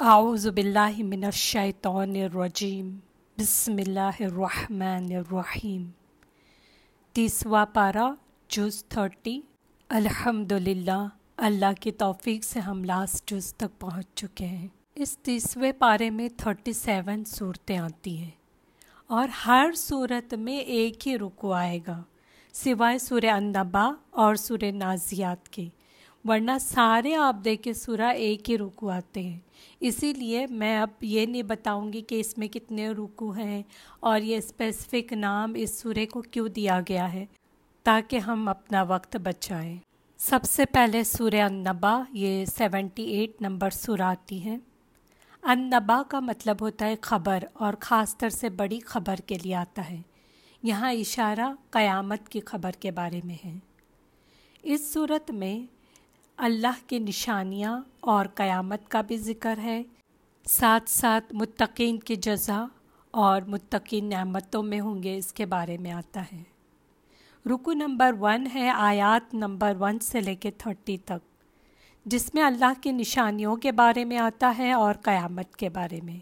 اعوذ باللہ من الشیطان الرجیم، بسم اللہ الرحمن الرحیم۔ تیسوا پارہ جز تھرٹی۔ الحمد للہ اللہ کی توفیق سے ہم لاسٹ جز تک پہنچ چکے ہیں۔ اس تیسویں پارے میں تھرٹی سیون صورتیں آتی ہیں۔ اور ہر صورت میں ایک ہی رکو آئے گا، سوائے سورہ النبا اور سورہ نازیات کے۔ ورنہ سارے آپ دیکھیں سورہ ایک ہی رکو آتے ہیں۔ اسی لیے میں اب یہ نہیں بتاؤں گی کہ اس میں کتنے رکو ہیں اور یہ اسپیسیفک نام اس سورے کو کیوں دیا گیا ہے تاکہ ہم اپنا وقت بچائیں۔ سب سے پہلے سورہ النبا، یہ سیونٹی ایٹ نمبر سورہ آتی ہیں النبا کا مطلب ہوتا ہے خبر اور خاص طر سے بڑی خبر کے لیے آتا ہے۔ یہاں اشارہ قیامت کی خبر کے بارے میں ہے۔ اس صورت میں اللہ کی نشانیاں اور قیامت کا بھی ذکر ہے۔ ساتھ ساتھ متقین کی جزا اور متقین نعمتوں میں ہوں گے اس کے بارے میں آتا ہے۔ رکو نمبر ون ہے آیات نمبر ون سے لے کے تھرٹی تک، جس میں اللہ کی نشانیوں کے بارے میں آتا ہے اور قیامت کے بارے میں۔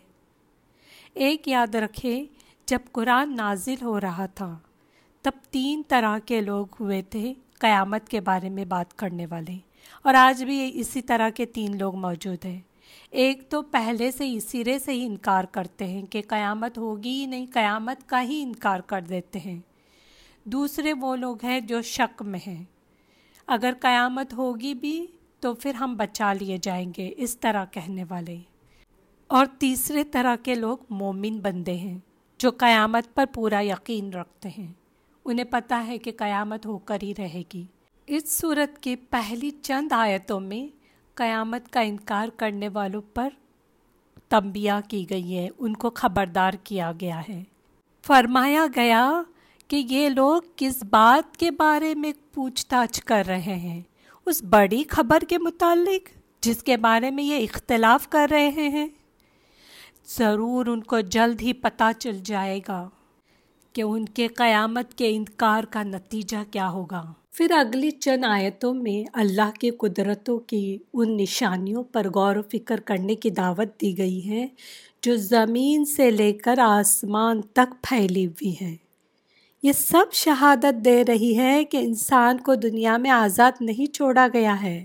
ایک یاد رکھے، جب قرآن نازل ہو رہا تھا، تب تین طرح کے لوگ ہوئے تھے قیامت کے بارے میں بات کرنے والے۔ اور آج بھی اسی طرح کے تین لوگ موجود ہیں۔ ایک تو پہلے سے ہی، سرے سے ہی انکار کرتے ہیں کہ قیامت ہوگی ہی نہیں، قیامت کا ہی انکار کر دیتے ہیں۔ دوسرے وہ لوگ ہیں جو شک میں ہیں۔ اگر قیامت ہوگی بھی تو پھر ہم بچا لیے جائیں گے، اس طرح کہنے والے۔ اور تیسرے طرح کے لوگ مومن بندے ہیں جو قیامت پر پورا یقین رکھتے ہیں۔ انہیں پتہ ہے کہ قیامت ہو کر ہی رہے گی۔ اس صورت کی پہلی چند آیتوں میں قیامت کا انکار کرنے والوں پر تنبیہ کی گئی ہے، ان کو خبردار کیا گیا ہے۔ فرمایا گیا کہ یہ لوگ کس بات کے بارے میں پوچھ تاچھ کر رہے ہیں؟ اس بڑی خبر کے متعلق جس کے بارے میں یہ اختلاف کر رہے ہیں؟ ضرور ان کو جلد ہی پتہ چل جائے گا کہ ان کے قیامت کے انکار کا نتیجہ کیا ہوگا۔ پھر اگلی چند آیتوں میں اللہ کی قدرتوں کی ان نشانیوں پر غور و فکر کرنے کی دعوت دی گئی ہے، جو زمین سے لے کر آسمان تک پھیلی ہوئی ہے یہ سب شہادت دے رہی ہے کہ انسان کو دنیا میں آزاد نہیں چھوڑا گیا ہے،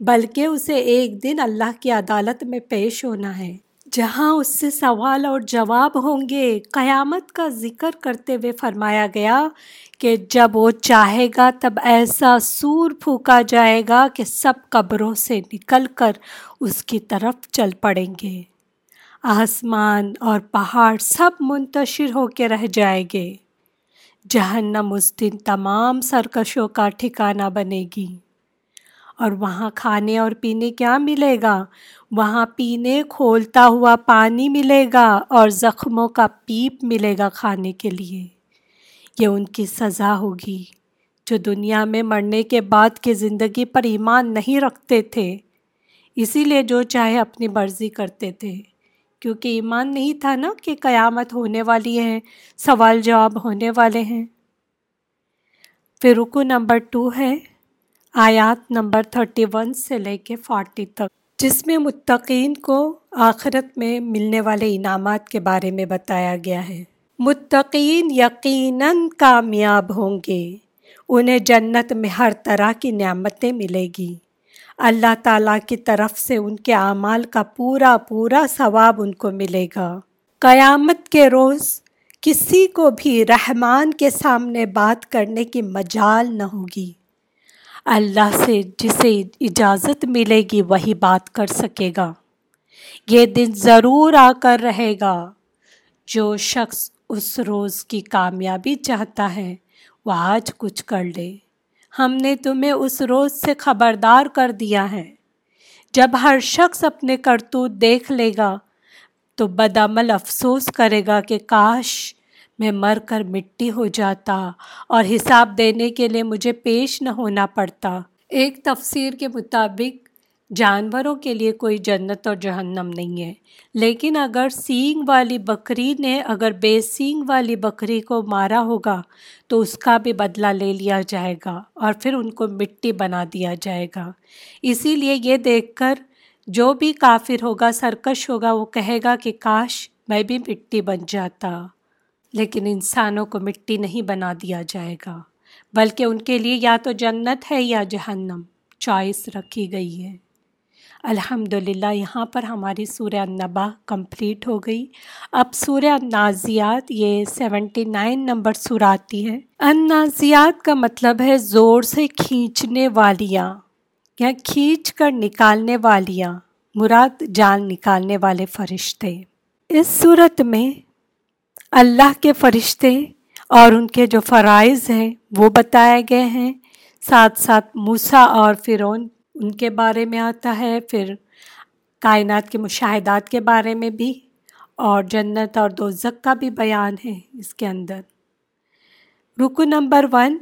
بلکہ اسے ایک دن اللہ کی عدالت میں پیش ہونا ہے۔ جہاں اس سے سوال اور جواب ہوں گے، قیامت کا ذکر کرتے ہوئے فرمایا گیا کہ جب وہ چاہے گا تب ایسا سور پھونکا جائے گا کہ سب قبروں سے نکل کر اس کی طرف چل پڑیں گے۔ آسمان اور پہاڑ سب منتشر ہو کے رہ جائیں گے۔ جہنم اس دن تمام سرکشوں کا ٹھکانہ بنے گی۔ اور وہاں کھانے اور پینے کیا ملے گا؟ وہاں پینے کھولتا ہوا پانی ملے گا اور زخموں کا پیپ ملے گا کھانے کے لیے۔ یہ ان کی سزا ہوگی۔ جو دنیا میں مرنے کے بعد کی زندگی پر ایمان نہیں رکھتے تھے، اسی لیے جو چاہے اپنی مرضی کرتے تھے۔ کیونکہ ایمان نہیں تھا نا کہ قیامت ہونے والی ہے، سوال جواب ہونے والے ہیں۔ پھر رکو نمبر ٹو ہے، آیات نمبر تھرٹی ون سے لے کے فورٹی تک۔ جس میں متقین کو آخرت میں ملنے والے انعامات کے بارے میں بتایا گیا ہے۔ متقین یقیناً کامیاب ہوں گے۔ انہیں جنت میں ہر طرح کی نعمتیں ملے گی۔ اللہ تعالیٰ کی طرف سے ان کے اعمال کا پورا پورا ثواب ان کو ملے گا۔ قیامت کے روز کسی کو بھی رحمان کے سامنے بات کرنے کی مجال نہ ہوگی۔ اللہ سے جسے اجازت ملے گی وہی بات کر سکے گا۔ یہ دن ضرور آ کر رہے گا۔ جو شخص اس روز کی کامیابی چاہتا ہے۔ وہ آج کچھ کر لے۔ ہم نے تمہیں اس روز سے خبردار کر دیا ہے۔ جب ہر شخص اپنے کرتوت دیکھ لے گا، تو بدعمل افسوس کرے گا کہ کاش میں مر کر مٹی ہو جاتا اور حساب دینے کے لیے مجھے پیش نہ ہونا پڑتا۔ ایک تفسیر کے مطابق جانوروں کے لیے کوئی جنت اور جہنم نہیں ہے۔ لیکن اگر سینگ والی بکری نے اگر بے سینگ والی بکری کو مارا ہوگا، تو اس کا بھی بدلہ لے لیا جائے گا اور پھر ان کو مٹی بنا دیا جائے گا۔ اسی لیے یہ دیکھ کر جو بھی کافر ہوگا، سرکش ہوگا، وہ کہے گا کہ کاش میں بھی مٹی بن جاتا۔ لیکن انسانوں کو مٹی نہیں بنا دیا جائے گا، بلکہ ان کے لیے یا تو جنت ہے یا جہنم، چوائس رکھی گئی ہے۔ الحمد للہ یہاں پر ہماری سورہ النبا کمپلیٹ ہو گئی۔ اب سورہ نازیات یہ سیونٹی نائن نمبر سور آتی ہے۔ النازیات کا مطلب ہے زور سے کھینچنے والیاں، یا کھینچ کر نکالنے والیاں، مراد جان نکالنے والے فرشتے۔ اس صورت میں اللہ کے فرشتے اور ان کے جو فرائض ہیں، وہ بتائے گئے ہیں۔ ساتھ ساتھ موسا اور فرعون ان کے بارے میں آتا ہے، پھر کائنات کے مشاہدات کے بارے میں بھی، اور جنت اور دوزک کا بھی بیان ہے اس کے اندر۔ رکو نمبر ون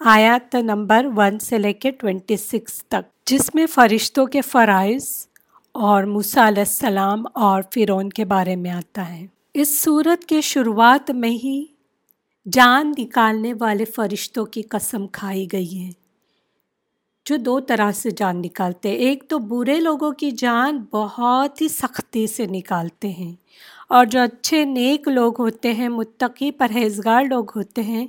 آیات نمبر ون سے لے کے ٹوینٹی سکس تک۔ جس میں فرشتوں کے فرائض اور موسیٰ علیہ السلام اور فرعون کے بارے میں آتا ہے۔ اس صورت کے شروعات میں ہی جان نکالنے والے فرشتوں کی قسم کھائی گئی ہے۔ جو دو طرح سے جان نکالتے ایک تو برے لوگوں کی جان بہت ہی سختی سے نکالتے ہیں اور جو اچھے نیک لوگ ہوتے ہیں، متقی پرہیزگار لوگ ہوتے ہیں،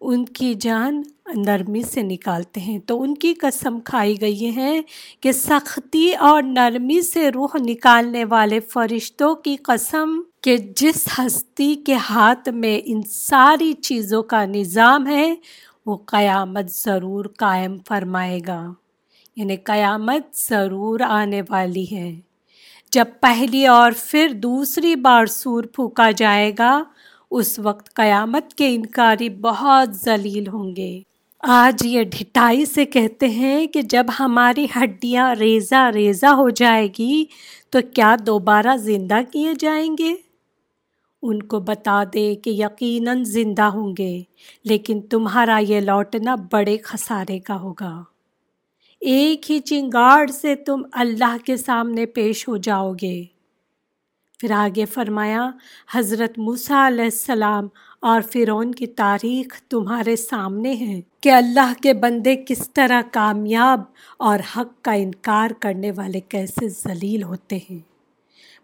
ان کی جان نرمی سے نکالتے ہیں۔ تو ان کی قسم کھائی گئی ہے کہ سختی اور نرمی سے روح نکالنے والے فرشتوں کی قسم کہ جس ہستی کے ہاتھ میں ان ساری چیزوں کا نظام ہے وہ قیامت ضرور قائم فرمائے گا۔ یعنی قیامت ضرور آنے والی ہے۔ جب پہلی اور پھر دوسری بار سور پھونکا جائے گا، اس وقت قیامت کے انکاری بہت ذلیل ہوں گے۔ آج یہ ڈھٹائی سے کہتے ہیں کہ جب ہماری ہڈیاں ریزہ ریزہ ہو جائے گی، تو کیا دوبارہ زندہ کیے جائیں گے؟ ان کو بتا دے کہ یقیناً زندہ ہوں گے، لیکن تمہارا یہ لوٹنا بڑے خسارے کا ہوگا۔ ایک ہی چنگاڑ سے تم اللہ کے سامنے پیش ہو جاؤ گے۔ پھر آگے فرمایا، حضرت موسیٰ علیہ السلام اور فرعون کی تاریخ تمہارے سامنے ہے کہ اللہ کے بندے کس طرح کامیاب اور حق کا انکار کرنے والے کیسے ذلیل ہوتے ہیں۔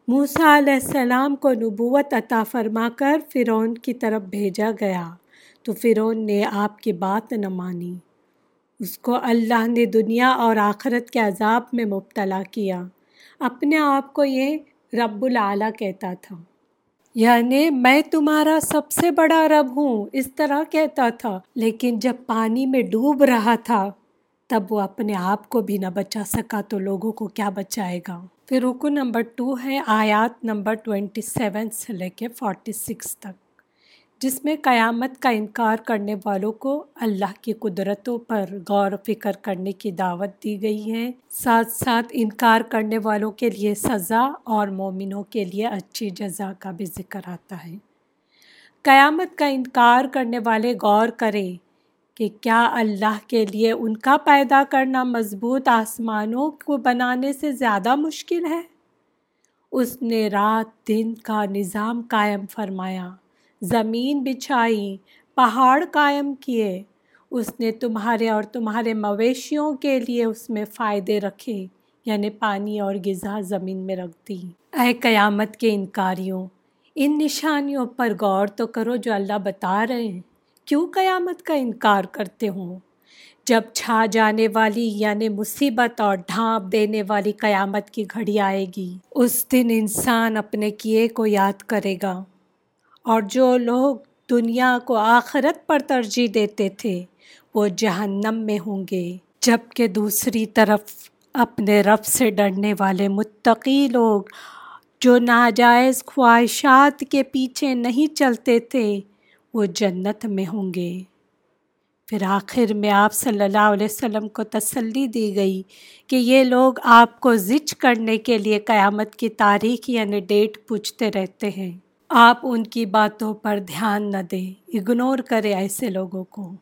موسیٰ علیہ السلام کو نبوت عطا فرما کر فرعون کی طرف بھیجا گیا۔ تو فرعون نے آپ کی بات نہ مانی۔ اس کو اللہ نے دنیا اور آخرت کے عذاب میں مبتلا کیا۔ اپنے آپ کو یہ رب العلیٰ کہتا تھا۔ یعنی میں تمہارا سب سے بڑا رب ہوں، اس طرح کہتا تھا۔ لیکن جب پانی میں ڈوب رہا تھا، تب وہ اپنے آپ کو بھی نہ بچا سکا۔ تو لوگوں کو کیا بچائے گا؟ پھر رکو نمبر ٹو ہے آیات نمبر ٹوینٹی سیون سے لے کے فورٹی سکس تک، جس میں قیامت کا انکار کرنے والوں کو اللہ کی قدرتوں پر غور و فکر کرنے کی دعوت دی گئی ہے۔ ساتھ ساتھ انکار کرنے والوں کے لیے سزا اور مومنوں کے لیے اچھی جزا کا بھی ذکر آتا ہے۔ قیامت کا انکار کرنے والے غور کریں۔ کہ کیا اللہ کے لیے ان کا پیدا کرنا مضبوط آسمانوں کو بنانے سے زیادہ مشکل ہے؟ اس نے رات دن کا نظام قائم فرمایا، زمین بچھائی، پہاڑ قائم کیے۔ اس نے تمہارے اور تمہارے مویشیوں کے لیے اس میں فائدے رکھے یعنی پانی اور غذا زمین میں رکھ دی۔ اے قیامت کے انکاریوں، ان نشانیوں پر غور تو کرو جو اللہ بتا رہے ہیں۔ کیوں قیامت کا انکار کرتے ہوں؟ جب چھا جانے والی یعنی مصیبت اور ڈھانپ دینے والی قیامت کی گھڑی آئے گی، اس دن انسان اپنے کیے کو یاد کرے گا۔ اور جو لوگ دنیا کو آخرت پر ترجیح دیتے تھے، وہ جہنم میں ہوں گے۔ جبکہ دوسری طرف اپنے رب سے ڈرنے والے متقی لوگ جو ناجائز خواہشات کے پیچھے نہیں چلتے تھے وہ جنت میں ہوں گے۔ پھر آخر میں آپ صلی اللہ علیہ وسلم کو تسلی دی گئی کہ یہ لوگ آپ کو زچ کرنے کے لیے قیامت کی تاریخ یعنی ڈیٹ پوچھتے رہتے ہیں۔ آپ ان کی باتوں پر دھیان نہ دیں، اگنور کرے ایسے لوگوں کو۔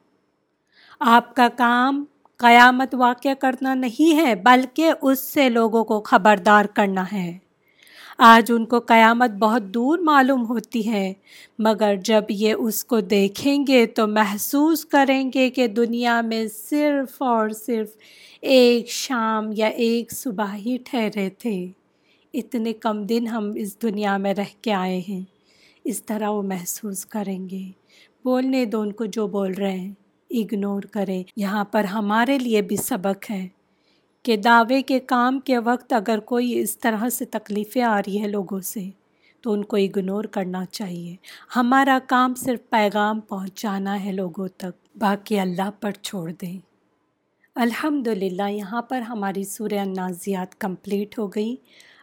آپ کا کام قیامت واقع کرنا نہیں ہے، بلکہ اس سے لوگوں کو خبردار کرنا ہے۔ آج ان کو قیامت بہت دور معلوم ہوتی ہے، مگر جب یہ اس کو دیکھیں گے تو محسوس کریں گے کہ دنیا میں صرف اور صرف ایک شام یا ایک صبح ہی ٹھہرے تھے۔ اتنے کم دن ہم اس دنیا میں رہ کے آئے ہیں، اس طرح وہ محسوس کریں گے۔ بولنے دو ان کو جو بول رہے ہیں، اگنور کرے یہاں پر ہمارے لیے بھی سبق ہے۔ کہ دعوے کے کام کے وقت اگر کوئی اس طرح سے تکلیفیں آ رہی ہے لوگوں سے، تو ان کو اگنور کرنا چاہیے۔ ہمارا کام صرف پیغام پہنچانا ہے لوگوں تک، باقی اللہ پر چھوڑ دیں۔ الحمد للہ یہاں پر ہماری سورہ النازیات کمپلیٹ ہو گئی۔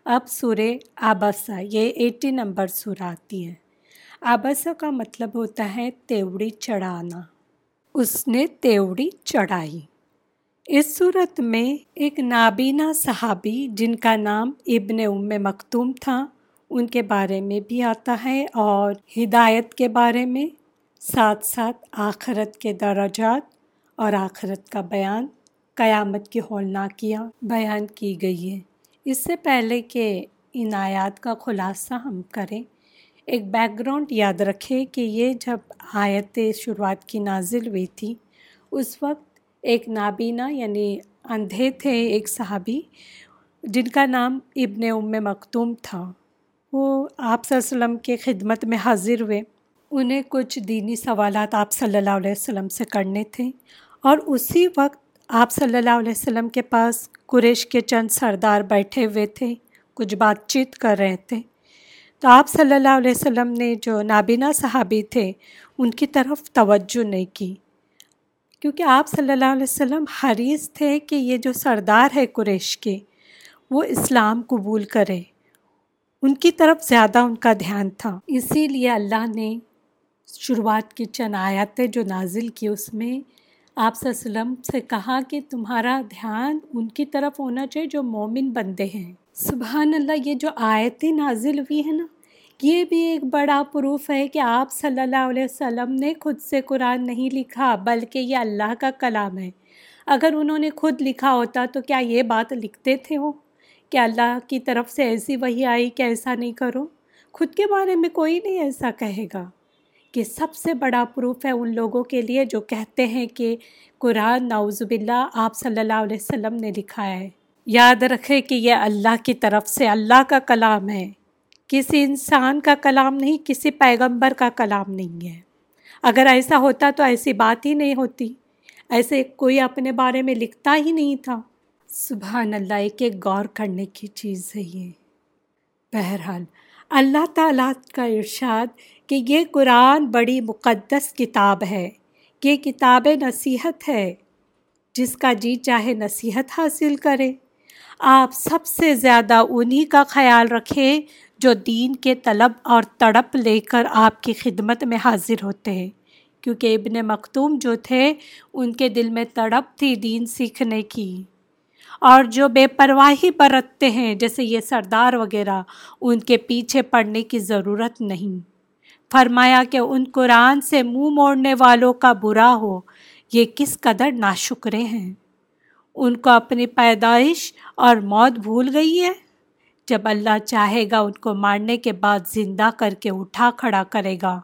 اب سورہ آبسا یہ ایٹی نمبر سورہ آتی ہے۔ آبسا کا مطلب ہوتا ہے تیوڑی چڑھانا۔ اس نے تیوڑی چڑھائی۔ اس صورت میں ایک نابینا صحابی جن کا نام ابن ام مختوم تھا، ان کے بارے میں بھی آتا ہے اور ہدایت کے بارے میں، ساتھ ساتھ آخرت کے درجات اور آخرت کا بیان قیامت کی ہولناکیاں بیان کی گئی ہے اس سے پہلے کہ ان آیات کا خلاصہ ہم کریں، ایک بیک گراؤنڈ یاد رکھے کہ یہ جب آیت شروعات کی نازل ہوئی تھی اس وقت ایک نابینا یعنی اندھے تھے ایک صحابی، جن کا نام ابن ام مختوم تھا۔ وہ آپ صلی اللہ علیہ وسلم کے خدمت میں حاضر ہوئے۔ انہیں کچھ دینی سوالات آپ صلی اللہ علیہ وسلم سے کرنے تھے۔ اور اسی وقت آپ صلی اللہ علیہ وسلم کے پاس قریش کے چند سردار بیٹھے ہوئے تھے، کچھ بات چیت کر رہے تھے۔ تو آپ صلی اللہ علیہ وسلم نے جو نابینا صحابی تھے، ان کی طرف توجہ نہیں کی۔ کیونکہ آپ صلی اللہ علیہ وسلم حریث تھے کہ یہ جو سردار ہے قریش کے، وہ اسلام قبول کرے۔ ان کی طرف زیادہ ان کا دھیان تھا۔ اسی لیے اللہ نے شروعات کی چند آیاتیں جو نازل کی، اس میں آپ صلی اللہ علیہ وسلم سے کہا کہ تمہارا دھیان ان کی طرف ہونا چاہیے جو مومن بندے ہیں۔ سبحان اللہ، یہ جو آیتیں نازل ہوئی ہیں نا یہ بھی ایک بڑا پروف ہے کہ آپ صلی اللہ علیہ وسلم نے خود سے قرآن نہیں لکھا، بلکہ یہ اللہ کا کلام ہے۔ اگر انہوں نے خود لکھا ہوتا تو کیا یہ بات لکھتے تھے وہ کہ اللہ کی طرف سے ایسی وہی آئی کہ ایسا نہیں کرو؟ خود کے بارے میں کوئی نہیں ایسا کہے گا کہ سب سے بڑا پروف ہے ان لوگوں کے لیے جو کہتے ہیں کہ قرآن نعوذ باللہ آپ صلی اللہ علیہ وسلم نے لکھا ہے۔ یاد رکھے کہ یہ اللہ کی طرف سے اللہ کا کلام ہے۔ کسی انسان کا کلام نہیں، کسی پیغمبر کا کلام نہیں ہے۔ اگر ایسا ہوتا تو ایسی بات ہی نہیں ہوتی۔ ایسے کوئی اپنے بارے میں لکھتا ہی نہیں تھا۔ سبحان اللہ، ایک ایک غور کرنے کی چیز ہے یہ۔ بہرحال، اللہ تعالیٰ کا ارشاد کہ یہ قرآن بڑی مقدس کتاب ہے، یہ کتاب نصیحت ہے۔ جس کا جی چاہے نصیحت حاصل کرے۔ آپ سب سے زیادہ انہی کا خیال رکھیں جو دین کے طلب اور تڑپ لے کر آپ کی خدمت میں حاضر ہوتے ہیں۔ کیونکہ ابن مختوم جو تھے، ان کے دل میں تڑپ تھی دین سیکھنے کی۔ اور جو بے پرواہی برتتے ہیں، جیسے یہ سردار وغیرہ، ان کے پیچھے پڑنے کی ضرورت نہیں۔ فرمایا کہ ان قرآن سے منہ موڑنے والوں کا برا ہو، یہ کس قدر ناشکرے ہیں۔ ان کو اپنی پیدائش اور موت بھول گئی ہے؟ جب اللہ چاہے گا ان کو مارنے کے بعد زندہ کر کے اٹھا کھڑا کرے گا۔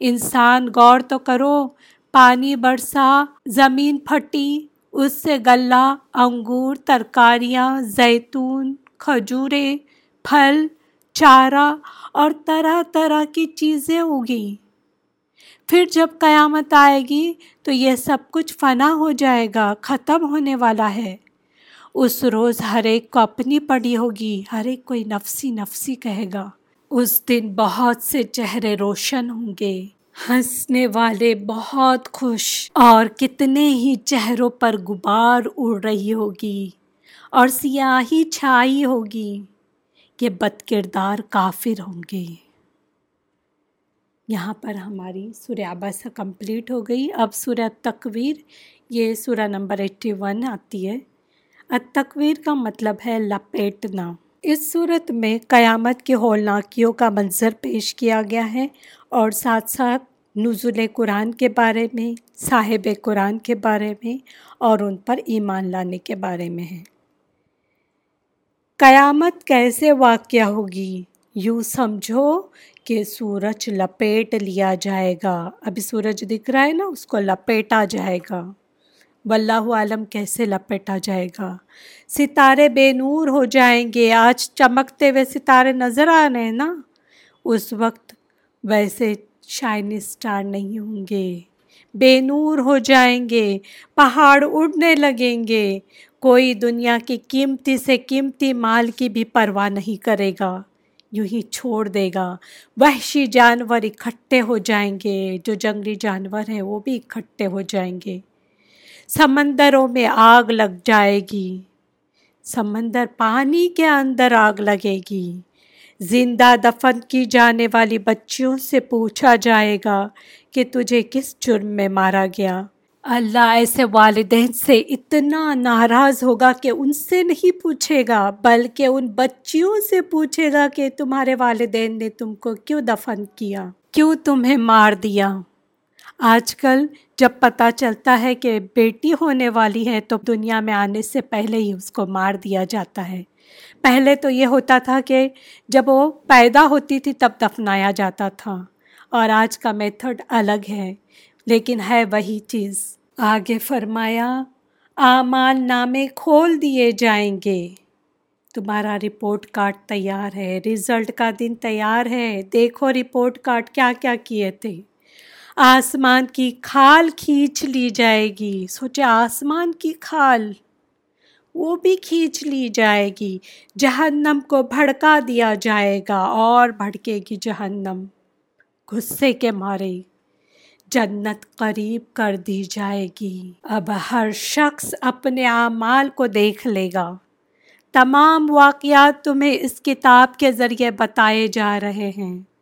انسان غور تو کرو، پانی برسا، زمین پھٹی، اس سے غلہ، انگور، ترکاریاں، زیتون کھجوریں پھل، چارہ اور طرح طرح کی چیزیں اگیں۔ پھر جب قیامت آئے گی تو یہ سب کچھ فنا ہو جائے گا، ختم ہونے والا ہے۔ اس روز ہر ایک کو اپنی پڑی ہوگی، ہر ایک کوئی نفسی نفسی کہے گا۔ اس دن بہت سے چہرے روشن ہوں گے۔ ہنسنے والے بہت خوش، اور کتنے ہی چہروں پر غبار اڑ رہی ہوگی۔ اور سیاہی چھائی ہوگی کہ بد کردار کافر ہوں گے۔ یہاں پر ہماری سورہ آباسہ کمپلیٹ ہو گئی۔ اب سورہ تکویر، یہ سورہ نمبر ایٹی ون آتی ہے۔ التکویر کا مطلب ہے لپیٹنا۔ اس صورت میں قیامت کے ہولناکیوں کا منظر پیش کیا گیا ہے اور ساتھ ساتھ نزول قرآن کے بارے میں، صاحب قرآن کے بارے میں اور ان پر ایمان لانے کے بارے میں ہے۔ قیامت کیسے واقع ہوگی؟ یوں سمجھو کہ سورج لپیٹ لیا جائے گا۔ ابھی سورج دکھ رہا ہے نا، اس کو لپیٹا جائے گا۔ واللہ عالم کیسے لپیٹا جائے گا۔ ستارے بے نور ہو جائیں گے۔ آج چمکتے ہوئے ستارے نظر آ رہے ہیں نا۔ اس وقت ویسے شائن اسٹار نہیں ہوں گے۔ بے نور ہو جائیں گے۔ پہاڑ اڑنے لگیں گے۔ کوئی دنیا کی قیمتی سے قیمتی مال کی بھی پرواہ نہیں کرے گا۔ یوں ہی چھوڑ دے گا۔ وحشی جانور اکٹھے ہو جائیں گے۔ جو جنگلی جانور ہیں وہ بھی اکٹھے ہو جائیں گے۔ سمندروں میں آگ لگ جائے گی۔ سمندر پانی کے اندر آگ لگے گی۔ زندہ دفن کی جانے والی بچیوں سے پوچھا جائے گا کہ تجھے کس جرم میں مارا گیا۔ اللہ ایسے والدین سے اتنا ناراض ہوگا کہ ان سے نہیں پوچھے گا، بلکہ ان بچیوں سے پوچھے گا کہ تمہارے والدین نے تم کو کیوں دفن کیا، کیوں تمہیں مار دیا۔ آج کل جب پتہ چلتا ہے کہ بیٹی ہونے والی ہے تو دنیا میں آنے سے پہلے ہی اس کو مار دیا جاتا ہے۔ پہلے تو یہ ہوتا تھا کہ جب وہ پیدا ہوتی تھی تب دفنایا جاتا تھا۔ اور آج کا میتھڈ الگ ہے، لیکن ہے وہی چیز۔ آگے فرمایا، آمال نامے کھول دیے جائیں گے۔ تمہارا رپورٹ کارڈ تیار ہے رزلٹ کا دن تیار ہے۔ دیکھو رپورٹ کارڈ کیا کیا کیے تھے۔ آسمان کی کھال کھینچ لی جائے گی۔ سوچے آسمان کی کھال، وہ بھی کھینچ لی جائے گی۔ جہنم کو بھڑکا دیا جائے گا اور بھڑکے گی جہنم۔ غصے کے مارے جنت قریب کر دی جائے گی۔ اب ہر شخص اپنے اعمال کو دیکھ لے گا۔ تمام واقعات تمہیں اس کتاب کے ذریعے بتائے جا رہے ہیں۔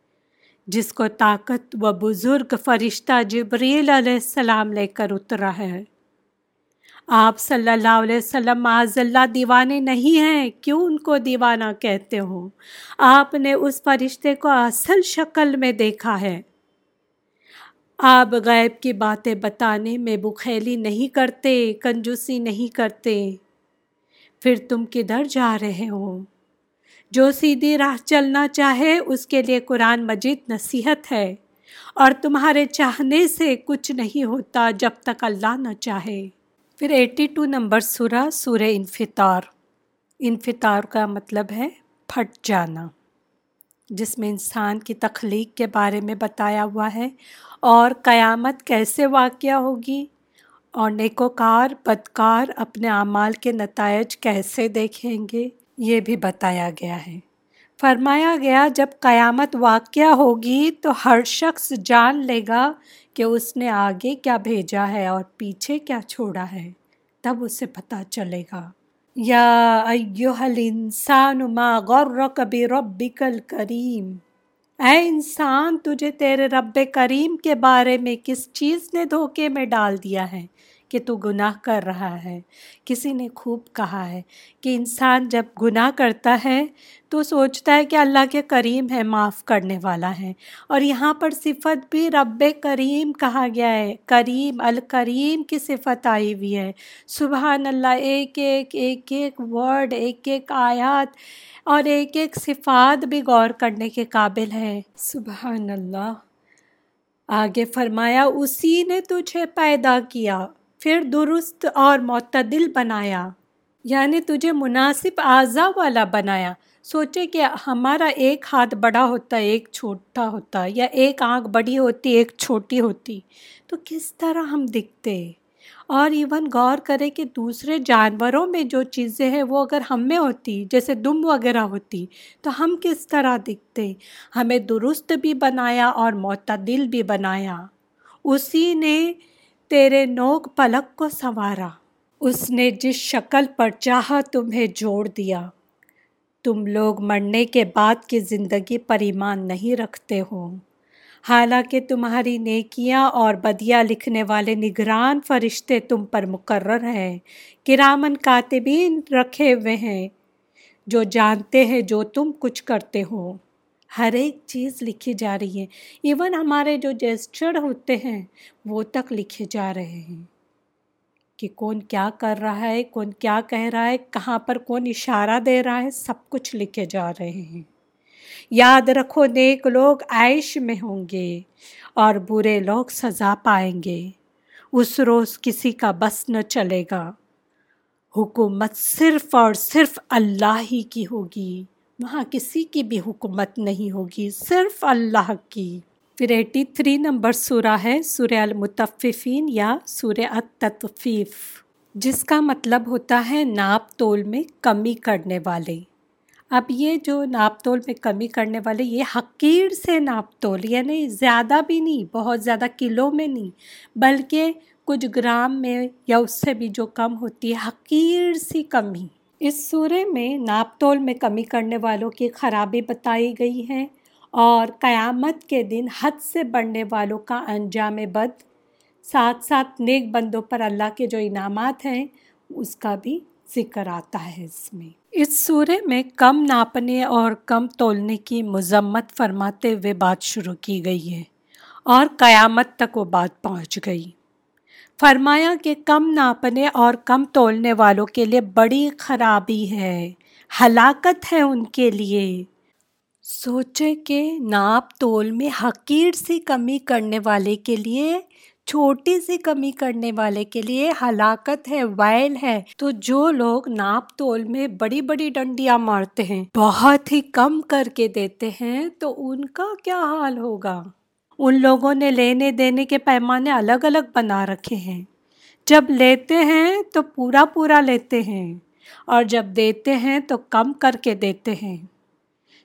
جس کو طاقت و بزرگ فرشتہ جبریل علیہ السلام لے کر اترا ہے۔ آپ صلی اللہ علیہ وسلم معذ اللہ دیوانے نہیں ہیں، کیوں ان کو دیوانہ کہتے ہو؟ آپ نے اس فرشتے کو اصل شکل میں دیکھا ہے۔ آپ غیب کی باتیں بتانے میں بخیلی نہیں کرتے، کنجوسی نہیں کرتے۔ پھر تم کدھر جا رہے ہو؟ جو سیدھی راہ چلنا چاہے، اس کے لیے قرآن مجید نصیحت ہے۔ اور تمہارے چاہنے سے کچھ نہیں ہوتا جب تک اللہ نہ چاہے۔ پھر ایٹی ٹو نمبر سورہ سورہ انفطار۔ انفطار کا مطلب ہے پھٹ جانا، جس میں انسان کی تخلیق کے بارے میں بتایا ہوا ہے۔ اور قیامت کیسے واقع ہوگی؟ اور نیکوکار، بدکار اپنے اعمال کے نتائج کیسے دیکھیں گے؟ یہ بھی بتایا گیا ہے۔ فرمایا گیا، جب قیامت واقع ہوگی تو ہر شخص جان لے گا کہ اس نے آگے کیا بھیجا ہے اور پیچھے کیا چھوڑا ہے۔ تب اسے پتہ چلے گا۔ یا ایوہ الانسان ما غرک بربک الکریم۔ اے انسان، تجھے تیرے رب کریم کے بارے میں کس چیز نے دھوکے میں ڈال دیا ہے؟ کہ تو گناہ کر رہا ہے۔ کسی نے خوب کہا ہے کہ انسان جب گناہ کرتا ہے تو سوچتا ہے کہ اللہ کے کریم ہے، معاف کرنے والا ہے۔ اور یہاں پر صفت بھی رب کریم کہا گیا ہے۔ کریم، الکریم کی صفت آئی ہوئی ہے۔ سبحان اللہ ایک ایک ایک ایک ورڈ، ایک ایک آیات اور ایک ایک صفات بھی غور کرنے کے قابل ہے۔ سبحان اللہ آگے فرمایا، اسی نے تجھے پیدا کیا۔ پھر درست اور معتدل بنایا۔ یعنی تجھے مناسب اعضا والا بنایا۔ سوچے کہ ہمارا ایک ہاتھ بڑا ہوتا، ایک چھوٹا ہوتا، یا ایک آنکھ بڑی ہوتی، ایک چھوٹی ہوتی۔ تو کس طرح ہم دکھتے؟ اور ایون غور کرے کہ دوسرے جانوروں میں جو چیزیں ہیں، وہ اگر ہم میں ہوتی، جیسے دم وغیرہ ہوتی، تو ہم کس طرح دکھتے؟ ہمیں درست بھی بنایا اور معتدل بھی بنایا۔ اسی نے تیرے نوک پلک کو سنوارا۔ اس نے جس شکل پر چاہا تمہیں جوڑ دیا۔ تم لوگ مرنے کے بعد کی زندگی پر ایمان نہیں رکھتے ہو۔ حالانکہ تمہاری نیکیاں اور بدیاں لکھنے والے نگران فرشتے تم پر مقرر ہیں۔ کرامن کاتبین رکھے ہوئے ہیں۔ جو جانتے ہیں جو تم کچھ کرتے ہو۔ ہر ایک چیز لکھی جا رہی ہے۔ ایون ہمارے جو جیسچر ہوتے ہیں، وہ تک لکھے جا رہے ہیں کہ کون کیا کر رہا ہے، کون کیا کہہ رہا ہے، کہاں پر کون اشارہ دے رہا ہے، سب کچھ لکھے جا رہے ہیں۔ یاد رکھو، نیک لوگ عائش میں ہوں گے اور برے لوگ سزا پائیں گے۔ اس روز کسی کا بس نہ چلے گا۔ حکومت صرف اور صرف اللہ ہی کی ہوگی۔ وہاں کسی کی بھی حکومت نہیں ہوگی، صرف اللہ کی۔ پھر ایٹی تھری نمبر سورہ ہے، سورہ المتففین یا سورہ التطفیف، جس کا مطلب ہوتا ہے ناپ تول میں کمی کرنے والے۔ اب یہ جو ناپ تول میں کمی کرنے والے، یہ حقیر سے ناپ تول یعنی زیادہ بھی نہیں، بہت زیادہ کلو میں نہیں، بلکہ کچھ گرام میں یا اس سے بھی جو کم ہوتی ہے، حقیر سی کمی۔ اس سورے میں ناپ تول میں کمی کرنے والوں کی خرابی بتائی گئی ہے اور قیامت کے دن حد سے بڑھنے والوں کا انجام بد، ساتھ ساتھ نیک بندوں پر اللہ کے جو انعامات ہیں، اس کا بھی ذکر آتا ہے اس میں۔ اس سورے میں کم ناپنے اور کم تولنے کی مذمت فرماتے ہوئے بات شروع کی گئی ہے اور قیامت تک وہ بات پہنچ گئی۔ فرمایا کہ کم ناپنے اور کم تولنے والوں کے لیے بڑی خرابی ہے، ہلاکت ہے ان کے لیے۔ سوچے کہ ناپ تول میں حقیر سی کمی کرنے والے کے لیے، چھوٹی سی کمی کرنے والے کے لیے ہلاکت ہے، وائل ہے۔ تو جو لوگ ناپ تول میں بڑی بڑی ڈنڈیاں مارتے ہیں، بہت ہی کم کر کے دیتے ہیں، تو ان کا کیا حال ہوگا؟ ان لوگوں نے لینے دینے کے پیمانے الگ الگ بنا رکھے ہیں۔ جب لیتے ہیں تو پورا پورا لیتے ہیں، اور جب دیتے ہیں تو کم کر کے دیتے ہیں۔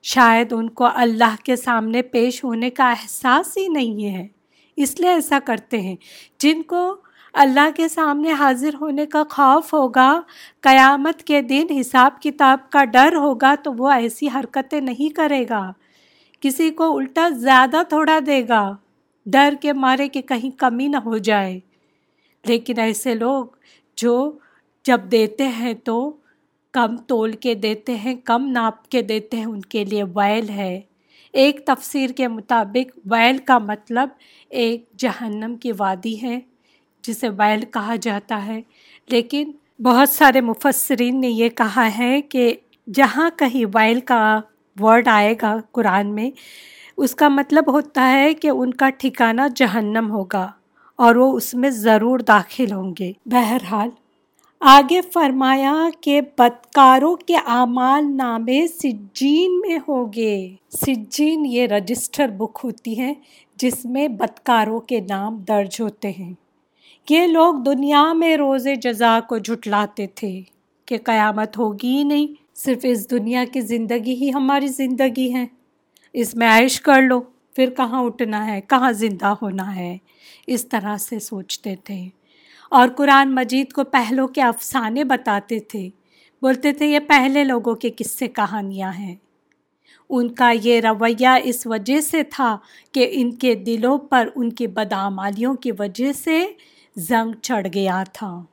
شاید ان کو اللہ کے سامنے پیش ہونے کا احساس ہی نہیں ہے، اس لیے ایسا کرتے ہیں۔ جن کو اللہ کے سامنے حاضر ہونے کا خوف ہوگا، قیامت کے دن حساب کتاب کا ڈر ہوگا، تو وہ ایسی حرکتیں نہیں کرے گا۔ کسی کو الٹا زیادہ تھوڑا دے گا۔ ڈر کے مارے کہ کہیں کمی نہ ہو جائے۔ لیکن ایسے لوگ جو جب دیتے ہیں تو کم تول کے دیتے ہیں، کم ناپ کے دیتے ہیں، ان کے لیے وائل ہے۔ ایک تفسیر کے مطابق ویل کا مطلب ایک جہنم کی وادی ہے، جسے ویل کہا جاتا ہے۔ لیکن بہت سارے مفسرین نے یہ کہا ہے کہ جہاں کہیں ویل کا ورڈ آئے گا قرآن میں، اس کا مطلب ہوتا ہے کہ ان کا ٹھکانہ جہنم ہوگا اور وہ اس میں ضرور داخل ہوں گے۔ بہرحال، آگے فرمایا کہ بدکاروں کے اعمال نامے سجین میں ہوگے سجین یہ رجسٹر بک ہوتی ہے جس میں بدکاروں کے نام درج ہوتے ہیں۔ یہ لوگ دنیا میں روز جزا کو جھٹلاتے تھے کہ قیامت ہوگی ہی نہیں۔ صرف اس دنیا کی زندگی ہی ہماری زندگی ہے۔ اس میں عائش کر لو۔ پھر کہاں اٹھنا ہے؟ کہاں زندہ ہونا ہے؟ اس طرح سے سوچتے تھے۔ اور قرآن مجید کو پہلوں کے افسانے بتاتے تھے۔ بولتے تھے، یہ پہلے لوگوں کے قصے کہانیاں ہیں۔ ان کا یہ رویہ اس وجہ سے تھا کہ ان کے دلوں پر ان کی بدعمالیوں کی وجہ سے زنگ چڑھ گیا تھا۔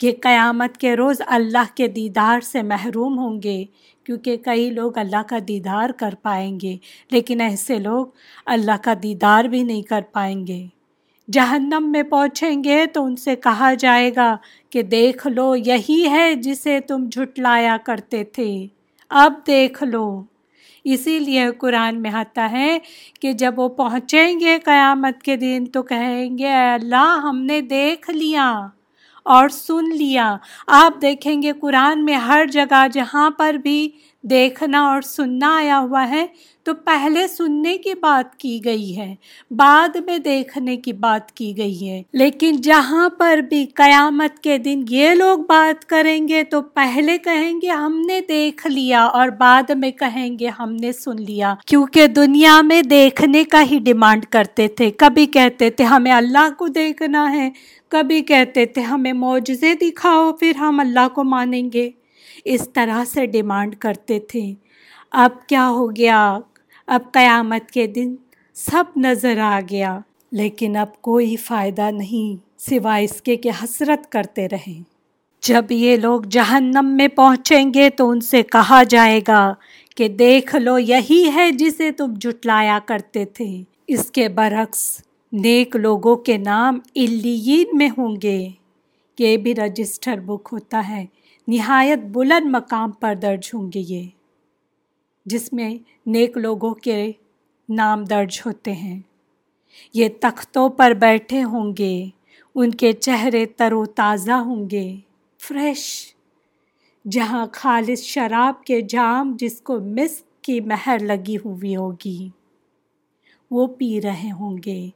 کہ قیامت کے روز اللہ کے دیدار سے محروم ہوں گے، کیونکہ کئی لوگ اللہ کا دیدار کر پائیں گے، لیکن ایسے لوگ اللہ کا دیدار بھی نہیں کر پائیں گے۔ جہنم میں پہنچیں گے تو ان سے کہا جائے گا کہ دیکھ لو، یہی ہے جسے تم جھٹلایا کرتے تھے۔ اب دیکھ لو۔ اسی لیے قرآن میں آتا ہے کہ جب وہ پہنچیں گے قیامت کے دن تو کہیں گے اللہ ہم نے دیکھ لیا۔ اور سن لیا۔ آپ دیکھیں گے قرآن میں ہر جگہ جہاں پر بھی دیکھنا اور سننا آیا ہوا ہے تو پہلے سننے کی بات کی گئی ہے، بعد میں دیکھنے کی بات کی گئی ہے۔ لیکن جہاں پر بھی قیامت کے دن یہ لوگ بات کریں گے تو پہلے کہیں گے ہم نے دیکھ لیا اور بعد میں کہیں گے ہم نے سن لیا۔ کیونکہ دنیا میں دیکھنے کا ہی ڈیمانڈ کرتے تھے۔ کبھی کہتے تھے، ہمیں اللہ کو دیکھنا ہے۔ کبھی کہتے تھے، ہمیں معجزے دکھاؤ، پھر ہم اللہ کو مانیں گے۔ اس طرح سے ڈیمانڈ کرتے تھے۔ اب کیا ہو گیا؟ اب قیامت کے دن سب نظر آ گیا، لیکن اب کوئی فائدہ نہیں، سوائے اس کے کہ حسرت کرتے رہیں۔ جب یہ لوگ جہنم میں پہنچیں گے تو ان سے کہا جائے گا کہ دیکھ لو، یہی ہے جسے تم جٹلایا کرتے تھے۔ اس کے برعکس، نیک لوگوں کے نام الین میں ہوں گے۔ یہ بھی رجسٹر بک ہوتا ہے۔ نہایت بلند مقام پر درج ہوں گے یہ۔ جس میں نیک لوگوں کے نام درج ہوتے ہیں۔ یہ تختوں پر بیٹھے ہوں گے، ان کے چہرے تر و تازہ ہوں گے۔ فریش، جہاں خالص شراب کے جام جس کو مس کی مہر لگی ہوئی ہوگی، وہ پی رہے ہوں گے۔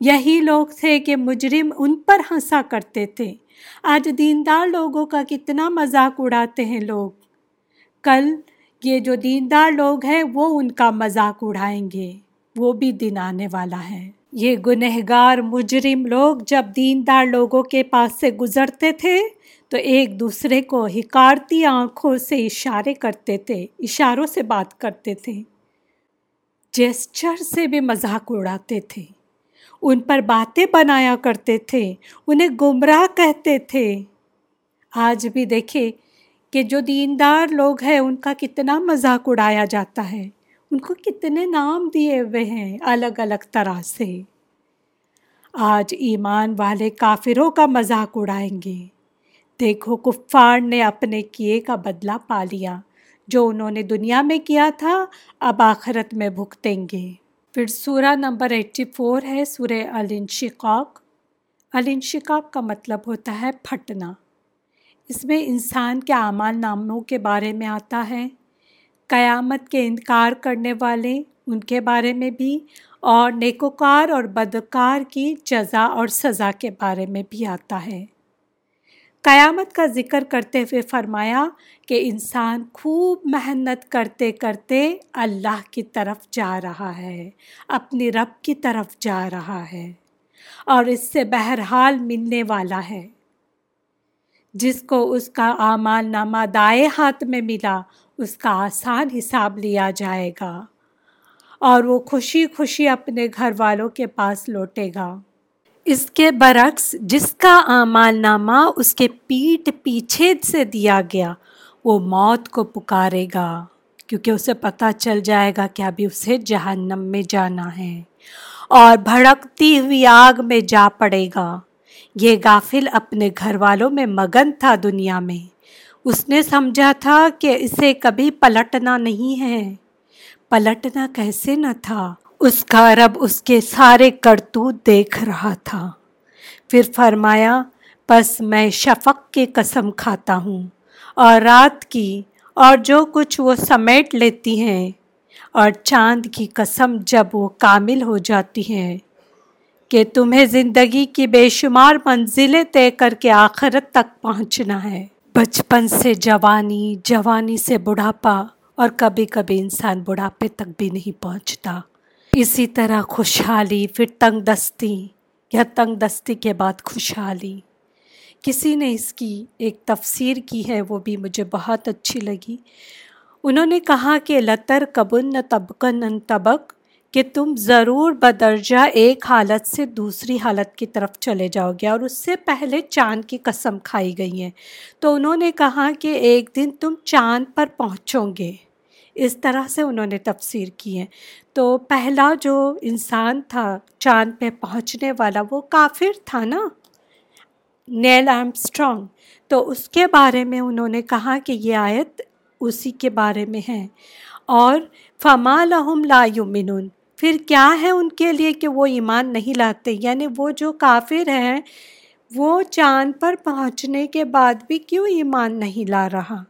یہی لوگ تھے کہ مجرم ان پر ہنسا کرتے تھے۔ آج دیندار لوگوں کا کتنا مذاق اڑاتے ہیں لوگ۔ کل یہ جو دیندار لوگ ہیں وہ ان کا مذاق اڑائیں گے، وہ بھی دن آنے والا ہے۔ یہ گنہگار مجرم لوگ جب دیندار لوگوں کے پاس سے گزرتے تھے، تو ایک دوسرے کو حکارتی آنکھوں سے اشارے کرتے تھے، اشاروں سے بات کرتے تھے۔ جیسچر سے بھی مذاق اڑاتے تھے۔ ان پر باتیں بنایا کرتے تھے، انہیں گمراہ کہتے تھے۔ آج بھی دیکھے کہ جو دیندار لوگ ہیں، ان کا کتنا مذاق اڑایا جاتا ہے۔ ان کو کتنے نام دیے ہوئے ہیں الگ الگ طرح سے۔ آج ایمان والے کافروں کا مذاق اڑائیں گے۔ دیکھو، کفار نے اپنے کیے کا بدلہ پا لیا۔ جو انہوں نے دنیا میں کیا تھا، اب آخرت میں بھگتیں گے۔ پھر سورہ نمبر ایٹی فور ہے، سورہ الانشقاق۔ الانشقاق کا مطلب ہوتا ہے پھٹنا۔ اس میں انسان کے اعمال ناموں کے بارے میں آتا ہے۔ قیامت کے انکار کرنے والے ان کے بارے میں بھی اور نیکوکار اور بدکار کی جزا اور سزا کے بارے میں بھی آتا ہے۔ قیامت کا ذکر کرتے ہوئے فرمایا کہ انسان خوب محنت کرتے کرتے اللہ کی طرف جا رہا ہے، اپنی رب کی طرف جا رہا ہے اور اس سے بہرحال ملنے والا ہے۔ جس کو اس کا اعمال نامہ دائیں ہاتھ میں ملا، اس کا آسان حساب لیا جائے گا۔ اور وہ خوشی خوشی اپنے گھر والوں کے پاس لوٹے گا۔ اس کے برعکس، جس کا اعمال نامہ اس کے پیٹ پیچھے سے دیا گیا، وہ موت کو پکارے گا۔ کیونکہ اسے پتہ چل جائے گا کہ ابھی اسے جہنم میں جانا ہے اور بھڑکتی ہوئی آگ میں جا پڑے گا۔ یہ غافل اپنے گھر والوں میں مگن تھا دنیا میں۔ اس نے سمجھا تھا کہ اسے کبھی پلٹنا نہیں ہے۔ پلٹنا کیسے نہ تھا۔ اس کا رب اس کے سارے کرتوت دیکھ رہا تھا۔ پھر فرمایا بس میں شفق کی قسم کھاتا ہوں۔ اور رات کی، اور جو کچھ وہ سمیٹ لیتی ہیں۔ اور چاند کی قسم جب وہ کامل ہو جاتی ہیں کہ تمہیں زندگی کی بے شمار منزلیں طے کر کے آخرت تک پہنچنا ہے۔ بچپن سے جوانی جوانی سے بڑھاپا، اور کبھی کبھی انسان بڑھاپے تک بھی نہیں پہنچتا۔ اسی طرح خوشحالی، پھر تنگ دستی، یا تنگ دستی کے بعد خوشحالی۔ کسی نے اس کی ایک تفسیر کی ہے، وہ بھی مجھے بہت اچھی لگی۔ انہوں نے کہا کہ لطر کبن نہ طبقن طبق کہ تم ضرور بدرجہ ایک حالت سے دوسری حالت کی طرف چلے جاؤ گے اور اس سے پہلے چاند کی قسم کھائی گئی ہیں۔ تو انہوں نے کہا کہ ایک دن تم چاند پر پہنچو گے۔ اس طرح سے انہوں نے تفسیر کی ہے تو پہلا جو انسان تھا چاند پہ پہنچنے والا وہ کافر تھا نا؟ نیل آرم اسٹرانگ تو اس کے بارے میں انہوں نے کہا کہ یہ آیت اسی کے بارے میں ہے۔ اور فما لہم لا یؤمنون پھر کیا ہے ان کے لیے کہ وہ ایمان نہیں لاتے؟ یعنی وہ جو کافر ہیں، وہ چاند پر پہنچنے کے بعد بھی کیوں ایمان نہیں لا رہا؟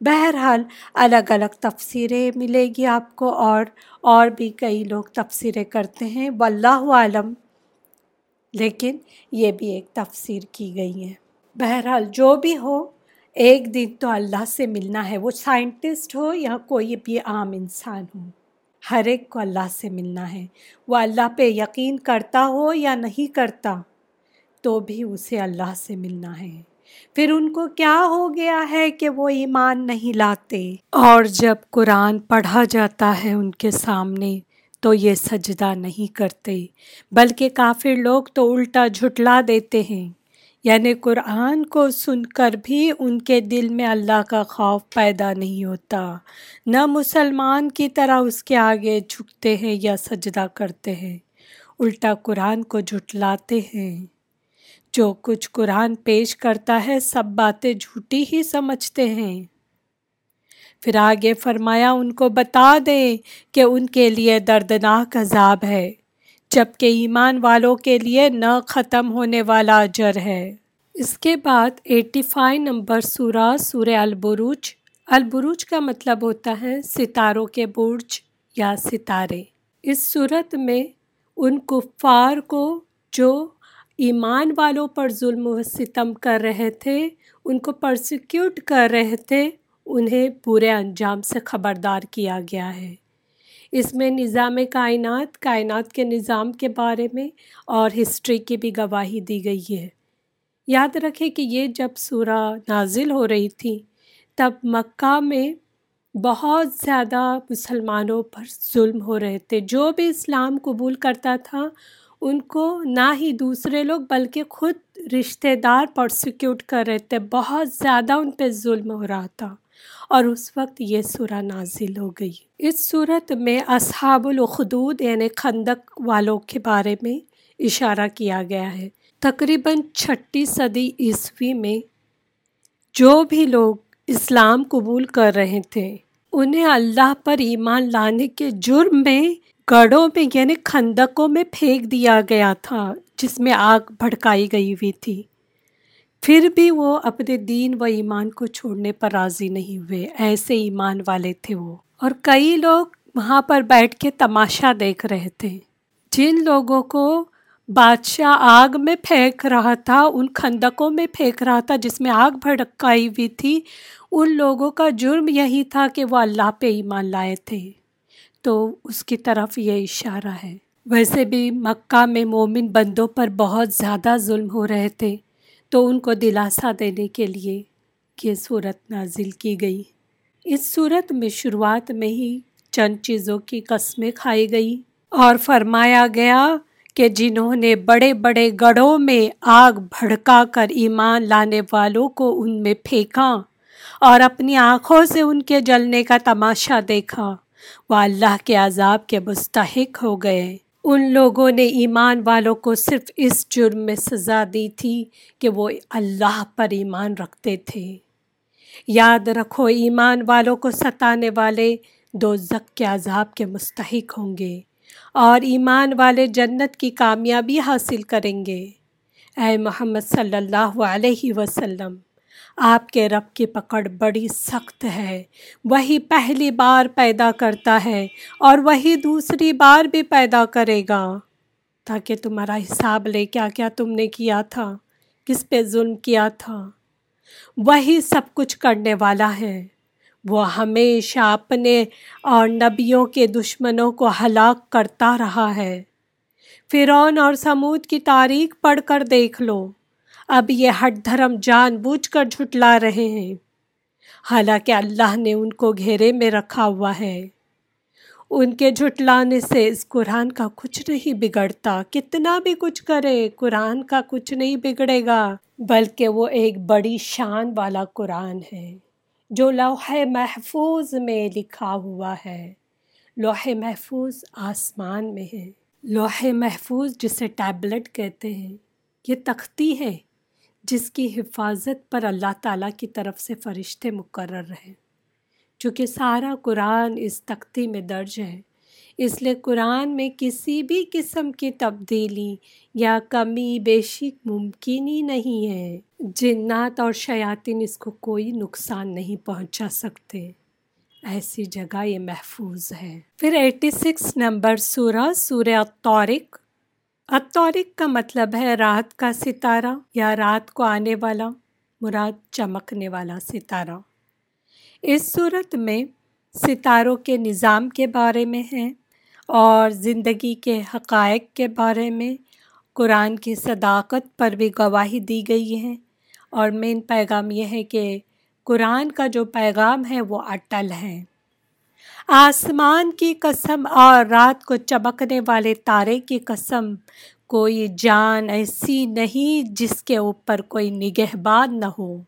بہرحال الگ الگ تفسیریں ملے گی آپ کو اور اور بھی کئی لوگ تفسیریں کرتے ہیں۔ واللہ عالم۔ لیکن یہ بھی ایک تفسیر کی گئی ہے۔ بہرحال جو بھی ہو، ایک دن تو اللہ سے ملنا ہے۔ وہ سائنٹسٹ ہو یا کوئی بھی عام انسان ہو۔ ہر ایک کو اللہ سے ملنا ہے۔ وہ اللہ پہ یقین کرتا ہو یا نہیں کرتا، تو بھی اسے اللہ سے ملنا ہے۔ پھر ان کو کیا ہو گیا ہے کہ وہ ایمان نہیں لاتے؟ اور جب قرآن پڑھا جاتا ہے ان کے سامنے، تو یہ سجدہ نہیں کرتے، بلکہ کافر لوگ تو الٹا جھٹلا دیتے ہیں۔ یعنی قرآن کو سن کر بھی ان کے دل میں اللہ کا خوف پیدا نہیں ہوتا۔ نہ مسلمان کی طرح اس کے آگے جھکتے ہیں یا سجدہ کرتے ہیں۔ الٹا قرآن کو جھٹلاتے ہیں۔ جو کچھ قرآن پیش کرتا ہے، سب باتیں جھوٹی ہی سمجھتے ہیں۔ پھر آگے فرمایا، ان کو بتا دیں کہ ان کے لیے دردناک عذاب ہے۔ جبکہ ایمان والوں کے لیے نہ ختم ہونے والا اجر ہے۔ اس کے بعد ایٹی فائیو نمبر سورہ سورہ البروج۔ البروج کا مطلب ہوتا ہے ستاروں کے برج یا ستارے۔ اس صورت میں ان کفار کو جو ایمان والوں پر ظلم و ستم کر رہے تھے، ان کو پرسیکیوٹ کر رہے تھے، انہیں پورے انجام سے خبردار کیا گیا ہے۔ اس میں نظام کائنات کائنات کے نظام کے بارے میں اور ہسٹری کی بھی گواہی دی گئی ہے۔ یاد رکھے کہ یہ جب سورہ نازل ہو رہی تھی، تب مکہ میں بہت زیادہ مسلمانوں پر ظلم ہو رہے تھے۔ جو بھی اسلام قبول کرتا تھا، ان کو نہ ہی دوسرے لوگ بلکہ خود رشتہ دار پرسیکیوٹ کر رہے تھے۔ بہت زیادہ ان پہ ظلم ہو رہا تھا۔ اور اس وقت یہ سورہ نازل ہو گئی۔ اس صورت میں اصحاب الخدود یعنی خندق والوں کے بارے میں اشارہ کیا گیا ہے۔ تقریباً چھٹی صدی عیسوی میں جو بھی لوگ اسلام قبول کر رہے تھے، انہیں اللہ پر ایمان لانے کے جرم میں گڑھوں میں یعنی خندقوں میں پھینک دیا گیا تھا، جس میں آگ بھڑکائی گئی ہوئی تھی۔ پھر بھی وہ اپنے دین و ایمان کو چھوڑنے پر راضی نہیں ہوئے۔ ایسے ایمان والے تھے وہ۔ اور کئی لوگ وہاں پر بیٹھ کے تماشا دیکھ رہے تھے۔ جن لوگوں کو بادشاہ آگ میں پھینک رہا تھا، ان خندقوں میں پھینک رہا تھا جس میں آگ بھڑکائی ہوئی تھی، ان لوگوں کا جرم یہی تھا کہ وہ اللہ پہ ایمان لائے تھے۔ تو اس کی طرف یہ اشارہ ہے۔ ویسے بھی مکہ میں مومن بندوں پر بہت زیادہ ظلم ہو رہے تھے۔ تو ان کو دلاسا دینے کے لیے یہ صورت نازل کی گئی۔ اس صورت میں شروعات میں ہی چند چیزوں کی قسمیں کھائی گئی اور فرمایا گیا کہ جنہوں نے بڑے بڑے گڑھوں میں آگ بھڑکا کر ایمان لانے والوں کو ان میں پھینکا اور اپنی آنکھوں سے ان کے جلنے کا تماشا دیکھا۔ وہ اللہ کے عذاب کے مستحق ہو گئے۔ ان لوگوں نے ایمان والوں کو صرف اس جرم میں سزا دی تھی کہ وہ اللہ پر ایمان رکھتے تھے۔ یاد رکھو، ایمان والوں کو ستانے والے دو زک کے عذاب کے مستحق ہوں گے اور ایمان والے جنت کی کامیابی حاصل کریں گے۔ اے محمد صلی اللہ علیہ وسلم۔ آپ کے رب کی پکڑ بڑی سخت ہے۔ وہی پہلی بار پیدا کرتا ہے اور وہی دوسری بار بھی پیدا کرے گا۔ تاکہ تمہارا حساب لے کیا کیا تم نے کیا تھا، کس پہ ظلم کیا تھا۔ وہی سب کچھ کرنے والا ہے۔ وہ ہمیشہ اپنے اور نبیوں کے دشمنوں کو ہلاک کرتا رہا ہے۔ فرعون اور سمود کی تاریخ پڑھ کر دیکھ لو۔ اب یہ ہٹ دھرم جان بوجھ کر جھٹلا رہے ہیں۔ حالانکہ اللہ نے ان کو گھیرے میں رکھا ہوا ہے۔ ان کے جھٹلانے سے اس قرآن کا کچھ نہیں بگڑتا۔ کتنا بھی کچھ کرے، قرآن کا کچھ نہیں بگڑے گا، بلکہ وہ ایک بڑی شان والا قرآن ہے، جو لوح محفوظ میں لکھا ہوا ہے۔ لوح محفوظ آسمان میں ہے۔ لوح محفوظ جسے ٹیبلٹ کہتے ہیں، یہ تختی ہے۔ جس کی حفاظت پر اللہ تعالیٰ کی طرف سے فرشتے مقرر رہے۔ چونکہ سارا قرآن اس تختی میں درج ہے، اس لیے قرآن میں کسی بھی قسم کی تبدیلی یا کمی بیشی ممکن ہی نہیں ہے۔ جنات اور شیاطین اس کو کوئی نقصان نہیں پہنچا سکتے۔ ایسی جگہ یہ محفوظ ہے۔ پھر ایٹی سکس نمبر سورہ سورہ طورق اتورک کا مطلب ہے رات کا ستارہ یا رات کو آنے والا، مراد چمکنے والا ستارہ۔ اس صورت میں ستاروں کے نظام کے بارے میں ہے اور زندگی کے حقائق کے بارے میں قرآن کی صداقت پر بھی گواہی دی گئی ہے۔ اور مین پیغام یہ ہے کہ قرآن کا جو پیغام ہے وہ اٹل ہے۔ آسمان کی قسم اور رات کو چمکنے والے تارے کی قسم۔ کوئی جان ایسی نہیں جس کے اوپر کوئی نگہبان نہ ہو۔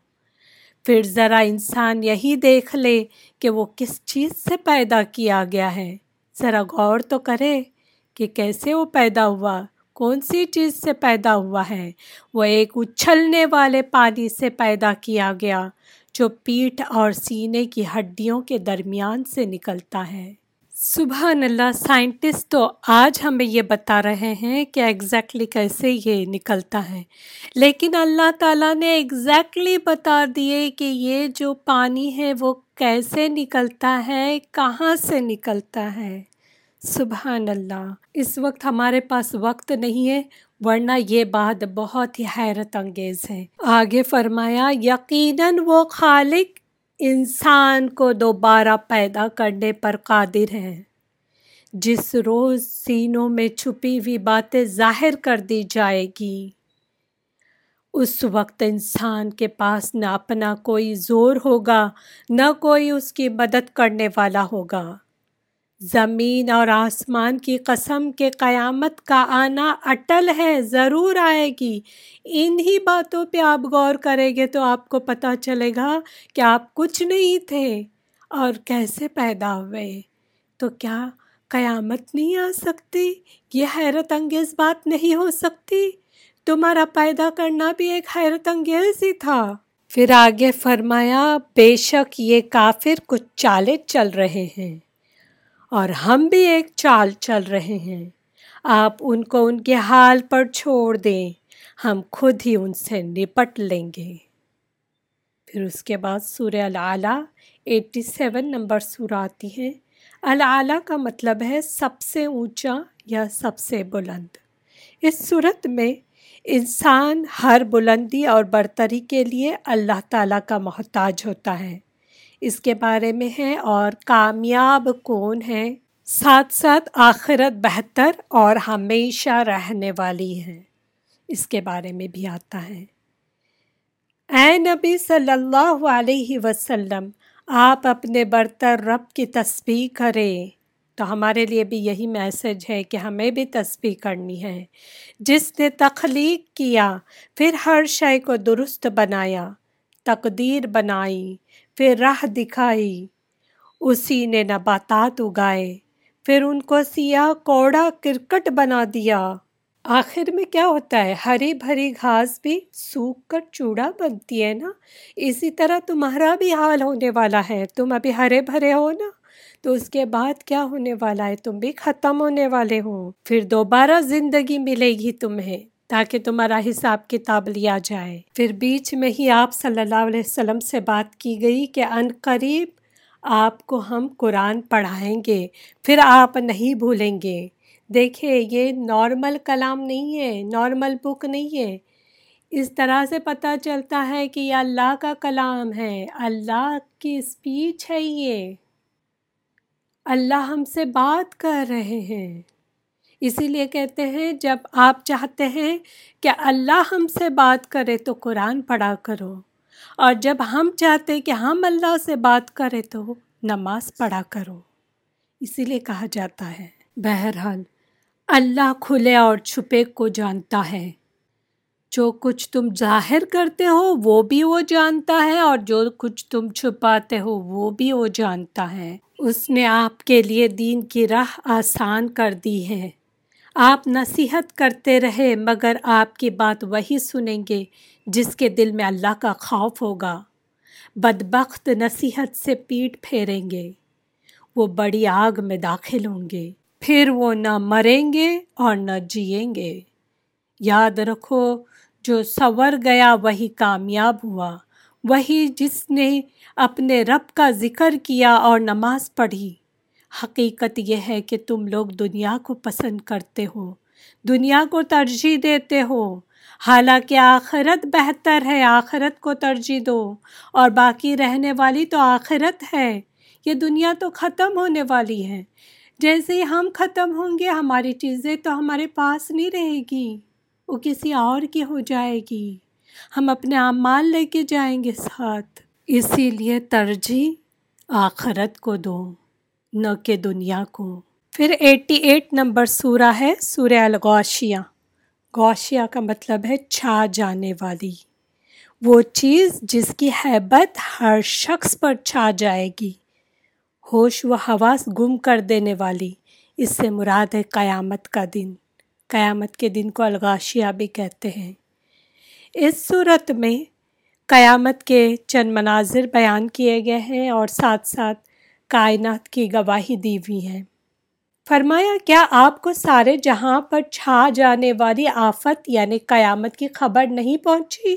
پھر ذرا انسان یہی دیکھ لے کہ وہ کس چیز سے پیدا کیا گیا ہے۔ ذرا غور تو کرے کہ کیسے وہ پیدا ہوا، کون سی چیز سے پیدا ہوا ہے۔ وہ ایک اچھلنے والے پانی سے پیدا کیا گیا۔ جو پیٹھ اور سینے کی ہڈیوں کے درمیان سے نکلتا ہے۔ سبحان اللہ، سائنٹسٹ تو آج ہمیں یہ بتا رہے ہیں کہ ایگزیکٹلی کیسے یہ نکلتا ہے۔ لیکن اللہ تعالیٰ نے ایگزیکٹلی بتا دیے کہ یہ جو پانی ہے وہ کیسے نکلتا ہے، کہاں سے نکلتا ہے۔ سبحان اللہ، اس وقت ہمارے پاس وقت نہیں ہے۔ ورنہ یہ بات بہت ہی حیرت انگیز ہے۔ آگے فرمایا، یقیناً وہ خالق انسان کو دوبارہ پیدا کرنے پر قادر ہے۔ جس روز سینوں میں چھپی ہوئی باتیں ظاہر کر دی جائے گی، اس وقت انسان کے پاس نہ اپنا کوئی زور ہوگا، نہ کوئی اس کی مدد کرنے والا ہوگا۔ زمین اور آسمان کی قسم کے قیامت کا آنا اٹل ہے، ضرور آئے گی۔ انہی باتوں پہ آپ غور کریں گے تو آپ کو پتہ چلے گا کہ آپ کچھ نہیں تھے اور کیسے پیدا ہوئے۔ تو کیا قیامت نہیں آ سکتی؟ یہ حیرت انگیز بات نہیں ہو سکتی۔ تمہارا پیدا کرنا بھی ایک حیرت انگیز ہی تھا۔ پھر آگے فرمایا، بے شک یہ کافر کچھ چالے چل رہے ہیں۔ اور ہم بھی ایک چال چل رہے ہیں۔ آپ ان کو ان کے حال پر چھوڑ دیں، ہم خود ہی ان سے نپٹ لیں گے۔ پھر اس کے بعد سورہ العلیٰ ایٹی سیون نمبر سورہ آتی ہے۔ العلیٰ کا مطلب ہے سب سے اونچا یا سب سے بلند۔ اس صورت میں انسان ہر بلندی اور برتری کے لیے اللہ تعالیٰ کا محتاج ہوتا ہے۔ اس کے بارے میں ہے اور کامیاب کون ہے ساتھ ساتھ آخرت بہتر اور ہمیشہ رہنے والی ہے اس کے بارے میں بھی آتا ہے۔ اے نبی صلی اللہ علیہ وسلم، آپ اپنے برتر رب کی تسبیح کریں۔ تو ہمارے لیے بھی یہی میسج ہے کہ ہمیں بھی تسبیح کرنی ہے۔ جس نے تخلیق کیا، پھر ہر شے کو درست بنایا، تقدیر بنائی۔ پھر راہ دکھائی۔ اسی نے نباتات اگائے۔ پھر ان کو سیاہ کوڑا کرکٹ بنا دیا۔ آخر میں کیا ہوتا ہے؟ ہری بھری گھاس بھی سوکھ کر چوڑا بنتی ہے نا؟ اسی طرح تمہارا بھی حال ہونے والا ہے۔ تم ابھی ہرے بھرے ہو نا؟ تو اس کے بعد کیا ہونے والا ہے؟ تم بھی ختم ہونے والے ہو۔ پھر دوبارہ زندگی ملے گی تمہیں۔ تاکہ تمہارا حساب کتاب لیا جائے۔ پھر بیچ میں ہی آپ صلی اللہ علیہ وسلم سے بات کی گئی کہ ان قریب آپ کو ہم قرآن پڑھائیں گے، پھر آپ نہیں بھولیں گے۔ دیکھیں، یہ نارمل کلام نہیں ہے، نارمل بک نہیں ہے۔ اس طرح سے پتہ چلتا ہے کہ یہ اللہ کا کلام ہے۔ اللہ کی اسپیچ ہے یہ۔ اللہ ہم سے بات کر رہے ہیں۔ اسی لیے کہتے ہیں، جب آپ چاہتے ہیں کہ اللہ ہم سے بات کرے تو قرآن پڑھا کرو، اور جب ہم چاہتے کہ ہم اللہ سے بات کریں تو نماز پڑھا کرو۔ اسی لیے کہا جاتا ہے، بہرحال اللہ کھلے اور چھپے کو جانتا ہے۔ جو کچھ تم ظاہر کرتے ہو، وہ بھی وہ جانتا ہے، اور جو کچھ تم چھپاتے ہو، وہ بھی وہ جانتا ہے۔ اس نے آپ کے لیے دین کی راہ آسان کر دی ہے۔ آپ نصیحت کرتے رہے، مگر آپ کی بات وہی سنیں گے جس کے دل میں اللہ کا خوف ہوگا۔ بدبخت نصیحت سے پیٹ پھیریں گے، وہ بڑی آگ میں داخل ہوں گے۔ پھر وہ نہ مریں گے اور نہ جئیں گے۔ یاد رکھو، جو سور گیا وہی کامیاب ہوا۔ وہی جس نے اپنے رب کا ذکر کیا اور نماز پڑھی۔ حقیقت یہ ہے کہ تم لوگ دنیا کو پسند کرتے ہو، دنیا کو ترجیح دیتے ہو۔ حالانکہ آخرت بہتر ہے، آخرت کو ترجیح دو۔ اور باقی رہنے والی تو آخرت ہے۔ یہ دنیا تو ختم ہونے والی ہے۔ جیسے ہی ہم ختم ہوں گے، ہماری چیزیں تو ہمارے پاس نہیں رہے گی۔ وہ کسی اور کی ہو جائے گی۔ ہم اپنے اعمال لے کے جائیں گے ساتھ۔ اسی لیے ترجیح آخرت کو دو۔ نہ کہ دنیا کو۔ پھر ایٹی ایٹ نمبر سورہ ہے، سورہ الغوشیہ غوشیہ کا مطلب ہے چھا جانے والی۔ وہ چیز جس کی حیبت ہر شخص پر چھا جائے گی۔ ہوش و حواس گم کر دینے والی۔ اس سے مراد ہے قیامت کا دن۔ قیامت کے دن کو الغاشیہ بھی کہتے ہیں۔ اس صورت میں قیامت کے چند مناظر بیان کیے گئے ہیں اور ساتھ ساتھ کائنات کی گواہی دی ہوئی ہے فرمایا، کیا آپ کو سارے جہاں پر چھا جانے والی آفت یعنی قیامت کی خبر نہیں پہنچی؟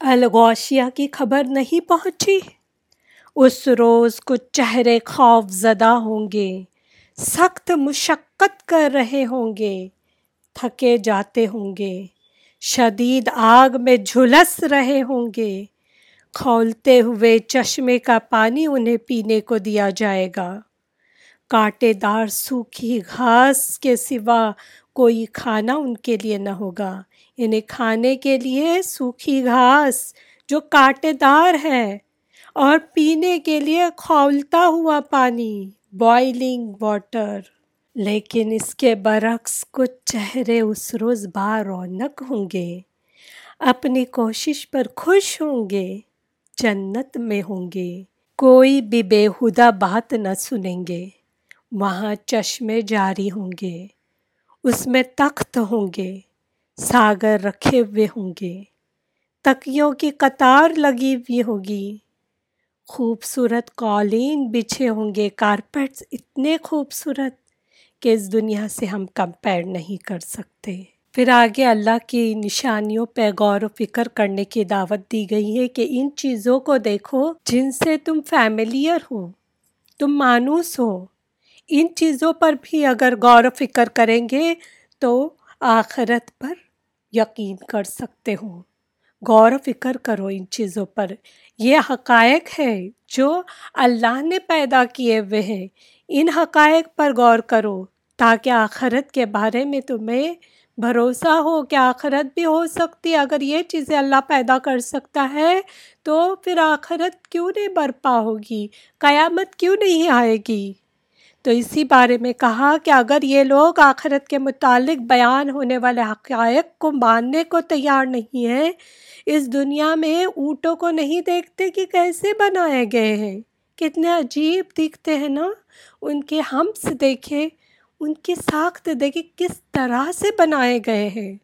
الغوشیہ کی خبر نہیں پہنچی۔ اس روز کچھ چہرے خوف زدہ ہوں گے، سخت مشقت کر رہے ہوں گے، تھکے جاتے ہوں گے، شدید آگ میں جھلس رہے ہوں گے۔ کھولتے ہوئے چشمے کا پانی انہیں پینے کو دیا جائے گا۔ کانٹے دار سوکھی گھاس کے سوا کوئی کھانا ان کے لیے نہ ہوگا۔ انہیں کھانے کے لیے سوکھی گھاس جو کانٹے دار ہے اور پینے کے لیے کھولتا ہوا پانی، بوائلنگ واٹر۔ لیکن اس کے برعکس کچھ چہرے اس روز بار رونق ہوں گے۔ اپنی کوشش پر خوش ہوں گے۔ جنت میں ہوں گے۔ کوئی بھی بےحدہ بات نہ سنیں گے۔ وہاں چشمے جاری ہوں گے۔ اس میں تخت ہوں گے۔ ساگر رکھے ہوئے ہوں گے۔ تکیوں کی قطار لگی ہوئی ہوگی۔ خوبصورت قالین بچھے ہوں گے۔ کارپیٹس اتنے خوبصورت کہ اس دنیا سے ہم کمپیئر نہیں کر سکتے۔ پھر آگے اللہ کی نشانیوں پہ غور و فکر کرنے کی دعوت دی گئی ہے کہ ان چیزوں کو دیکھو جن سے تم فیملیئر ہو، تم مانوس ہو۔ ان چیزوں پر بھی اگر غور و فکر کریں گے تو آخرت پر یقین کر سکتے ہو۔ غور و فکر کرو ان چیزوں پر۔ یہ حقائق ہے جو اللہ نے پیدا کیے ہوئے ہیں۔ ان حقائق پر غور کرو تاکہ آخرت کے بارے میں تمہیں بھروسہ ہو کہ آخرت بھی ہو سکتی اگر یہ چیزیں اللہ پیدا کر سکتا ہے تو پھر آخرت کیوں نہیں برپا ہوگی؟ قیامت کیوں نہیں آئے گی؟ تو اسی بارے میں کہا کہ اگر یہ لوگ آخرت کے متعلق بیان ہونے والے حقائق کو ماننے کو تیار نہیں ہیں، اس دنیا میں اونٹوں کو نہیں دیکھتے کہ کیسے بنائے گئے ہیں۔ کتنے عجیب دکھتے ہیں نا۔ ان کے ہمس دیکھیں۔ ان کی ساخت دیکھیں کس طرح سے بنائے گئے ہیں۔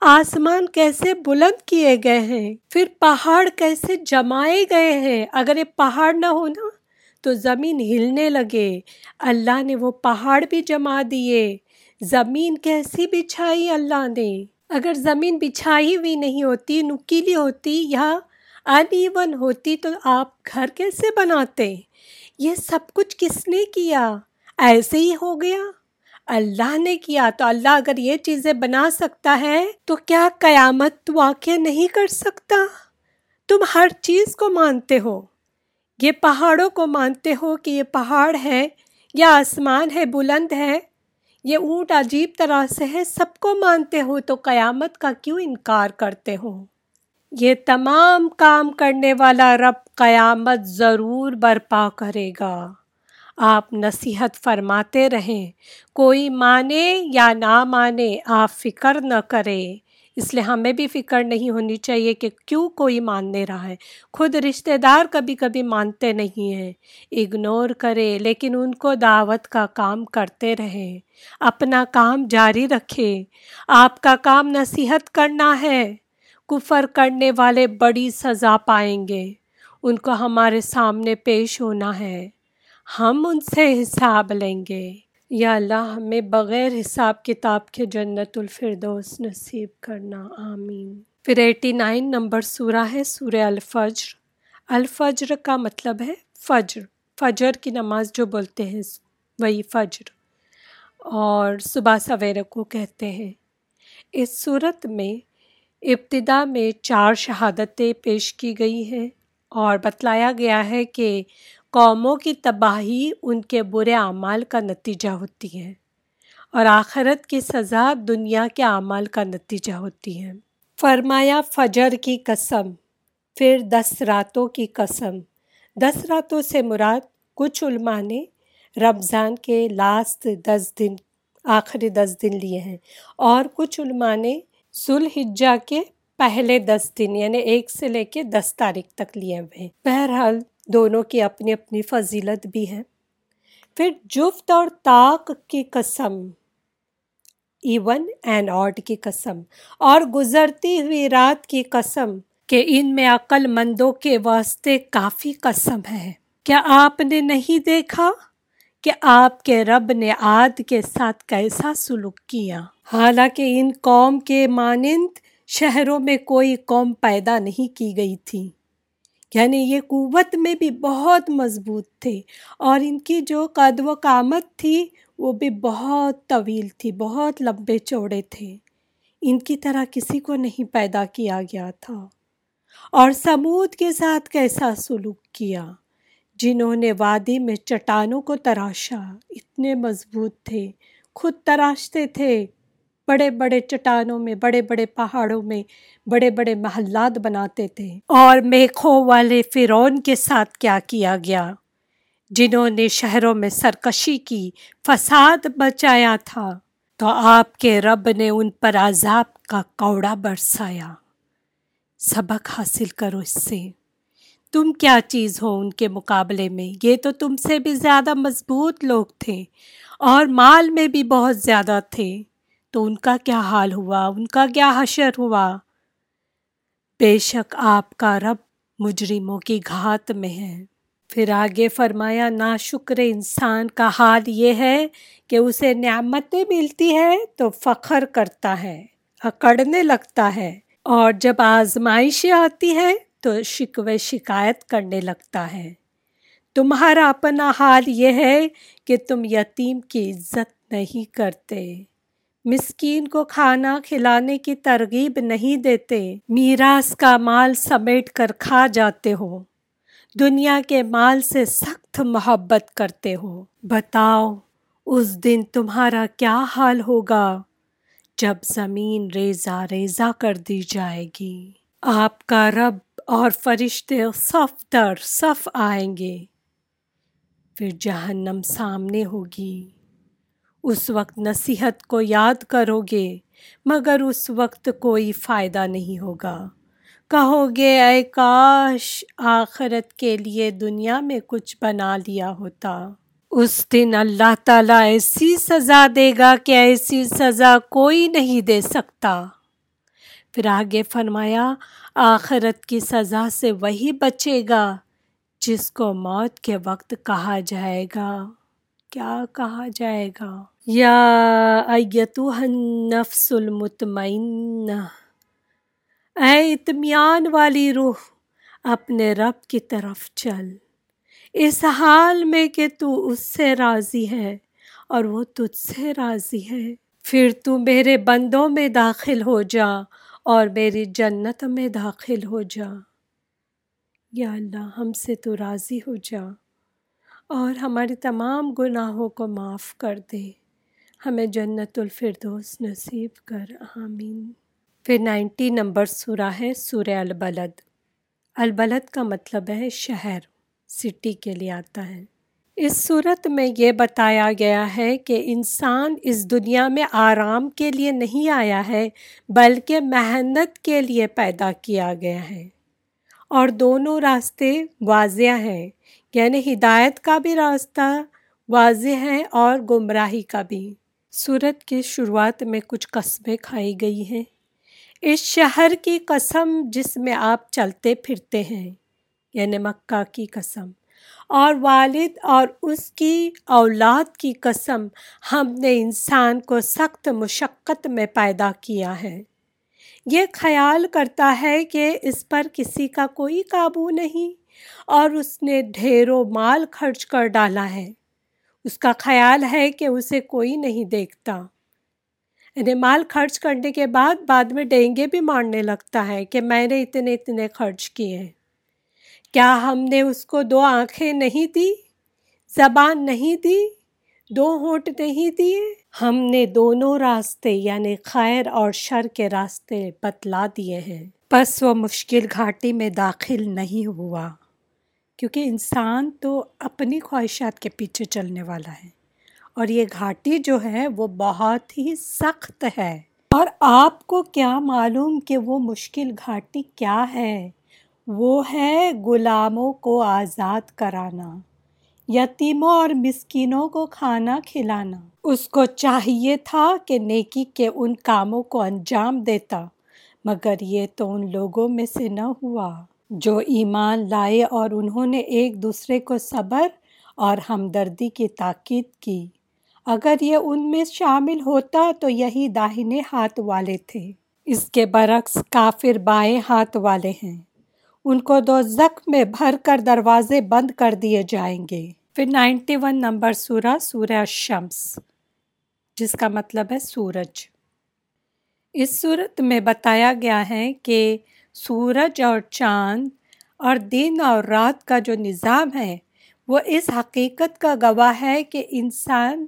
آسمان کیسے بلند کیے گئے ہیں۔ پھر پہاڑ کیسے جمائے گئے ہیں۔ اگر یہ پہاڑ نہ ہونا تو زمین ہلنے لگے۔ اللہ نے وہ پہاڑ بھی جما دیے۔ زمین کیسی بچھائی اللہ نے۔ اگر زمین بچھائی ہوئی نہیں ہوتی، نکیلی ہوتی یا ان ایون ہوتی، تو آپ گھر کیسے بناتے؟ یہ سب کچھ کس نے کیا؟ ایسے ہی ہو گیا۔ اللہ نے کیا تو اللہ اگر یہ چیزیں بنا سکتا ہے تو کیا قیامت واقع نہیں کر سکتا؟ تم ہر چیز کو مانتے ہو۔ یہ پہاڑوں کو مانتے ہو کہ یہ پہاڑ ہے یا آسمان ہے، بلند ہے۔ یہ اونٹ عجیب طرح سے ہے، سب کو مانتے ہو تو قیامت کا کیوں انکار کرتے ہو؟ یہ تمام کام کرنے والا رب قیامت ضرور برپا کرے گا۔ آپ نصیحت فرماتے رہیں۔ کوئی مانے یا نہ مانے، آپ فکر نہ کرے اس لیے ہمیں بھی فکر نہیں ہونی چاہیے کہ کیوں کوئی ماننے رہا ہے۔ خود رشتہ دار کبھی کبھی مانتے نہیں ہیں۔ اگنور کرے لیکن ان کو دعوت کا کام کرتے رہیں۔ اپنا کام جاری رکھے آپ کا کام نصیحت کرنا ہے۔ کفر کرنے والے بڑی سزا پائیں گے۔ ان کو ہمارے سامنے پیش ہونا ہے۔ ہم ان سے حساب لیں گے۔ یا اللہ، ہمیں بغیر حساب کتاب کے جنت الفردوس نصیب کرنا۔ آمین۔ پھر ایٹی نائن نمبر سورہ ہے، سورہ الفجر۔ الفجر کا مطلب ہے فجر۔ فجر کی نماز جو بولتے ہیں، وہی فجر۔ اور صبح سویرے کو کہتے ہیں۔ اس صورت میں ابتدا میں چار شہادتیں پیش کی گئی ہیں اور بتلایا گیا ہے کہ قوموں کی تباہی ان کے برے اعمال کا نتیجہ ہوتی ہے اور آخرت کی سزا دنیا کے اعمال کا نتیجہ ہوتی ہے۔ فرمایا، فجر کی قسم، پھر دس راتوں کی قسم۔ دس راتوں سے مراد کچھ علماء نے رمضان کے لاسٹ دس دن، آخری دس دن لیے ہیں۔ اور کچھ علماء نے ذوالحجہ کے پہلے دس دن یعنی ایک سے لے کے دس تاریخ تک لیے ہوئے ہیں۔ بہرحال دونوں کی اپنی اپنی فضیلت بھی ہے پھر جفت اور طاق کی قسم، ایون اینڈ آڈ کی قسم، اور گزرتی ہوئی رات کی قسم کہ ان میں عقل مندوں کے واسطے کافی قسم ہے کیا آپ نے نہیں دیکھا کہ آپ کے رب نے عاد کے ساتھ کیسا سلوک کیا؟ حالانکہ ان قوم کے مانند شہروں میں کوئی قوم پیدا نہیں کی گئی تھی۔ یعنی یہ قوت میں بھی بہت مضبوط تھے اور ان کی جو قد و قامت تھی وہ بھی بہت طویل تھی، بہت لمبے چوڑے تھے۔ ان کی طرح کسی کو نہیں پیدا کیا گیا تھا۔ اور سمود کے ساتھ کیسا سلوک کیا، جنہوں نے وادی میں چٹانوں کو تراشا، اتنے مضبوط تھے، خود تراشتے تھے۔ بڑے بڑے چٹانوں میں، بڑے بڑے پہاڑوں میں، بڑے بڑے محلات بناتے تھے۔ اور میکھوں والے فرون کے ساتھ کیا کیا گیا؟ جنہوں نے شہروں میں سرکشی کی، فساد بچایا تھا۔ تو آپ کے رب نے ان پر عذاب کا کوڑا برسایا۔ سبق حاصل کرو اس سے۔ تم کیا چیز ہو ان کے مقابلے میں؟ یہ تو تم سے بھی زیادہ مضبوط لوگ تھے اور مال میں بھی بہت زیادہ تھے۔ تو ان کا کیا حال ہوا؟ ان کا کیا حشر ہوا؟ بے شک آپ کا رب مجرموں کی گھات میں ہے۔ پھر آگے فرمایا نا شکر انسان کا حال یہ ہے کہ اسے نعمتیں ملتی ہے تو فخر کرتا ہے، اکڑنے لگتا ہے۔ اور جب آزمائشیں آتی ہے تو شکوے شکایت کرنے لگتا ہے۔ تمہارا اپنا حال یہ ہے کہ تم یتیم کی عزت نہیں کرتے۔ مسکین کو کھانا کھلانے کی ترغیب نہیں دیتے، میراث کا مال سمیٹ کر کھا جاتے ہو۔ دنیا کے مال سے سخت محبت کرتے ہو۔ بتاؤ، اس دن تمہارا کیا حال ہوگا؟ جب زمین ریزہ ریزہ کر دی جائے گی۔ آپ کا رب اور فرشتے صف در صف آئیں گے۔ پھر جہنم سامنے ہوگی۔ اس وقت نصیحت کو یاد کرو گے مگر اس وقت کوئی فائدہ نہیں ہوگا۔ کہو گے اے کاش، آخرت کے لیے دنیا میں کچھ بنا لیا ہوتا۔ اس دن اللہ تعالیٰ ایسی سزا دے گا کہ ایسی سزا کوئی نہیں دے سکتا۔ پھر آگے فرمایا، آخرت کی سزا سے وہی بچے گا جس کو موت کے وقت کہا جائے گا۔ کیا کہا جائے گا؟ یا ایتو النفس المطمئن اے اطمینان والی روح، اپنے رب کی طرف چل۔ اس حال میں کہ تو اس سے راضی ہے اور وہ تجھ سے راضی ہے۔ پھر تو میرے بندوں میں داخل ہو جا اور میری جنت میں داخل ہو جا۔ یا اللہ، ہم سے تو راضی ہو جا اور ہماری تمام گناہوں کو معاف کر دے۔ ہمیں جنت الفردوس نصیب کر، آمین۔ پھر نائنٹی نمبر سورہ ہے، سورہ البلد۔ البلد کا مطلب ہے شہر، سٹی کے لیے آتا ہے۔ اس صورت میں یہ بتایا گیا ہے کہ انسان اس دنیا میں آرام کے لیے نہیں آیا ہے، بلکہ محنت کے لیے پیدا کیا گیا ہے۔ اور دونوں راستے واضح ہیں یعنی ہدایت کا بھی راستہ واضح ہے اور گمراہی کا بھی۔ صورت کی شروعات میں کچھ قصبیں کھائی گئی ہیں۔ اس شہر کی قسم جس میں آپ چلتے پھرتے ہیں یعنی مکہ کی قسم۔ اور والد اور اس کی اولاد کی قسم ہم نے انسان کو سخت مشقت میں پیدا کیا ہے۔ یہ خیال کرتا ہے کہ اس پر کسی کا کوئی قابو نہیں اور اس نے ڈھیروں مال خرچ کر ڈالا ہے۔ اس کا خیال ہے کہ اسے کوئی نہیں دیکھتا۔ یعنی مال خرچ کرنے کے بعد بعد میں ڈینگے بھی مارنے لگتا ہے کہ میں نے اتنے اتنے خرچ کیے ہیں۔ کیا ہم نے اس کو دو آنکھیں نہیں دی؟ زبان نہیں دی؟ دو ہونٹ نہیں دیے؟ ہم نے دونوں راستے یعنی خیر اور شر کے راستے بتلا دیے ہیں۔ بس وہ مشکل گھاٹی میں داخل نہیں ہوا۔ کیونکہ انسان تو اپنی خواہشات کے پیچھے چلنے والا ہے اور یہ گھاٹی جو ہے وہ بہت ہی سخت ہے۔ اور آپ کو کیا معلوم کہ وہ مشکل گھاٹی کیا ہے؟ وہ ہے غلاموں کو آزاد کرانا، یتیموں اور مسکینوں کو کھانا کھلانا۔ اس کو چاہیے تھا کہ نیکی کے ان کاموں کو انجام دیتا، مگر یہ تو ان لوگوں میں سے نہ ہوا۔ جو ایمان لائے اور انہوں نے ایک دوسرے کو صبر اور ہمدردی کی تاکید کی۔ اگر یہ ان میں شامل ہوتا تو یہی داہنے ہاتھ والے تھے۔ اس کے برعکس کافر بائیں ہاتھ والے ہیں۔ ان کو دو زخم میں بھر کر دروازے بند کر دیے جائیں گے۔ پھر نائنٹی ون نمبر سورہ سورہ شمس، جس کا مطلب ہے سورج۔ اس صورت میں بتایا گیا ہے کہ سورج اور چاند اور دن اور رات کا جو نظام ہے، وہ اس حقیقت کا گواہ ہے کہ انسان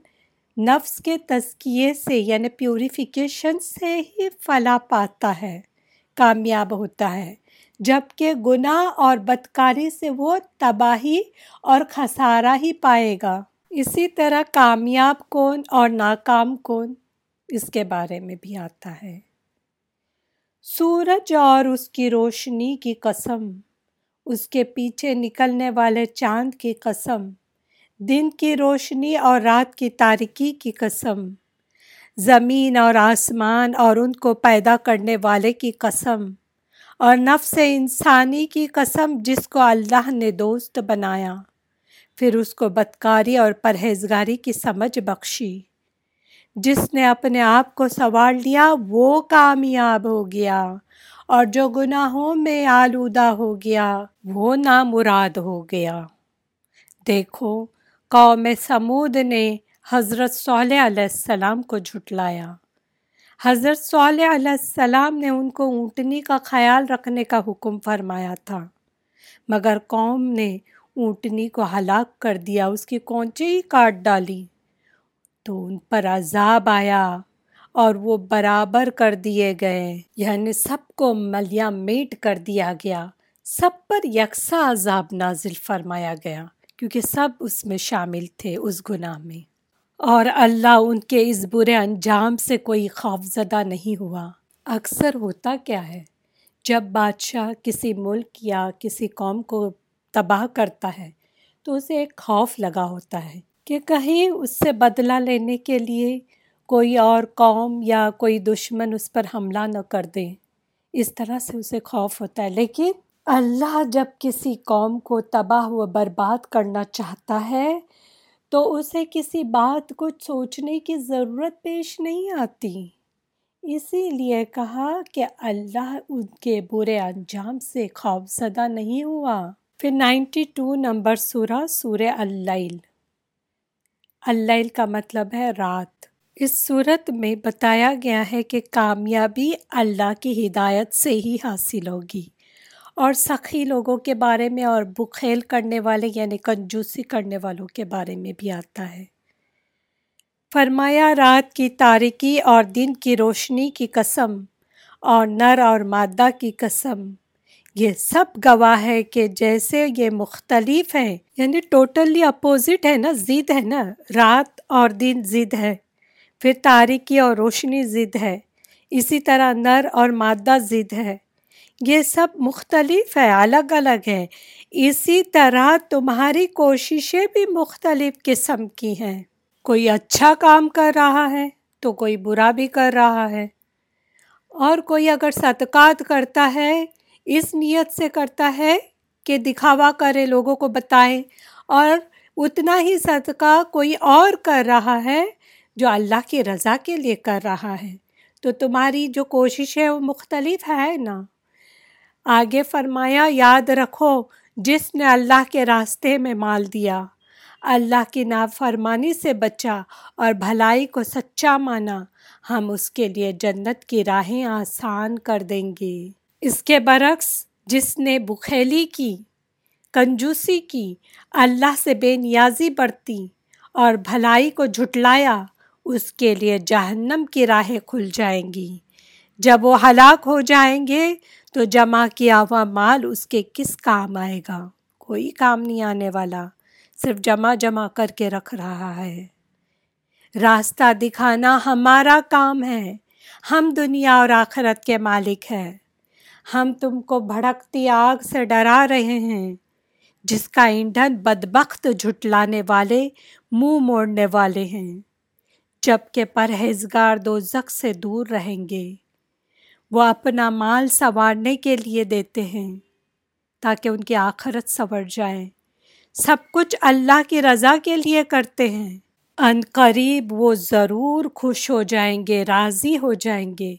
نفس کے تزکیے سے یعنی پیوریفیکیشن سے ہی فلاح پاتا ہے، کامیاب ہوتا ہے جبکہ گناہ اور بدکاری سے وہ تباہی اور خسارہ ہی پائے گا۔ اسی طرح کامیاب کون اور ناکام کون، اس کے بارے میں بھی آتا ہے۔ سورج اور اس کی روشنی کی قسم، اس کے پیچھے نکلنے والے چاند کی قسم، دن کی روشنی اور رات کی تاریکی کی قسم، زمین اور آسمان اور ان کو پیدا کرنے والے کی قسم، اور نفس انسانی کی قسم جس کو اللہ نے دوست بنایا، پھر اس کو بدکاری اور پرہیزگاری کی سمجھ بخشی۔ جس نے اپنے آپ کو سنوار لیا، وہ کامیاب ہو گیا اور جو گناہوں میں آلودہ ہو گیا، وہ نامراد ہو گیا۔ دیکھو، قوم سمود نے حضرت صلی علیہ السلام کو جھٹلایا۔ حضرت صلی علیہ السلام نے ان کو اونٹنی کا خیال رکھنے کا حکم فرمایا تھا، مگر قوم نے اونٹنی کو ہلاک کر دیا، اس کی کونچے ہی کاٹ ڈالی۔ تو ان پر عذاب آیا اور وہ برابر کر دیے گئے۔ یعنی سب کو ملیا میٹ کر دیا گیا۔ سب پر یکساں عذاب نازل فرمایا گیا کیونکہ سب اس میں شامل تھے اس گناہ میں۔ اور اللہ ان کے اس برے انجام سے کوئی خوف زدہ نہیں ہوا۔ اکثر ہوتا کیا ہے، جب بادشاہ کسی ملک یا کسی قوم کو تباہ کرتا ہے تو اسے ایک خوف لگا ہوتا ہے۔ کہ کہیں اس سے بدلہ لینے کے لیے کوئی اور قوم یا کوئی دشمن اس پر حملہ نہ کر دے۔ اس طرح سے اسے خوف ہوتا ہے۔ لیکن اللہ جب کسی قوم کو تباہ و برباد کرنا چاہتا ہے تو اسے کسی بات کو سوچنے کی ضرورت پیش نہیں آتی۔ اسی لیے کہا کہ اللہ ان کے برے انجام سے خوف زدہ نہیں ہوا۔ پھر نائنٹی ٹو نمبر سورہ سورہ اللیل۔ اللیل کا مطلب ہے رات۔ اس صورت میں بتایا گیا ہے کہ کامیابی اللہ کی ہدایت سے ہی حاصل ہوگی۔ اور سخی لوگوں کے بارے میں اور بخیل کرنے والے یعنی کنجوسی کرنے والوں کے بارے میں بھی آتا ہے۔ فرمایا، رات کی تاریکی اور دن کی روشنی کی قسم اور نر اور مادہ کی قسم۔ یہ سب گواہ ہے کہ جیسے یہ مختلف ہیں یعنی ٹوٹلی اپوزٹ ہے نا ضد ہے نا، رات اور دن ضد ہے، پھر تاریکی اور روشنی ضد ہے، اسی طرح نر اور مادہ ضد ہے۔ یہ سب مختلف ہے، الگ الگ ہے اسی طرح تمہاری کوششیں بھی مختلف قسم کی ہیں۔ کوئی اچھا کام کر رہا ہے تو کوئی برا بھی کر رہا ہے۔ اور کوئی اگر صدقات کرتا ہے اس نیت سے کرتا ہے کہ دکھاوا کرے لوگوں کو بتائیں اور اتنا ہی صدقہ کوئی اور کر رہا ہے جو اللہ کی رضا کے لیے کر رہا ہے۔ تو تمہاری جو کوشش ہے وہ مختلف ہے نا۔ آگے فرمایا، یاد رکھو، جس نے اللہ کے راستے میں مال دیا، اللہ کی نافرمانی سے بچا اور بھلائی کو سچا مانا، ہم اس کے لیے جنت کی راہیں آسان کر دیں گے۔ اس کے برعکس جس نے بخیلی کی، کنجوسی کی، اللہ سے بے نیازی برتی اور بھلائی کو جھٹلایا، اس کے لیے جہنم کی راہیں کھل جائیں گی۔ جب وہ ہلاک ہو جائیں گے تو جمع کیا ہوا مال اس کے کس کام آئے گا؟ کوئی کام نہیں آنے والا، صرف جمع جمع کر کے رکھ رہا ہے۔ راستہ دکھانا ہمارا کام ہے۔ ہم دنیا اور آخرت کے مالک ہیں۔ ہم تم کو بھڑکتی آگ سے ڈرا رہے ہیں، جس کا ایندھن بدبخت جھٹلانے والے، منہ موڑنے والے ہیں۔ جبکہ پرہیزگار دو زخ سے دور رہیں گے۔ وہ اپنا مال سنوارنے کے لیے دیتے ہیں، تاکہ ان کی آخرت سنور جائے۔ سب کچھ اللہ کی رضا کے لیے کرتے ہیں۔ ان قریب وہ ضرور خوش ہو جائیں گے، راضی ہو جائیں گے۔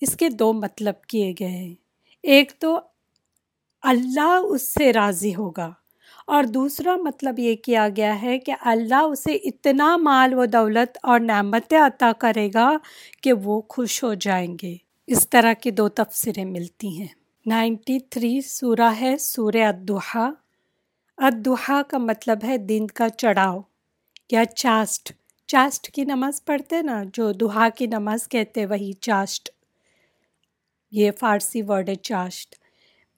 اس کے دو مطلب کیے گئے ہیں۔ ایک تو اللہ اس سے راضی ہوگا اور دوسرا مطلب یہ کیا گیا ہے کہ اللہ اسے اتنا مال و دولت اور نعمتیں عطا کرے گا کہ وہ خوش ہو جائیں گے۔ اس طرح کی دو تفسیریں ملتی ہیں۔ نائنٹی تھری سورہ ہے، سورہ ادوحا ادوحا کا مطلب ہے دن کا چڑھاؤ یا چاسٹ۔ چاسٹ کی نماز پڑھتے نا، جو دہا کی نماز کہتے وہی چاسٹ۔ یہ فارسی ورڈ ہے چاشت۔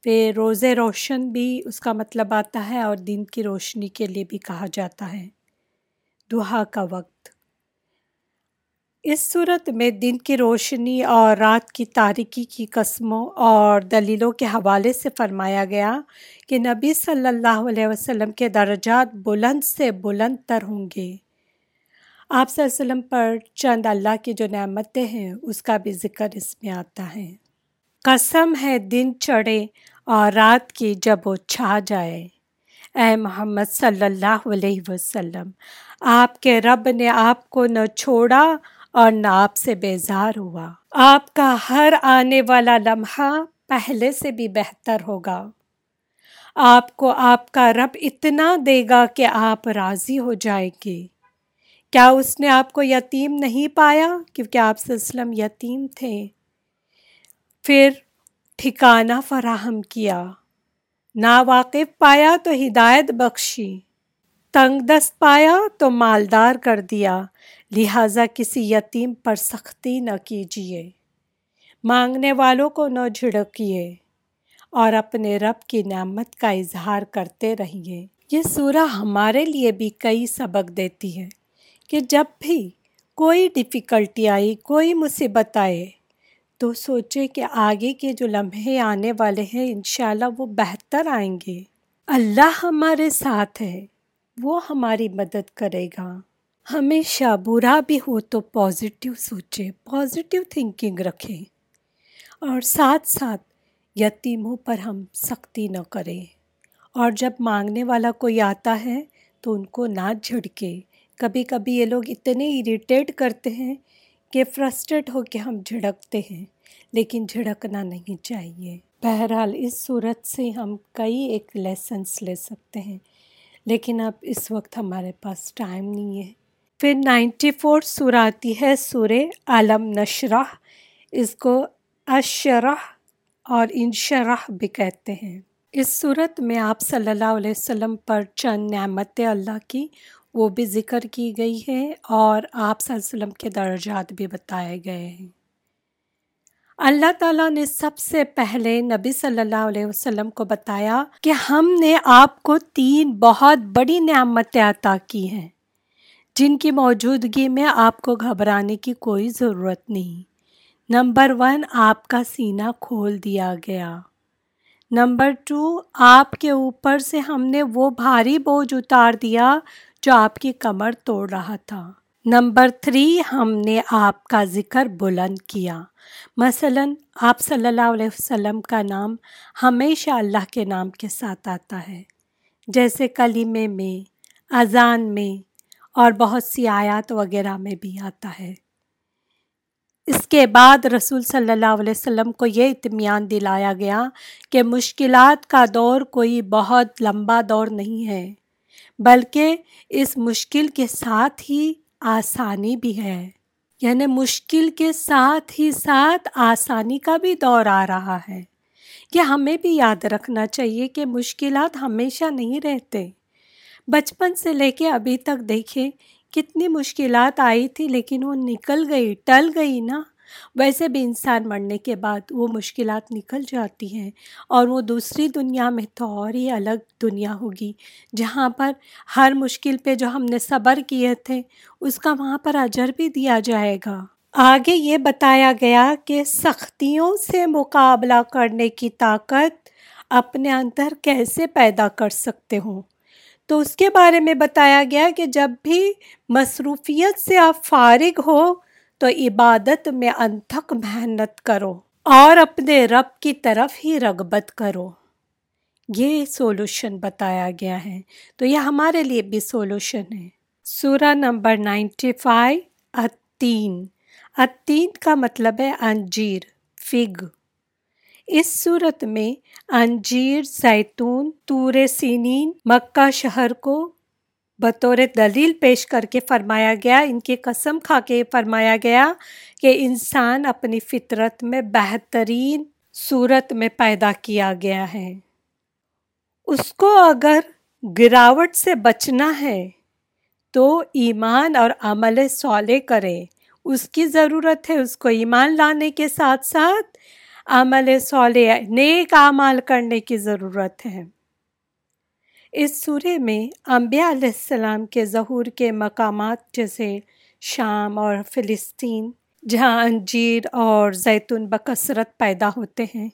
پھر روز روشن بھی اس کا مطلب آتا ہے اور دن کی روشنی کے لیے بھی کہا جاتا ہے۔ دہا کا وقت۔ اس صورت میں دن کی روشنی اور رات کی تاریکی کی قسموں اور دلیلوں کے حوالے سے فرمایا گیا کہ نبی صلی اللہ علیہ وسلم کے درجات بلند سے بلند تر ہوں گے۔ آپ صلی اللہ علیہ وسلم پر چند اللہ کی جو نعمتیں ہیں، اس کا بھی ذکر اس میں آتا ہے۔ قسم ہے دن چڑھے اور رات کی جب وہ چھا جائے۔ اے محمد صلی اللہ علیہ وسلم، آپ کے رب نے آپ کو نہ چھوڑا اور نہ آپ سے بیزار ہوا۔ آپ کا ہر آنے والا لمحہ پہلے سے بھی بہتر ہوگا۔ آپ کو آپ کا رب اتنا دے گا کہ آپ راضی ہو جائیں گے۔ کیا اس نے آپ کو یتیم نہیں پایا؟ کیونکہ آپ سے وسلم یتیم تھے۔ پھر ٹھکانہ فراہم کیا۔ نا واقف پایا تو ہدایت بخشی۔ تنگ دست پایا تو مالدار کر دیا۔ لہٰذا کسی یتیم پر سختی نہ کیجیے۔ مانگنے والوں کو نہ جھڑکیے۔ اور اپنے رب کی نعمت کا اظہار کرتے رہیے۔ یہ سورہ ہمارے لیے بھی کئی سبق دیتی ہے کہ جب بھی کوئی ڈفیکلٹی آئی، کوئی مصیبت آئے تو سوچے کہ آگے کے جو لمحے آنے والے ہیں، انشاءاللہ وہ بہتر آئیں گے۔ اللہ ہمارے ساتھ ہے، وہ ہماری مدد کرے گا۔ ہمیشہ برا بھی ہو تو پازیٹیو سوچے پازیٹیو تھنکنگ رکھیں اور ساتھ ساتھ یتیموں پر ہم سختی نہ کریں اور جب مانگنے والا کوئی آتا ہے تو ان کو نہ جھڑکے۔ کبھی کبھی یہ لوگ اتنے اریٹیٹ کرتے ہیں کہ فرسٹریٹ ہو کے ہم جھڑکتے ہیں، لیکن جھڑکنا نہیں چاہیے۔ بہرحال اس صورت سے ہم کئی ایک لیسنس لے سکتے ہیں، لیکن اب اس وقت ہمارے پاس ٹائم نہیں ہے۔ پھر نائنٹی فور سورہ آتی ہے، سورہ عالم نشرح۔ اس کو اشرح اور انشرح بھی کہتے ہیں۔ اس صورت میں آپ صلی اللہ علیہ وسلم پر چند نعمت اللہ کی وہ بھی ذکر کی گئی ہے اور آپ صلی اللہ علیہ وسلم کے درجات بھی بتائے گئے ہیں۔ اللہ تعالیٰ نے سب سے پہلے نبی صلی اللہ علیہ وسلم کو بتایا کہ ہم نے آپ کو تین بہت بڑی نعمتیں عطا کی ہیں، جن کی موجودگی میں آپ کو گھبرانے کی کوئی ضرورت نہیں۔ نمبر ون، آپ کا سینہ کھول دیا گیا۔ نمبر ٹو، آپ کے اوپر سے ہم نے وہ بھاری بوجھ اتار دیا جو آپ کی کمر توڑ رہا تھا۔ نمبر تھری، ہم نے آپ کا ذکر بلند کیا۔ مثلا، آپ صلی اللہ علیہ وسلم کا نام ہمیشہ اللہ کے نام کے ساتھ آتا ہے۔ جیسے کلیمے میں، اذان میں اور بہت سی آیات وغیرہ میں بھی آتا ہے۔ اس کے بعد رسول صلی اللہ علیہ وسلم کو یہ اطمینان دلایا گیا کہ مشکلات کا دور کوئی بہت لمبا دور نہیں ہے۔ بلکہ اس مشکل کے ساتھ ہی آسانی بھی ہے۔ یعنی مشکل کے ساتھ ہی ساتھ آسانی کا بھی دور آ رہا ہے۔ یہ ہمیں بھی یاد رکھنا چاہیے کہ مشکلات ہمیشہ نہیں رہتے۔ بچپن سے لے کے ابھی تک دیکھیں، کتنی مشکلات آئی تھی لیکن وہ نکل گئی، ٹل گئی نا۔ ویسے بھی انسان مرنے کے بعد وہ مشکلات نکل جاتی ہیں اور وہ دوسری دنیا میں تو اور ہی الگ دنیا ہوگی۔ جہاں پر ہر مشکل پہ جو ہم نے صبر کیے تھے، اس کا وہاں پر اجر بھی دیا جائے گا۔ آگے یہ بتایا گیا کہ سختیوں سے مقابلہ کرنے کی طاقت اپنے اندر کیسے پیدا کر سکتے ہوں؟ تو اس کے بارے میں بتایا گیا کہ جب بھی مصروفیت سے آپ فارغ ہو تو عبادت میں انتھک محنت کرو اور اپنے رب کی طرف ہی رغبت کرو۔ یہ سولوشن بتایا گیا ہے۔ تو یہ ہمارے لیے بھی سولوشن ہے۔ سورہ نمبر نائنٹی فائیو، اتین۔ اتین کا مطلب ہے انجیر، فگ۔ اس صورت میں انجیر، زیتون تور سینین، مکہ شہر کو بطور دلیل پیش کر کے فرمایا گیا، ان کی قسم کھا کے فرمایا گیا کہ انسان اپنی فطرت میں بہترین صورت میں پیدا کیا گیا ہے۔ اس کو اگر گراوٹ سے بچنا ہے تو ایمان اور عمل صالح کرے۔ اس کی ضرورت ہے اس کو ایمان لانے کے ساتھ ساتھ عمل صالح نیک اعمال کرنے کی ضرورت ہے۔ اس سورے میں انبیاء علیہ السلام کے ظہور کے مقامات جیسے شام اور فلسطین، جہاں انجیر اور زیتون بکثرت پیدا ہوتے ہیں۔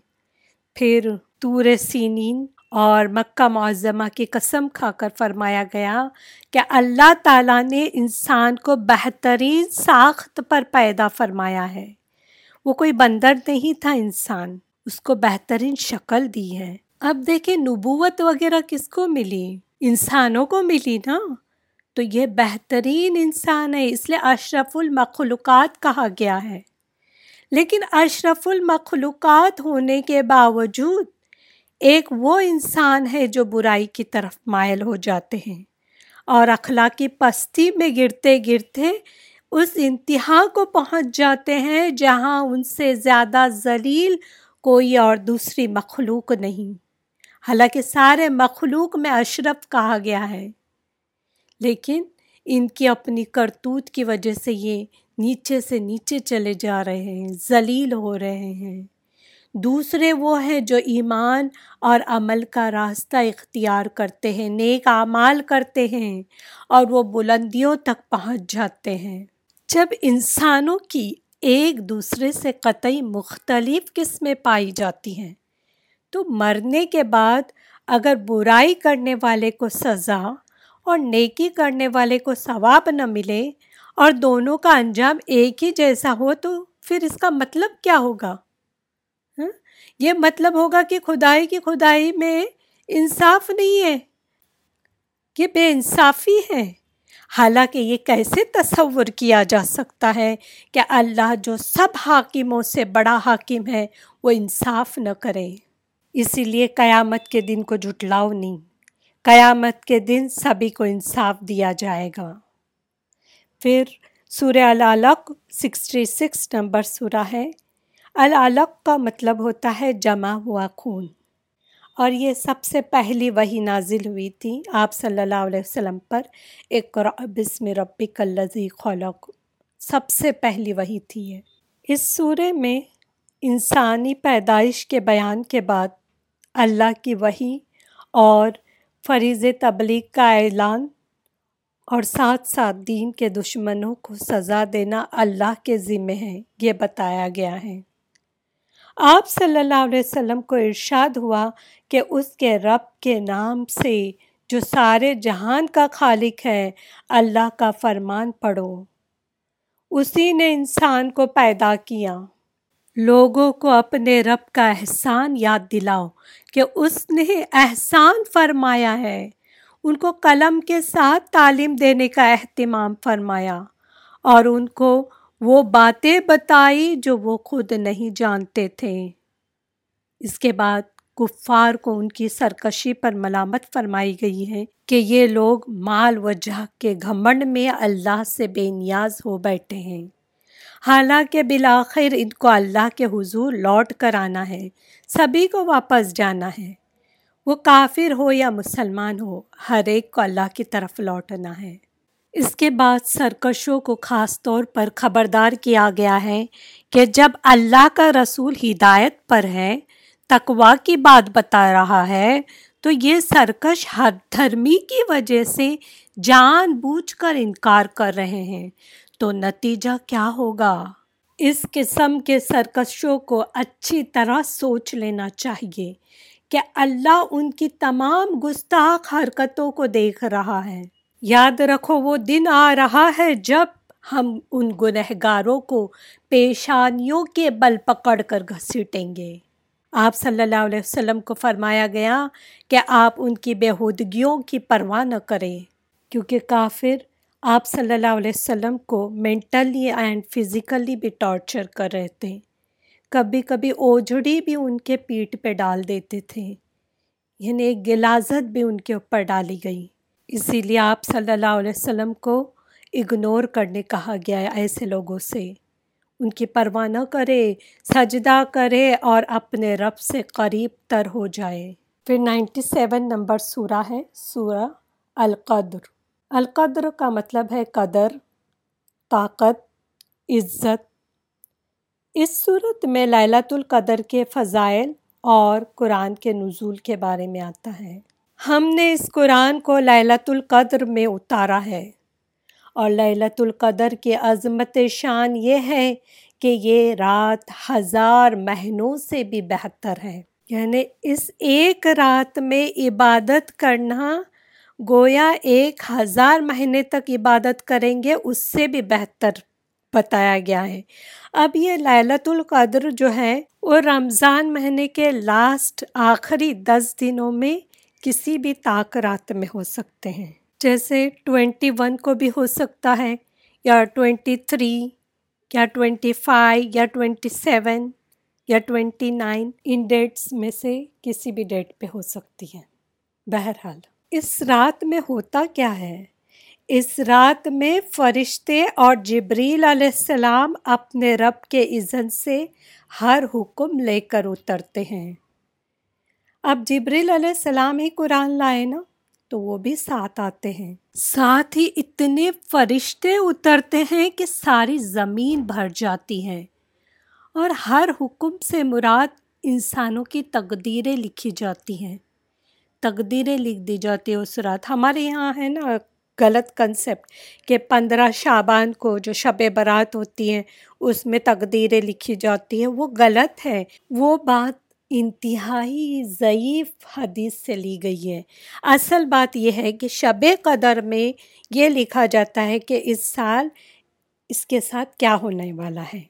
پھر تور سینین اور مکہ معظمہ کی قسم کھا کر فرمایا گیا کہ اللہ تعالیٰ نے انسان کو بہترین ساخت پر پیدا فرمایا ہے۔ وہ کوئی بندر نہیں تھا انسان، اس کو بہترین شکل دی ہے۔ اب دیکھیں نبوت وغیرہ کس کو ملی؟ انسانوں کو ملی نا؟ تو یہ بہترین انسان ہے، اس لیے اشرف المخلوقات کہا گیا ہے۔ لیکن اشرف المخلوقات ہونے کے باوجود ایک وہ انسان ہے جو برائی کی طرف مائل ہو جاتے ہیں اور اخلاقی پستی میں گرتے گرتے اس انتہا کو پہنچ جاتے ہیں جہاں ان سے زیادہ ذلیل کوئی اور دوسری مخلوق نہیں۔ حالانکہ سارے مخلوق میں اشرف کہا گیا ہے۔ لیکن ان کی اپنی کرتوت کی وجہ سے یہ نیچے سے نیچے چلے جا رہے ہیں، ذلیل ہو رہے ہیں۔ دوسرے وہ ہیں جو ایمان اور عمل کا راستہ اختیار کرتے ہیں، نیک اعمال کرتے ہیں اور وہ بلندیوں تک پہنچ جاتے ہیں۔ جب انسانوں کی ایک دوسرے سے قطعی مختلف قسمیں پائی جاتی ہیں تو مرنے کے بعد اگر برائی کرنے والے کو سزا اور نیکی کرنے والے کو ثواب نہ ملے اور دونوں کا انجام ایک ہی جیسا ہو تو پھر اس کا مطلب کیا ہوگا؟ ہاں؟ یہ مطلب ہوگا کہ خدائی کی خدائی میں انصاف نہیں ہے۔ یہ بے انصافی ہے۔ حالانکہ یہ کیسے تصور کیا جا سکتا ہے کہ اللہ جو سب حاکموں سے بڑا حاکم ہے وہ انصاف نہ کرے؟ اسی لیے قیامت کے دن کو جھٹلاؤ نہیں۔ قیامت کے دن سبھی کو انصاف دیا جائے گا۔ پھر سورہ العلق سکسٹی سکس نمبر سورہ ہے۔ العلق کا مطلب ہوتا ہے جمع ہوا خون۔ اور یہ سب سے پہلی وہی نازل ہوئی تھی آپ صلی اللہ علیہ وسلم پر۔ ایک بسم ربک الذی خلق۔ سب سے پہلی وہی تھی ہے اس سورے میں انسانی پیدائش کے بیان کے بعد اللہ کی وہی اور فریض تبلیغ کا اعلان اور ساتھ ساتھ دین کے دشمنوں کو سزا دینا اللہ کے ذمے ہے، یہ بتایا گیا ہے۔ آپ صلی اللہ علیہ وسلم کو ارشاد ہوا کہ اس کے رب کے نام سے جو سارے جہان کا خالق ہے، اللہ کا فرمان پڑھو۔ اسی نے انسان کو پیدا کیا۔ لوگوں کو اپنے رب کا احسان یاد دلاؤ۔ کہ اس نے احسان فرمایا ہے۔ ان کو قلم کے ساتھ تعلیم دینے کا اہتمام فرمایا اور ان کو وہ باتیں بتائی جو وہ خود نہیں جانتے تھے۔ اس کے بعد کفار کو ان کی سرکشی پر ملامت فرمائی گئی ہے کہ یہ لوگ مال و جہ کے گھمنڈ میں اللہ سے بے نیاز ہو بیٹھے ہیں۔ حالانکہ بالآخر ان کو اللہ کے حضور لوٹ کر آنا ہے، سبھی کو واپس جانا ہے۔ وہ کافر ہو یا مسلمان ہو، ہر ایک کو اللہ کی طرف لوٹنا ہے۔ اس کے بعد سرکشوں کو خاص طور پر خبردار کیا گیا ہے کہ جب اللہ کا رسول ہدایت پر ہے تقوا کی بات بتا رہا ہے، تو یہ سرکش ہر دھرمی کی وجہ سے جان بوجھ کر انکار کر رہے ہیں۔ تو نتیجہ کیا ہوگا؟ اس قسم کے سرکشوں کو اچھی طرح سوچ لینا چاہیے کہ اللہ ان کی تمام گستاخ حرکتوں کو دیکھ رہا ہے۔ یاد رکھو، وہ دن آ رہا ہے جب ہم ان گنہگاروں کو پیشانیوں کے بل پکڑ کر گھسیٹیں گے۔ آپ صلی اللہ علیہ وسلم کو فرمایا گیا کہ آپ ان کی بےحودگیوں کی پرواہ نہ کریں، کیونکہ کافر آپ صلی اللہ علیہ وسلم کو مینٹلی اینڈ فزیکلی بھی ٹارچر کر رہے تھے۔ کبھی کبھی اوجھڑی بھی ان کے پیٹ پہ ڈال دیتے تھے۔ یعنی ایک غلازت بھی ان کے اوپر ڈالی گئی۔ اسی لیے آپ صلی اللہ علیہ وسلم کو اگنور کرنے کہا گیا ہے ایسے لوگوں سے۔ ان کی پرواہ نہ کرے، سجدہ کرے اور اپنے رب سے قریب تر ہو جائے۔ پھر نائنٹی سیون نمبر سورہ ہے، سورہ القدر۔ القدر کا مطلب ہے قدر، طاقت، عزت۔ اس صورت میں للت القدر کے فضائل اور قرآن کے نزول کے بارے میں آتا ہے۔ ہم نے اس قرآن کو للت القدر میں اتارا ہے اور للت القدر کی عظمت شان یہ ہے کہ یہ رات ہزار مہینوں سے بھی بہتر ہے۔ یعنی اس ایک رات میں عبادت کرنا گویا ایک ہزار مہینے تک عبادت کریں گے، اس سے بھی بہتر بتایا گیا ہے۔ اب یہ للت القدر جو ہے، وہ رمضان مہینے کے لاسٹ آخری دس دنوں میں کسی بھی طاق رات میں ہو سکتے ہیں۔ جیسے ٹوینٹی ون کو بھی ہو سکتا ہے، یا ٹوینٹی تھری یا ٹوینٹی فائیو یا ٹوینٹی سیون یا ٹوینٹی نائن ان ڈیٹس میں سے کسی بھی ڈیٹ پہ ہو سکتی ہے۔ بہرحال۔ اس رات میں ہوتا کیا ہے؟ اس رات میں فرشتے اور جبریل علیہ السلام اپنے رب کے اذن سے ہر حکم لے کر اترتے ہیں۔ اب جبریل علیہ السلام ہی قرآن لائے نا، تو وہ بھی ساتھ آتے ہیں۔ ساتھ ہی اتنے فرشتے اترتے ہیں کہ ساری زمین بھر جاتی ہے۔ اور ہر حکم سے مراد انسانوں کی تقدیریں لکھی جاتی ہیں۔ تقدیریں لکھ دی جاتی ہیں اس رات۔ ہمارے یہاں ہے نا غلط کنسیپٹ کہ پندرہ شابان کو جو شب برات ہوتی ہیں، اس میں تقدیریں لکھی جاتی ہیں۔ وہ غلط ہے۔ وہ بات انتہائی ضعیف حدیث سے لی گئی ہے۔ اصل بات یہ ہے کہ شب قدر میں یہ لکھا جاتا ہے کہ اس سال اس کے ساتھ کیا ہونے والا ہے۔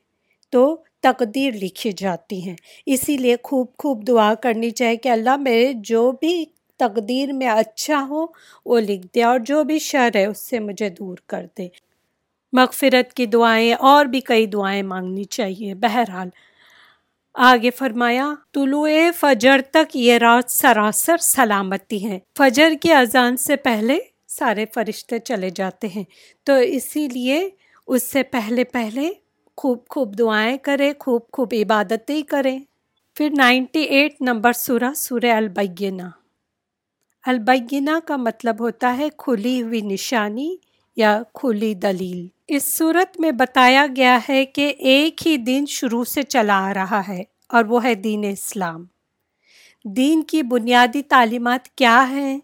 تو تقدیر لکھی جاتی ہیں۔ اسی لیے خوب خوب دعا کرنی چاہیے کہ اللہ میرے جو بھی تقدیر میں اچھا ہو، وہ لکھ دے اور جو بھی شر ہے اس سے مجھے دور کر دے۔ مغفرت کی دعائیں اور بھی کئی دعائیں مانگنی چاہیے۔ بہرحال، آگے فرمایا، طلوع فجر تک یہ رات سراسر سلامتی ہے۔ فجر کی اذان سے پہلے سارے فرشتے چلے جاتے ہیں۔ تو اسی لیے اس سے پہلے پہلے خوب خوب دعائیں کرے خوب خوب عبادتیں کریں۔ پھر نائنٹی ایٹ نمبر سورہ سورہ البینہ البینہ کا مطلب ہوتا ہے کھلی ہوئی نشانی یا کھلی دلیل۔ اس صورت میں بتایا گیا ہے کہ ایک ہی دن شروع سے چلا آ رہا ہے اور وہ ہے دین اسلام۔ دین کی بنیادی تعلیمات کیا ہیں؟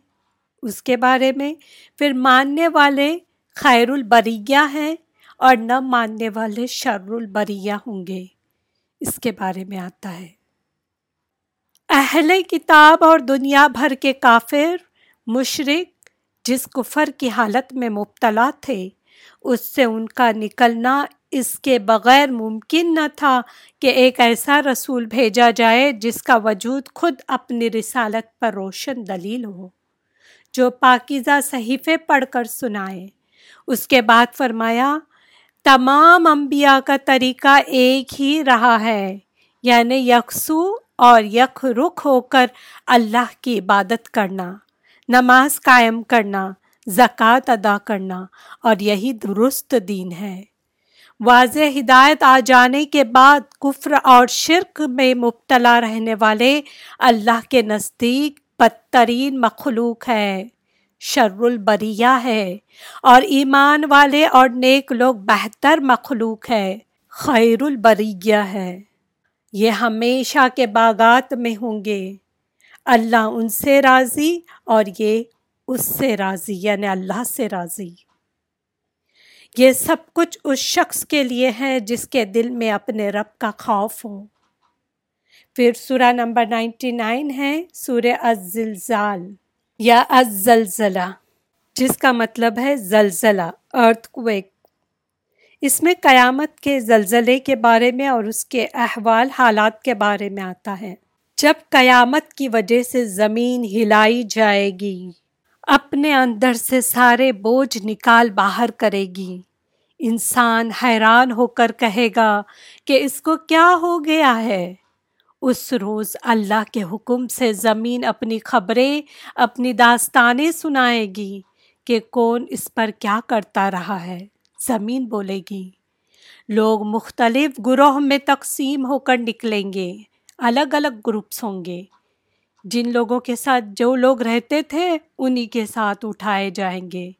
اس کے بارے میں پھر ماننے والے خیر البریہ ہیں اور نہ ماننے والے شر البریہ ہوں گے۔ اس کے بارے میں آتا ہے۔ اہل کتاب اور دنیا بھر کے کافر مشرق جس کفر کی حالت میں مبتلا تھے، اس سے ان کا نکلنا اس کے بغیر ممکن نہ تھا کہ ایک ایسا رسول بھیجا جائے جس کا وجود خود اپنی رسالت پر روشن دلیل ہو۔ جو پاکیزہ صحیفے پڑھ کر سنائے۔ اس کے بعد فرمایا، تمام انبیاء کا طریقہ ایک ہی رہا ہے یعنی یکسو اور یک رخ ہو کر اللہ کی عبادت کرنا، نماز قائم کرنا، زکوٰۃ ادا کرنا، اور یہی درست دین ہے۔ واضح ہدایت آ جانے کے بعد کفر اور شرک میں مبتلا رہنے والے اللہ کے نزدیک بدترین مخلوق ہے، شر البریہ ہے۔ اور ایمان والے اور نیک لوگ بہتر مخلوق ہے، خیر البریہ ہے۔ یہ ہمیشہ کے باغات میں ہوں گے۔ اللہ ان سے راضی اور یہ اس سے راضی یعنی اللہ سے راضی۔ یہ سب کچھ اس شخص کے لیے ہے جس کے دل میں اپنے رب کا خوف ہو۔ پھر سورہ نمبر نائنٹی نائن ہے، سورہ الزلزال یا الزلزلہ، جس کا مطلب ہے زلزلہ ارتھ کویک اس میں قیامت کے زلزلے کے بارے میں اور اس کے احوال حالات کے بارے میں آتا ہے۔ جب قیامت کی وجہ سے زمین ہلائی جائے گی، اپنے اندر سے سارے بوجھ نکال باہر کرے گی۔ انسان حیران ہو کر کہے گا کہ اس کو کیا ہو گیا ہے۔ اس روز اللہ کے حکم سے زمین اپنی خبریں، اپنی داستانیں سنائے گی کہ کون اس پر کیا کرتا رہا ہے۔ زمین بولے گی۔ لوگ مختلف گروہ میں تقسیم ہو کر نکلیں گے، الگ الگ گروپس ہوں گے۔ جن لوگوں کے ساتھ جو لوگ رہتے تھے، انہی کے ساتھ اٹھائے جائیں گے۔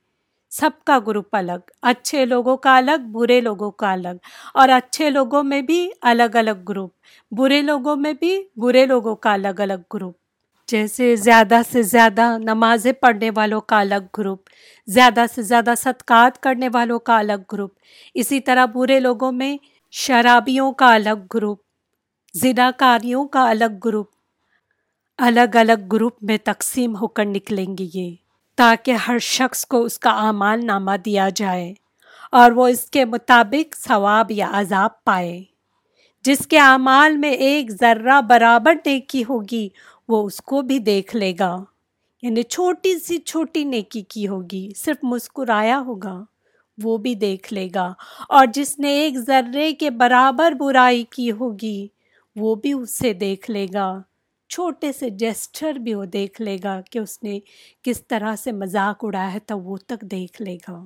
سب کا گروپ الگ، اچھے لوگوں کا الگ، برے لوگوں کا الگ۔ اور اچھے لوگوں میں بھی الگ الگ گروپ، برے لوگوں میں بھی برے لوگوں کا الگ الگ گروپ۔ جیسے زیادہ سے زیادہ نمازیں پڑھنے والوں کا الگ گروپ، زیادہ سے زیادہ صدقات کرنے والوں کا الگ گروپ، اسی طرح برے لوگوں میں شرابیوں کا الگ گروپ، زناکاریوں کا الگ گروپ۔ الگ الگ گروپ میں تقسیم ہو کر نکلیں گے یہ، تاکہ ہر شخص کو اس کا اعمال نامہ دیا جائے اور وہ اس کے مطابق ثواب یا عذاب پائے۔ جس کے اعمال میں ایک ذرہ برابر نیکی ہوگی وہ اس کو بھی دیکھ لے گا۔ یعنی چھوٹی سی چھوٹی نیکی کی ہوگی، صرف مسکرایا ہوگا، وہ بھی دیکھ لے گا۔ اور جس نے ایک ذرے کے برابر برائی کی ہوگی، وہ بھی اسے دیکھ لے گا۔ چھوٹے سے جیسچر بھی وہ دیکھ لے گا کہ اس نے کس طرح سے مذاق اڑایا تھا وہ تک دیکھ لے گا۔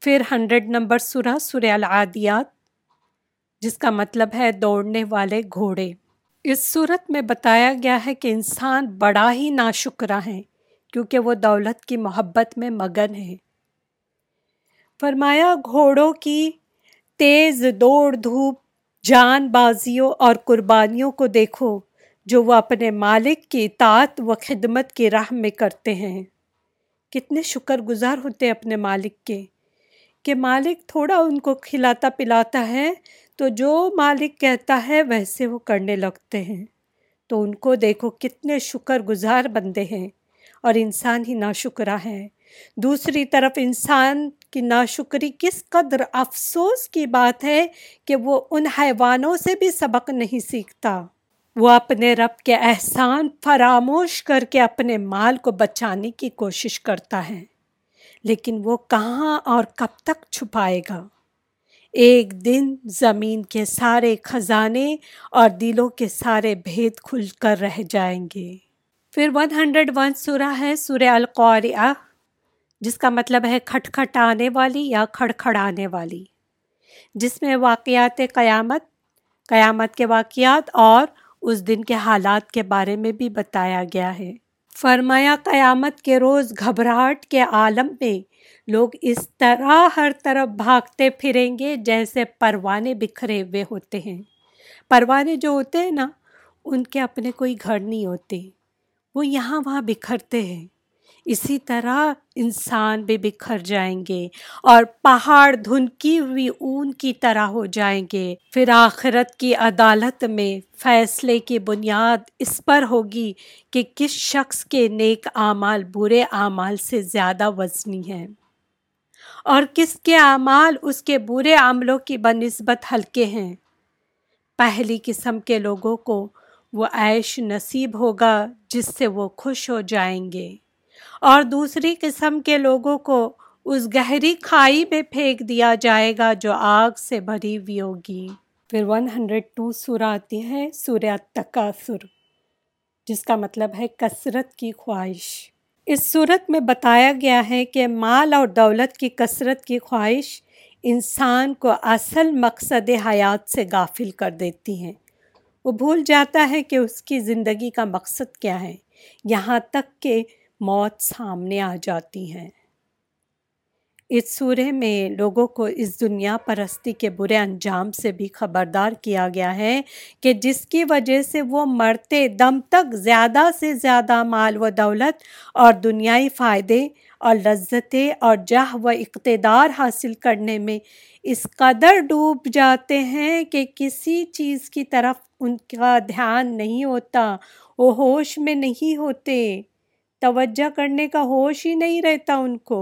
پھر ہنڈریڈ نمبر سورہ سورہ العادیات، جس کا مطلب ہے دوڑنے والے گھوڑے۔ اس صورت میں بتایا گیا ہے کہ انسان بڑا ہی ناشکرہ ہے، کیونکہ وہ دولت کی محبت میں مگن ہے۔ فرمایا، گھوڑوں کی تیز دوڑ دھوپ، جان بازیوں اور قربانیوں کو دیکھو، جو وہ اپنے مالک کی اطاعت و خدمت کی راہ میں کرتے ہیں۔ کتنے شکر گزار ہوتے اپنے مالک کے، کہ مالک تھوڑا ان کو کھلاتا پلاتا ہے تو جو مالک کہتا ہے ویسے وہ کرنے لگتے ہیں۔ تو ان کو دیکھو کتنے شکر گزار بندے ہیں۔ اور انسان ہی ناشکرہ ہے۔ دوسری طرف انسان کی ناشکری کس قدر افسوس کی بات ہے کہ وہ ان حیوانوں سے بھی سبق نہیں سیکھتا۔ وہ اپنے رب کے احسان فراموش کر کے اپنے مال کو بچانے کی کوشش کرتا ہے۔ لیکن وہ کہاں اور کب تک چھپائے گا؟ ایک دن زمین کے سارے خزانے اور دلوں کے سارے بھید کھل کر رہ جائیں گے۔ پھر ون ہنڈریڈ ون سورہ ہے، سورہ القاریہ جس کا مطلب ہے کھٹ آنے والی یا کھڑکھڑانے والی، جس میں واقعات قیامت قیامت کے واقعات اور اس دن کے حالات کے بارے میں بھی بتایا گیا ہے۔ فرمایا، قیامت کے روز گھبراہٹ کے عالم میں لوگ اس طرح ہر طرف بھاگتے پھریں گے جیسے پروانے بکھرے ہوئے ہوتے ہیں۔ پروانے جو ہوتے ہیں نا، ان کے اپنے کوئی گھر نہیں ہوتے۔ وہ یہاں وہاں بکھرتے ہیں۔ اسی طرح انسان بھی بکھر جائیں گے اور پہاڑ دھنکی ہوئی اون کی طرح ہو جائیں گے۔ پھر آخرت کی عدالت میں فیصلے کی بنیاد اس پر ہوگی کہ کس شخص کے نیک اعمال برے اعمال سے زیادہ وزنی ہیں۔ اور کس کے اعمال اس کے برے عملوں کی بنسبت ہلکے ہیں۔ پہلی قسم کے لوگوں کو وہ عیش نصیب ہوگا جس سے وہ خوش ہو جائیں گے۔ اور دوسری قسم کے لوگوں کو اس گہری کھائی میں پھینک دیا جائے گا جو آگ سے بھری ہوئی ہوگی۔ پھر ون ہنڈریڈ ٹو سورہ آتی ہے، سورہ تقاصر جس کا مطلب ہے کثرت کی خواہش۔ اس صورت میں بتایا گیا ہے کہ مال اور دولت کی کثرت کی خواہش انسان کو اصل مقصد حیات سے غافل کر دیتی ہیں وہ بھول جاتا ہے کہ اس کی زندگی کا مقصد کیا ہے۔ یہاں تک کہ موت سامنے آ جاتی ہیں اس سورہ میں لوگوں کو اس دنیا پرستی کے برے انجام سے بھی خبردار کیا گیا ہے کہ جس کی وجہ سے وہ مرتے دم تک زیادہ سے زیادہ مال و دولت اور دنیائی فائدے اور لذتیں اور جہ و اقتدار حاصل کرنے میں اس قدر ڈوب جاتے ہیں کہ کسی چیز کی طرف ان کا دھیان نہیں ہوتا، وہ ہوش میں نہیں ہوتے۔ توجہ کرنے کا ہوش ہی نہیں رہتا ان کو۔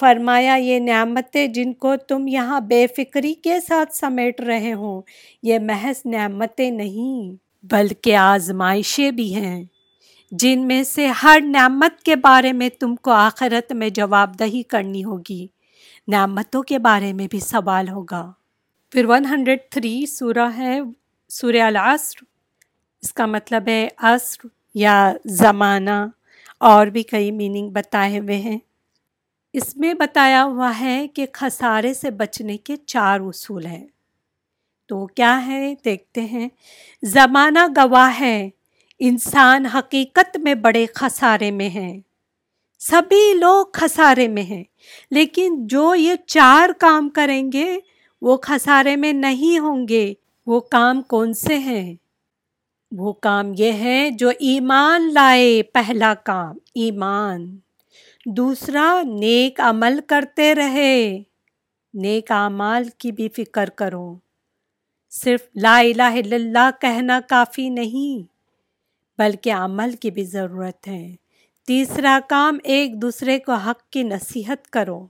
فرمایا، یہ نعمتیں جن کو تم یہاں بے فکری کے ساتھ سمیٹ رہے ہوں یہ محض نعمتیں نہیں، بلکہ آزمائشیں بھی ہیں۔ جن میں سے ہر نعمت کے بارے میں تم کو آخرت میں جواب دہی کرنی ہوگی۔ نعمتوں کے بارے میں بھی سوال ہوگا۔ پھر ون ہنڈریڈ تھری سورہ ہے، سورہ العصر۔ اس کا مطلب ہے عصر یا زمانہ۔ اور بھی کئی میننگ بتائے ہوئے ہیں۔ اس میں بتایا ہوا ہے کہ خسارے سے بچنے کے چار اصول ہیں۔ تو کیا ہے دیکھتے ہیں۔ زمانہ گواہ ہے، انسان حقیقت میں بڑے خسارے میں ہیں سبھی لوگ خسارے میں ہیں، لیکن جو یہ چار کام کریں گے، وہ خسارے میں نہیں ہوں گے۔ وہ کام کون سے ہیں؟ وہ کام یہ ہے جو ایمان لائے پہلا کام، ایمان۔ دوسرا نیک عمل کرتے رہے۔ نیک اعمال کی بھی فکر کرو۔ صرف لا الہ الا اللہ کہنا کافی نہیں، بلکہ عمل کی بھی ضرورت ہے۔ تیسرا کام، ایک دوسرے کو حق کی نصیحت کرو۔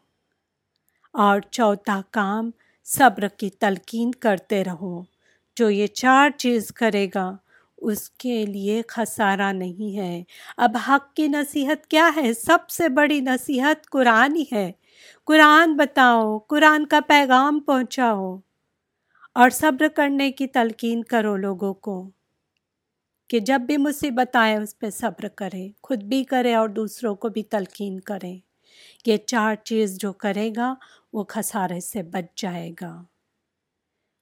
اور چوتھا کام، صبر کی تلقین کرتے رہو۔ جو یہ چار چیز کرے گا اس کے لیے خسارہ نہیں ہے۔ اب حق کی نصیحت کیا ہے؟ سب سے بڑی نصیحت قرآن ہی ہے۔ قرآن بتاؤ، قرآن کا پیغام پہنچاؤ اور صبر کرنے کی تلقین کرو لوگوں کو کہ جب بھی مصیبت آئے اس پہ صبر کرے، خود بھی کرے اور دوسروں کو بھی تلقین کرے۔ یہ چار چیز جو کرے گا، وہ خسارے سے بچ جائے گا۔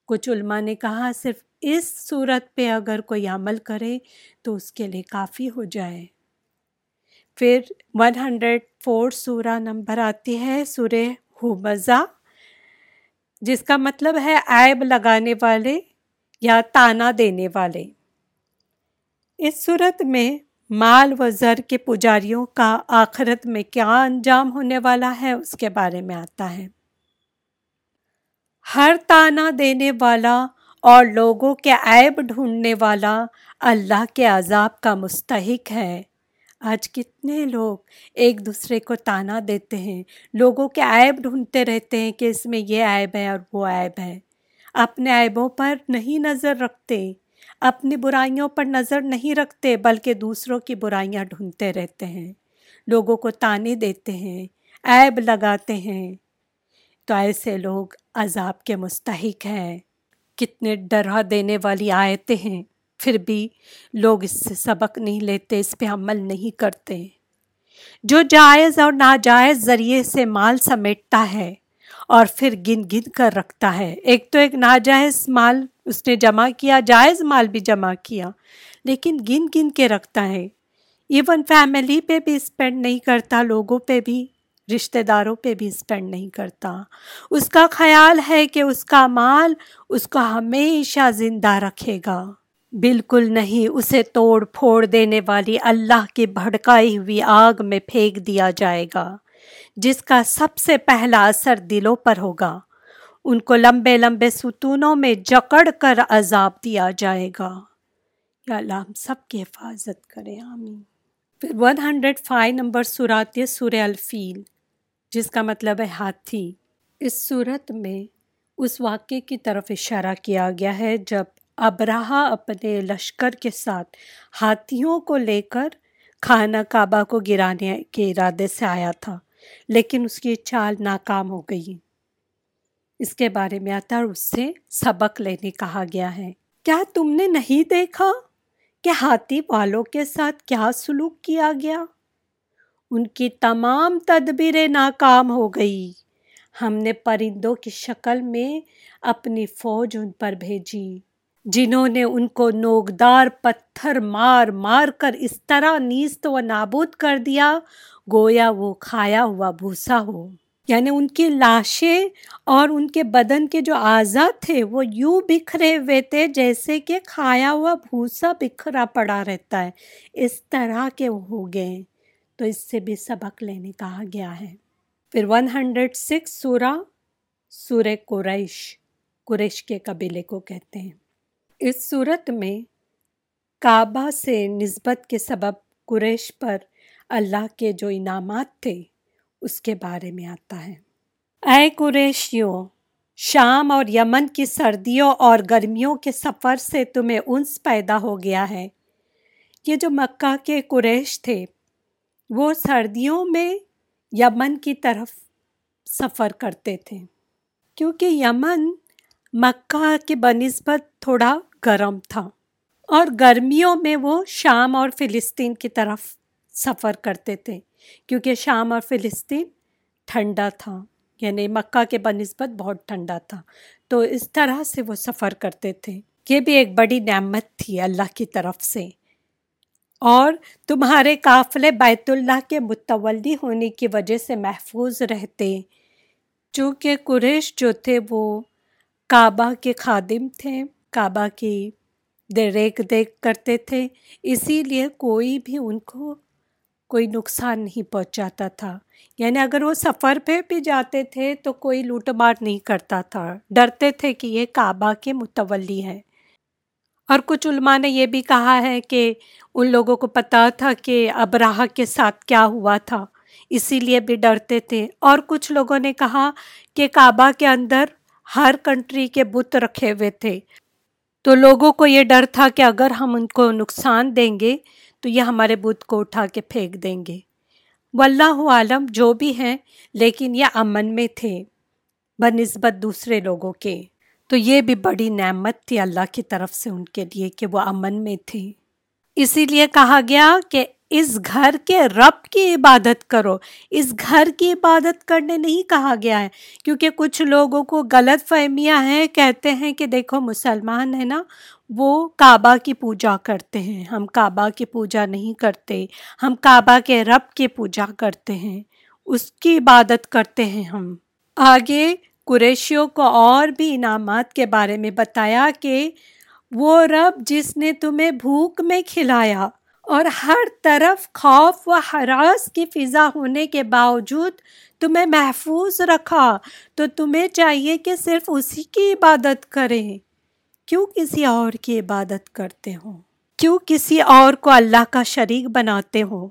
کچھ علماء نے کہا، صرف اس صورت پہ اگر کوئی عمل کرے تو اس کے لیے کافی ہو جائے۔ پھر ون ہنڈریڈ فور سورہ نمبر آتی ہے، سورہ ہومزہ، جس کا مطلب ہے عیب لگانے والے یا تانا دینے والے۔ اس صورت میں مال و زر کے پجاریوں کا آخرت میں کیا انجام ہونے والا ہے، اس کے بارے میں آتا ہے۔ ہر تانا دینے والا اور لوگوں کے عیب ڈھونڈنے والا اللہ کے عذاب کا مستحق ہے۔ آج کتنے لوگ ایک دوسرے کو تانا دیتے ہیں، لوگوں کے عیب ڈھونڈتے رہتے ہیں کہ اس میں یہ عیب ہے اور وہ عیب ہے۔ اپنے عیبوں پر نہیں نظر رکھتے، اپنی برائیوں پر نظر نہیں رکھتے، بلکہ دوسروں کی برائیاں ڈھونڈتے رہتے ہیں۔ لوگوں کو تانے دیتے ہیں، عیب لگاتے ہیں۔ تو ایسے لوگ عذاب کے مستحق ہیں۔ کتنے ڈرا دینے والی آیتیں ہیں، پھر بھی لوگ اس سے سبق نہیں لیتے، اس پہ عمل نہیں کرتے۔ جو جائز اور ناجائز ذریعے سے مال سمیٹتا ہے اور پھر گن گن کر رکھتا ہے۔ ایک تو ایک ناجائز مال، اس نے جمع کیا، جائز مال بھی جمع کیا، لیکن گن گن کے رکھتا ہے۔ ایون فیملی پہ بھی اسپینڈ نہیں کرتا، لوگوں پہ بھی۔ رشتہ داروں پہ بھی اسپینڈ نہیں کرتا۔ اس کا خیال ہے کہ اس کا مال اس کو ہمیشہ زندہ رکھے گا۔ بالکل نہیں، اسے توڑ پھوڑ دینے والی اللہ کی بھڑکائی ہوئی آگ میں پھینک دیا جائے گا، جس کا سب سے پہلا اثر دلوں پر ہوگا۔ ان کو لمبے لمبے ستونوں میں جکڑ کر عذاب دیا جائے گا۔ یا اللہ، ہم سب کی حفاظت کرے آمین۔ پھر ون ہنڈریڈ فائیو نمبر سراتی سور الفیل۔ جس کا مطلب ہے ہاتھی۔ اس صورت میں اس واقعے کی طرف اشارہ کیا گیا ہے جب ابراہ اپنے لشکر کے ساتھ ہاتھیوں کو لے کر خانہ کعبہ کو گرانے کے ارادے سے آیا تھا، لیکن اس کی چال ناکام ہو گئی۔ اس کے بارے میں آتا اور اس سے سبق لینے کہا گیا ہے۔ کیا تم نے نہیں دیکھا کہ ہاتھی والوں کے ساتھ کیا سلوک کیا گیا؟ ان کی تمام تدبیریں ناکام ہو گئی۔ ہم نے پرندوں کی شکل میں اپنی فوج ان پر بھیجی، جنہوں نے ان کو نوکدار پتھر مار مار کر اس طرح نیست و نابود کر دیا، گویا وہ کھایا ہوا بھوسا ہو۔ یعنی ان کی لاشیں اور ان کے بدن کے جو آزاد تھے، وہ یوں بکھرے ہوئے تھے جیسے کہ کھایا ہوا بھوسا بکھرا پڑا رہتا ہے۔ اس طرح کے وہ ہو گئے۔ تو اس سے بھی سبق لینے کہا گیا ہے۔ پھر ون ہنڈریڈ سکس سورہ سورہ قریش قریش کے قبیلے کو کہتے ہیں۔ اس صورت میں کعبہ سے نسبت کے سبب قریش پر اللہ کے جو انعامات تھے، اس کے بارے میں آتا ہے۔ اے قریشیوں، شام اور یمن کی سردیوں اور گرمیوں کے سفر سے تمہیں انس پیدا ہو گیا ہے۔ یہ جو مکہ کے قریش تھے وہ سردیوں میں یمن کی طرف سفر کرتے تھے۔ کیونکہ یمن مکہ کے بنسبت تھوڑا گرم تھا اور گرمیوں میں وہ شام اور فلسطین کی طرف سفر کرتے تھے۔ کیونکہ شام اور فلسطین ٹھنڈا تھا یعنی مکہ کے بنسبت بہت ٹھنڈا تھا۔ تو اس طرح سے وہ سفر کرتے تھے۔ یہ بھی ایک بڑی نعمت تھی اللہ کی طرف سے۔ اور تمہارے قافلے بیت اللہ کے متولی ہونے کی وجہ سے محفوظ رہتے۔ چونکہ قریش جو تھے وہ کعبہ کے خادم تھے، کعبہ کی دیکھ دیکھ کرتے تھے، اسی لیے کوئی بھی ان کو کوئی نقصان نہیں پہنچاتا تھا۔ یعنی اگر وہ سفر پہ بھی جاتے تھے تو کوئی لوٹ مار نہیں کرتا تھا۔ ڈرتے تھے کہ یہ کعبہ کے متولی ہے اور کچھ علماء نے یہ بھی کہا ہے کہ ان لوگوں کو پتہ تھا کہ ابراہ کے ساتھ کیا ہوا تھا، اسی لیے بھی ڈرتے تھے۔ اور کچھ لوگوں نے کہا کہ کعبہ کے اندر ہر کنٹری کے بت رکھے ہوئے تھے۔ تو لوگوں کو یہ ڈر تھا کہ اگر ہم ان کو نقصان دیں گے تو یہ ہمارے بت کو اٹھا کے پھینک دیں گے۔ واللہ عالم جو بھی ہیں، لیکن یہ امن میں تھے بہ نسبت دوسرے لوگوں کے۔ تو یہ بھی بڑی نعمت تھی اللہ کی طرف سے ان کے لیے کہ وہ امن میں تھے اسی لیے کہا گیا کہ اس گھر کے رب کی عبادت کرو۔ اس گھر کی عبادت کرنے نہیں کہا گیا ہے، کیونکہ کچھ لوگوں کو غلط فہمیاں ہیں، کہتے ہیں کہ دیکھو مسلمان ہے نا، وہ کعبہ کی پوجا کرتے ہیں۔ ہم کعبہ کی پوجا نہیں کرتے، ہم کعبہ کے رب کی پوجا کرتے ہیں۔ اس کی عبادت کرتے ہیں ہم۔ آگے قریشیوں کو اور بھی انعامات کے بارے میں بتایا کہ وہ رب جس نے تمہیں بھوک میں کھلایا اور ہر طرف خوف و حراس کی فضا ہونے کے باوجود تمہیں محفوظ رکھا، تو تمہیں چاہیے کہ صرف اسی کی عبادت کریں۔ کیوں کسی اور کی عبادت کرتے ہوں کیوں کسی اور کو اللہ کا شریک بناتے ہوں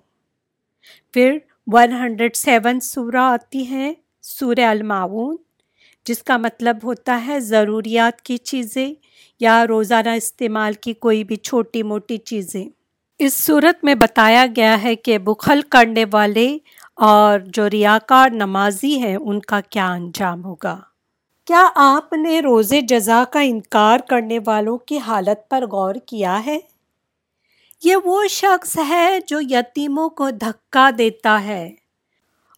پھر ون ہنڈریڈ سیون سورہ آتی ہے، سورہ المعاون جس کا مطلب ہوتا ہے ضروریات کی چیزیں یا روزانہ استعمال کی کوئی بھی چھوٹی موٹی چیزیں۔ اس صورت میں بتایا گیا ہے کہ بخل کرنے والے اور جو ریاکار نمازی ہیں، ان کا کیا انجام ہوگا؟ کیا آپ نے روز جزا کا انکار کرنے والوں کی حالت پر غور کیا ہے؟ یہ وہ شخص ہے جو یتیموں کو دھکا دیتا ہے۔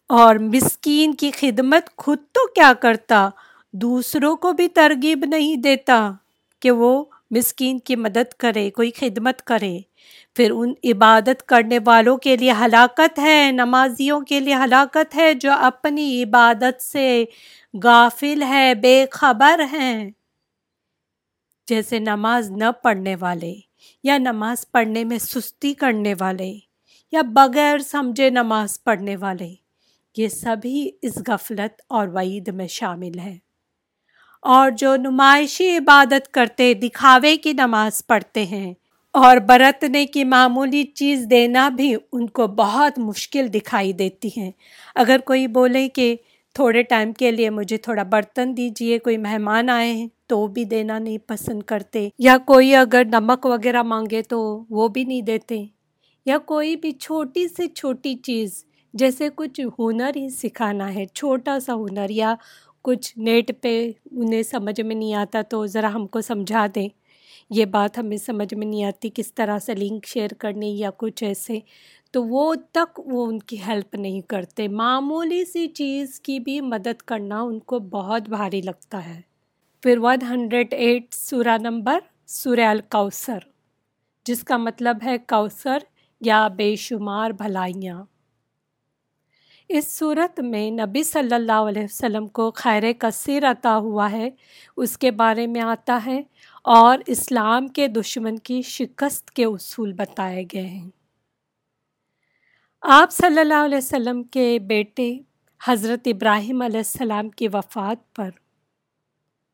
اور مسکین کی خدمت خود تو کیا کرتا، دوسروں کو بھی ترغیب نہیں دیتا کہ وہ مسکین کی مدد کرے، کوئی خدمت کرے۔ پھر ان عبادت کرنے والوں کے لیے ہلاکت ہے، نمازیوں کے لیے ہلاکت ہے جو اپنی عبادت سے غافل ہے، بے خبر ہیں۔ جیسے نماز نہ پڑھنے والے یا نماز پڑھنے میں سستی کرنے والے یا بغیر سمجھے نماز پڑھنے والے۔ یہ سبھی اس غفلت اور وعید میں شامل ہیں۔ اور جو نمائشی عبادت کرتے، دکھاوے کی نماز پڑھتے ہیں، اور برتنے کی معمولی چیز دینا بھی ان کو بہت مشکل دکھائی دیتی ہیں۔ اگر کوئی بولے کہ تھوڑے ٹائم کے لیے مجھے تھوڑا برتن دیجیے، کوئی مہمان آئے ہیں تو بھی دینا نہیں پسند کرتے۔ یا کوئی اگر نمک وغیرہ مانگے تو وہ بھی نہیں دیتے۔ یا کوئی بھی چھوٹی سے چھوٹی چیز جیسے کچھ ہنر ہی سکھانا ہے، چھوٹا سا ہنر یا کچھ نیٹ پہ انہیں سمجھ میں نہیں آتا تو ذرا ہم کو سمجھا دیں۔ یہ بات ہمیں سمجھ میں نہیں آتی کس طرح سے لنک شیئر کرنی یا کچھ ایسے۔ تو وہ تک وہ ان کی ہیلپ نہیں کرتے۔ معمولی سی چیز کی بھی مدد کرنا ان کو بہت بھاری لگتا ہے۔ پھر ون ہنڈریڈ ایٹ سورہ نمبر، سورہ الکوثر، جس کا مطلب ہے کوثر یا بے شمار بھلائیاں۔ اس صورت میں نبی صلی اللہ علیہ وسلم کو خیر کثیر عطا ہوا ہے، اس کے بارے میں آتا ہے اور اسلام کے دشمن کی شکست کے اصول بتائے گئے ہیں۔ آپ صلی اللہ علیہ وسلم کے بیٹے حضرت ابراہیم علیہ السلام کی وفات پر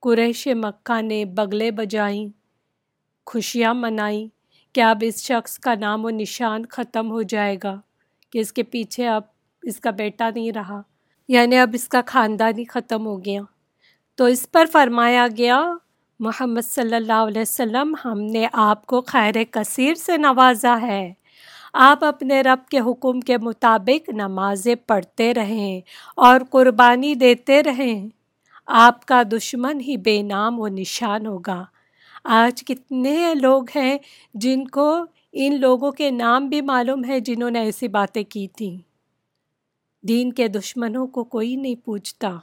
قریش مکہ نے بغلے بجائیں خوشیاں منائیں کہ اب اس شخص کا نام و نشان ختم ہو جائے گا؟ کہ اس کے پیچھے اب اس کا بیٹا نہیں رہا یعنی اب اس کا خاندان ہی ختم ہو گیا۔ تو اس پر فرمایا گیا، محمد صلی اللہ علیہ وسلم، ہم نے آپ کو خیر کثیر سے نوازا ہے۔ آپ اپنے رب کے حکم کے مطابق نمازیں پڑھتے رہیں اور قربانی دیتے رہیں۔ آپ کا دشمن ہی بے نام و نشان ہوگا۔ آج کتنے لوگ ہیں جن کو، ان لوگوں کے نام بھی معلوم ہے جنہوں نے ایسی باتیں کی تھیں۔ دین کے دشمنوں کو کوئی نہیں پوچھتا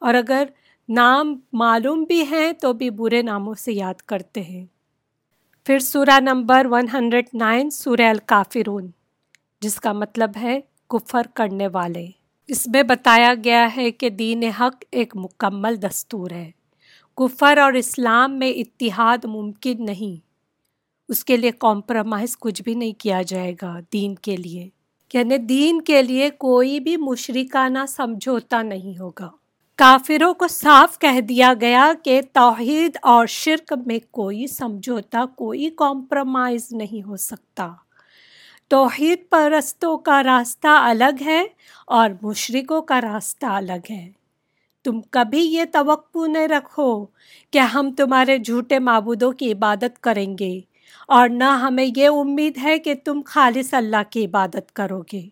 اور اگر نام معلوم بھی ہیں تو بھی برے ناموں سے یاد کرتے ہیں۔ پھر سورہ نمبر 109 سورہ الکافرون، جس کا مطلب ہے کفر کرنے والے۔ اس میں بتایا گیا ہے کہ دین حق ایک مکمل دستور ہے۔ کفر اور اسلام میں اتحاد ممکن نہیں۔ اس کے لیے کمپرومائز کچھ بھی نہیں کیا جائے گا دین کے لیے۔ یعنی دین کے لیے کوئی بھی مشرکانہ سمجھوتا نہیں ہوگا۔ کافروں کو صاف کہہ دیا گیا کہ توحید اور شرک میں کوئی سمجھوتا، کوئی کمپرومائز نہیں ہو سکتا۔ توحید پرستوں کا راستہ الگ ہے اور مشرقوں کا راستہ الگ ہے۔ تم کبھی یہ توقع نہیں رکھو کہ ہم تمہارے جھوٹے معبودوں کی عبادت کریں گے۔ اور نہ ہمیں یہ امید ہے کہ تم خالص اللہ کی عبادت کرو گے۔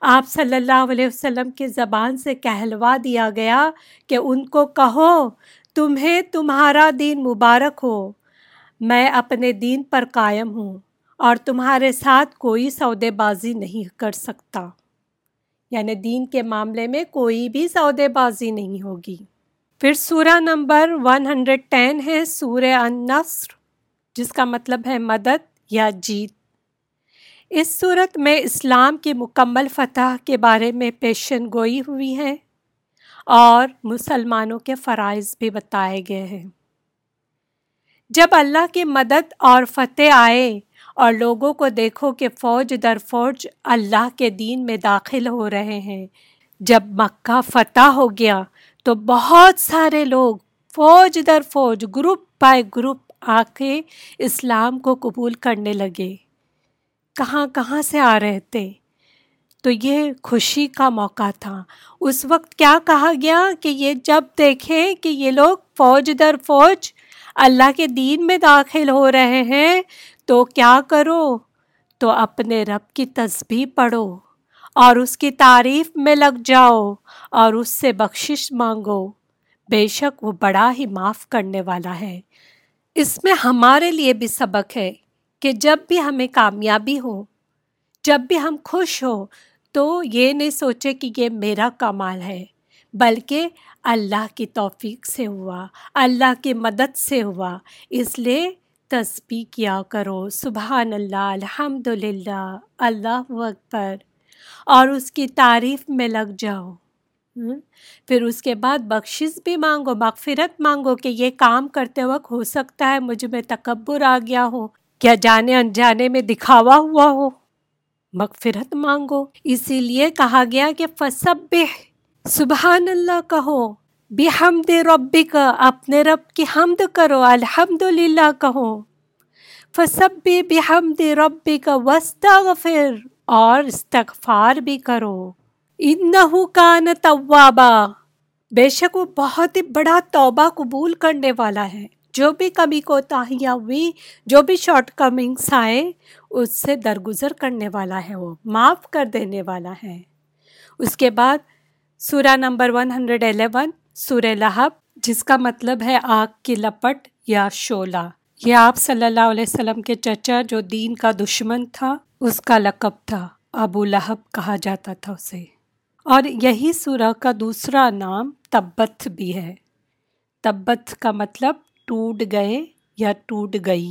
آپ صلی اللہ علیہ وسلم کی زبان سے کہلوا دیا گیا کہ ان کو کہو، تمہیں تمہارا دین مبارک ہو۔ میں اپنے دین پر قائم ہوں اور تمہارے ساتھ کوئی سودے بازی نہیں کر سکتا۔ یعنی دین کے معاملے میں کوئی بھی سودے بازی نہیں ہوگی۔ پھر سورہ نمبر 110 ہے، سورہ النصر۔ جس کا مطلب ہے مدد یا جیت۔ اس صورت میں اسلام کی مکمل فتح کے بارے میں پیشن گوئی ہوئی ہے اور مسلمانوں کے فرائض بھی بتائے گئے ہیں۔ جب اللہ کی مدد اور فتح آئے اور لوگوں کو دیکھو کہ فوج در فوج اللہ کے دین میں داخل ہو رہے ہیں، جب مکہ فتح ہو گیا تو بہت سارے لوگ فوج در فوج، گروپ بائی گروپ آ کے اسلام کو قبول کرنے لگے۔ کہاں کہاں سے آ رہے تھے؟ تو یہ خوشی کا موقع تھا۔ اس وقت کیا کہا گیا کہ یہ جب دیکھیں کہ یہ لوگ فوج در فوج اللہ کے دین میں داخل ہو رہے ہیں، تو کیا کرو؟ تو اپنے رب کی تسبیح پڑھو اور اس کی تعریف میں لگ جاؤ اور اس سے بخشش مانگو۔ بے شک وہ بڑا ہی معاف کرنے والا ہے۔ اس میں ہمارے لیے بھی سبق ہے کہ جب بھی ہمیں کامیابی ہو، جب بھی ہم خوش ہو، تو یہ نہیں سوچے کہ یہ میرا کمال ہے، بلکہ اللہ کی توفیق سے ہوا، اللہ کی مدد سے ہوا۔ اس لیے تسبیح کیا کرو، سبحان اللہ الحمد للہ اللہ اکبر۔ اور اس کی تعریف میں لگ جاؤ۔ پھر اس کے بعد بخشش بھی مانگو، مغفرت مانگو کہ یہ کام کرتے وقت ہو سکتا ہے مجھ میں تکبر آ گیا ہو کیا جانے انجانے میں دکھاوا ہوا ہو؟ مغفرت مانگو۔ اسی لیے کہا گیا کہ فصب سبحان اللہ کہو۔ بحمد ربی کا اپنے رب کی حمد کرو۔ الحمد للہ کہو۔ فصب بحمد ربی کا وسطہ اور استغفار بھی کرو۔ انہو کان توابا بے شک وہ بہت ہی بڑا توبہ قبول کرنے والا ہے جو بھی کمی کو تاہیاں ہوئی جو بھی شارٹ کمنگس آئے اس سے درگزر کرنے والا ہے وہ معاف کر دینے والا ہے اس کے بعد سورہ نمبر 111 سورہ لہب جس کا مطلب ہے آگ کی لپٹ یا شولہ یہ آپ صلی اللہ علیہ وسلم کے چچا جو دین کا دشمن تھا اس کا لقب تھا ابو لہب کہا جاتا تھا اسے اور یہی سورہ کا دوسرا نام تبت بھی ہے۔ تبت کا مطلب ٹوٹ گئے یا ٹوٹ گئی۔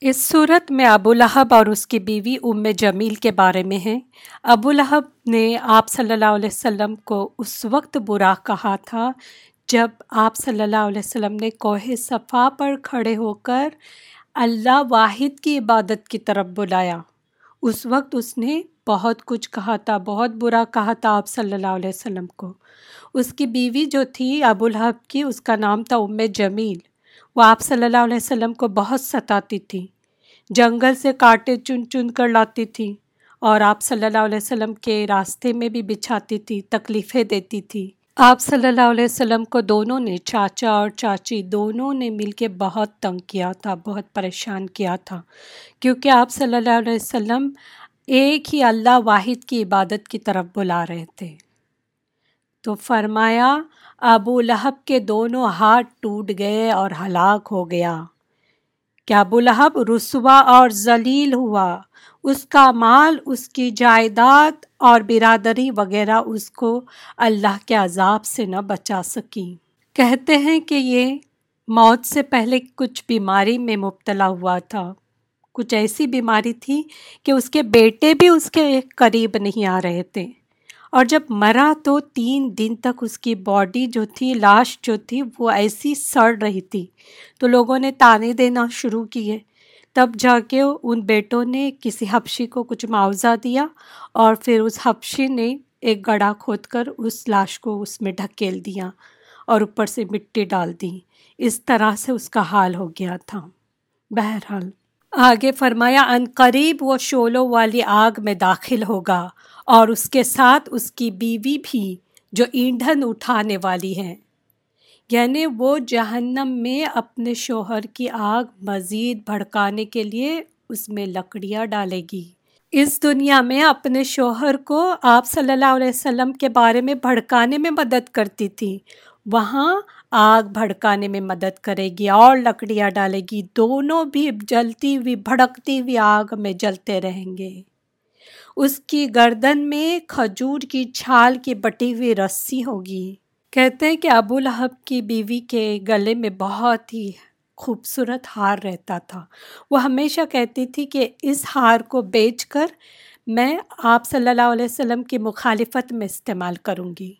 اس صورت میں ابو لہب اور اس کی بیوی ام جمیل کے بارے میں ہیں۔ ابو لہب نے آپ صلی اللہ علیہ وسلم کو اس وقت برا کہا تھا جب آپ صلی اللہ علیہ وسلم نے کوہ صفا پر کھڑے ہو کر اللہ واحد کی عبادت کی طرف بلایا۔ اس وقت اس نے بہت کچھ کہا تھا، بہت برا کہا تھا آپ صلی اللہ علیہ وسلم کو۔ اس کی بیوی جو تھی، ابو الحب کی، اس کا نام تھا ام جمیل۔ وہ آپ صلی اللہ علیہ وسلم کو بہت ستاتی تھی۔ جنگل سے کاٹے چن چن کر لاتی تھی اور آپ صلی اللہ علیہ وسلم کے راستے میں بھی بچھاتی تھی، تکلیفیں دیتی تھی۔ آپ صلی اللہ علیہ وسلم کو دونوں نے، چاچا اور چاچی دونوں نے مل کے بہت تنگ کیا تھا، بہت پریشان کیا تھا۔ کیونکہ آپ صلی اللہ علیہ وسلم ایک ہی اللہ واحد کی عبادت کی طرف بلا رہے تھے۔ تو فرمایا، ابو لہب کے دونوں ہاتھ ٹوٹ گئے اور ہلاک ہو گیا۔ کیا ابو لہب رسوا اور ذلیل ہوا؟ اس کا مال، اس کی جائیداد اور برادری وغیرہ اس کو اللہ کے عذاب سے نہ بچا سکی۔ کہتے ہیں کہ یہ موت سے پہلے کچھ بیماری میں مبتلا ہوا تھا۔ کچھ ایسی بیماری تھی کہ اس کے بیٹے بھی اس کے قریب نہیں آ رہے تھے۔ اور جب مرا تو تین دن تک اس کی باڈی جو تھی، لاش جو تھی، وہ ایسی سڑ رہی تھی۔ تو لوگوں نے تانے دینا شروع کیے۔ تب جا کے ان بیٹوں نے کسی حبشی کو کچھ معاوضہ دیا اور پھر اس حبشی نے ایک گڑھا کھود کر اس لاش کو اس میں ڈھکیل دیا اور اوپر سے مٹی ڈال دی۔ اس طرح سے اس کا حال ہو گیا تھا۔ بہرحال، آگے فرمایا، ان قریب وہ شولوں والی آگ میں داخل ہوگا اور اس کے ساتھ اس کی بیوی بھی جو ایندھن اٹھانے والی ہیں۔ یعنی وہ جہنم میں اپنے شوہر کی آگ مزید بھڑکانے کے لیے اس میں لکڑیاں ڈالے گی۔ اس دنیا میں اپنے شوہر کو آپ صلی اللہ علیہ وسلم کے بارے میں بھڑکانے میں مدد کرتی تھی۔ وہاں آگ بھڑکانے میں مدد کرے گی اور لکڑیاں ڈالے گی۔ دونوں بھی جلتی ہوئی، بھڑکتی ہوئی آگ میں جلتے رہیں گے۔ اس کی گردن میں کھجور کی چھال کی بٹی ہوئی رسی ہوگی۔ کہتے ہیں کہ ابو لہب کی بیوی کے گلے میں بہت ہی خوبصورت ہار رہتا تھا۔ وہ ہمیشہ کہتی تھی کہ اس ہار کو بیچ کر میں آپ صلی اللہ علیہ وسلم کی مخالفت میں استعمال کروں گی۔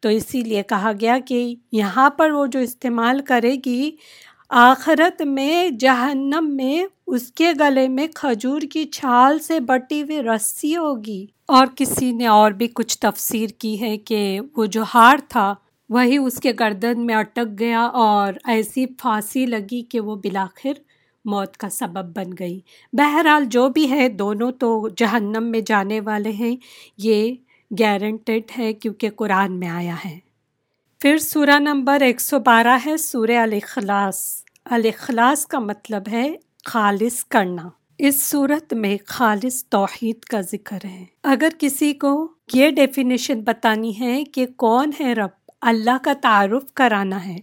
تو اسی لیے کہا گیا کہ یہاں پر وہ جو استعمال کرے گی آخرت میں جہنم میں اس کے گلے میں کھجور کی چھال سے بٹی ہوئی رسی ہوگی۔ اور کسی نے اور بھی کچھ تفسیر کی ہے کہ وہ جو ہار تھا، وہی اس کے گردن میں اٹک گیا اور ایسی پھانسی لگی کہ وہ بلاخر موت کا سبب بن گئی۔ بہرحال جو بھی ہے، دونوں تو جہنم میں جانے والے ہیں۔ یہ گارنٹیڈ ہے کیونکہ قرآن میں آیا ہے۔ پھر سورہ نمبر ایک سو بارہ ہے، سورہ الاخلاص الاخلاص کا مطلب ہے خالص کرنا۔ اس صورت میں خالص توحید کا ذکر ہے۔ اگر کسی کو یہ ڈیفینیشن بتانی ہے کہ کون ہے رب، اللہ کا تعارف کرانا ہے،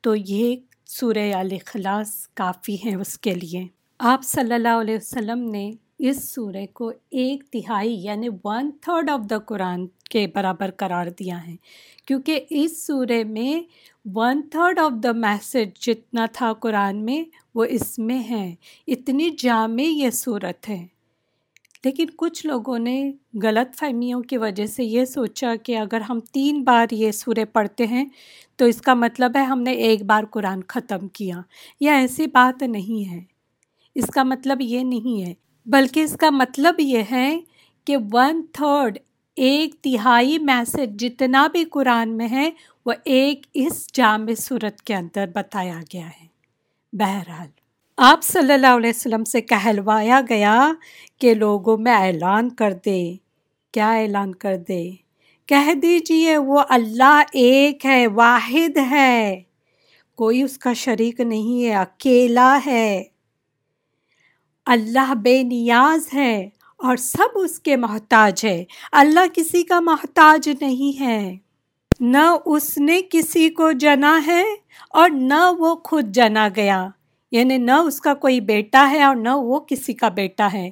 تو یہ سورہ الاخلاص کافی ہے اس کے لیے۔ آپ صلی اللہ علیہ وسلم نے اس سورہ کو ایک تہائی یعنی ون تھرڈ آف دا قرآن کے برابر قرار دیا ہے، کیونکہ اس سورہ میں one third of the message جتنا تھا قرآن میں وہ اس میں ہے۔ اتنی جامع یہ صورت ہے۔ لیکن کچھ لوگوں نے غلط فہمیوں کی وجہ سے یہ سوچا کہ اگر ہم تین بار یہ سورے پڑھتے ہیں تو اس کا مطلب ہے ہم نے ایک بار قرآن ختم کیا۔ یا ایسی بات نہیں ہے۔ اس کا مطلب یہ نہیں ہے بلکہ اس کا مطلب یہ ہے کہ ون تھرڈ ایک تہائی میسج جتنا بھی قرآن میں ہے، وہ ایک اس جامع صورت کے اندر بتایا گیا ہے۔ بہرحال، آپ صلی اللہ علیہ وسلم سے کہلوایا گیا کہ لوگوں میں اعلان کر دے۔ کیا اعلان کر دے؟ کہہ دیجیے، وہ اللہ ایک ہے، واحد ہے۔ کوئی اس کا شریک نہیں ہے، اکیلا ہے۔ اللہ بے نیاز ہے اور سب اس کے محتاج ہے اللہ کسی کا محتاج نہیں ہے۔ نہ اس نے کسی کو جنا ہے اور نہ وہ خود جنا گیا۔ یعنی نہ اس کا کوئی بیٹا ہے اور نہ وہ کسی کا بیٹا ہے۔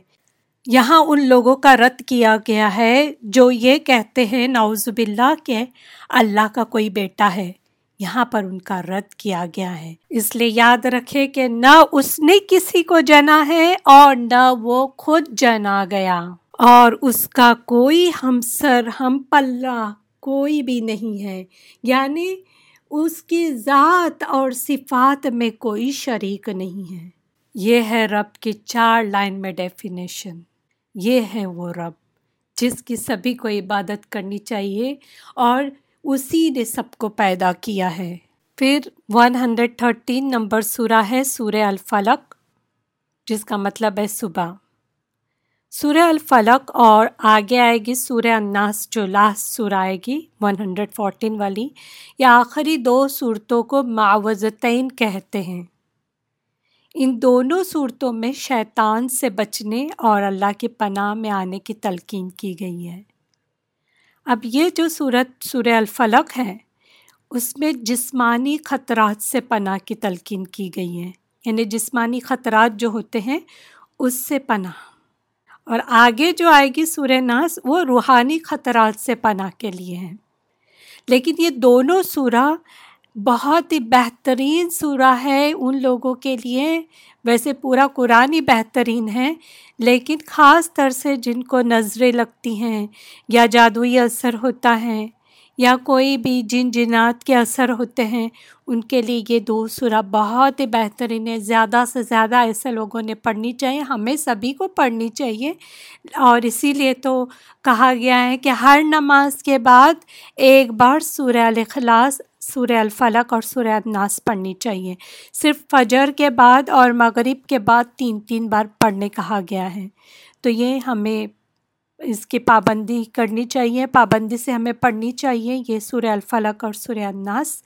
یہاں ان لوگوں کا رد کیا گیا ہے جو یہ کہتے ہیں نعوذ باللہ کہ اللہ کا کوئی بیٹا ہے۔ یہاں پر ان کا رد کیا گیا ہے۔ اس لیے یاد رکھے کہ نہ اس نے کسی کو جنا ہے اور نہ وہ خود جنا گیا۔ اور اس کا کوئی ہم سر ہم پلہ کوئی بھی نہیں ہے۔ یعنی اس کی ذات اور صفات میں کوئی شریک نہیں ہے۔ یہ ہے رب کی چار لائن میں ڈیفینیشن یہ ہے وہ رب جس کی سبھی کو عبادت کرنی چاہیے اور اسی نے سب کو پیدا کیا ہے۔ پھر ون ہنڈریڈ تھرٹین نمبر سورہ ہے سورہ الفلق، جس کا مطلب ہے صبح۔ سورہ الفلق اور آگے آئے گی سورہ الناس، جو لاسٹ سورہ آئے گی ون ہنڈریڈ فورٹین والی۔ یہ آخری دو صورتوں کو معوضتین کہتے ہیں۔ ان دونوں صورتوں میں شیطان سے بچنے اور اللہ کی پناہ میں آنے کی تلقین کی گئی ہے۔ اب یہ جو صورت سورہ الفلق ہے، اس میں جسمانی خطرات سے پناہ کی تلقین کی گئی ہے یعنی جسمانی خطرات جو ہوتے ہیں، اس سے پناہ۔ اور آگے جو آئے گی سورہ ناس، وہ روحانی خطرات سے پناہ کے لیے ہیں۔ لیکن یہ دونوں سورہ بہت ہی بہترین سورہ ہے ان لوگوں کے لیے۔ ویسے پورا قرآن ہی بہترین ہے لیکن خاص طر سے جن کو نظریں لگتی ہیں یا جادوئی اثر ہوتا ہے یا کوئی بھی جن جنات کے اثر ہوتے ہیں، ان کے لیے یہ دو سورہ بہت ہی بہترین ہے۔ زیادہ سے زیادہ ایسے لوگوں نے پڑھنی چاہیے، ہمیں سبھی کو پڑھنی چاہیے۔ اور اسی لیے تو کہا گیا ہے کہ ہر نماز کے بعد ایک بار سورہ الاخلاص سورہ الفلق اور سورہ الناس پڑھنی چاہیے۔ صرف فجر کے بعد اور مغرب کے بعد تین تین بار پڑھنے کہا گیا ہے۔ تو یہ ہمیں اس کی پابندی کرنی چاہیے، پابندی سے ہمیں پڑھنی چاہیے یہ سورہ الفلق اور سورہ الناس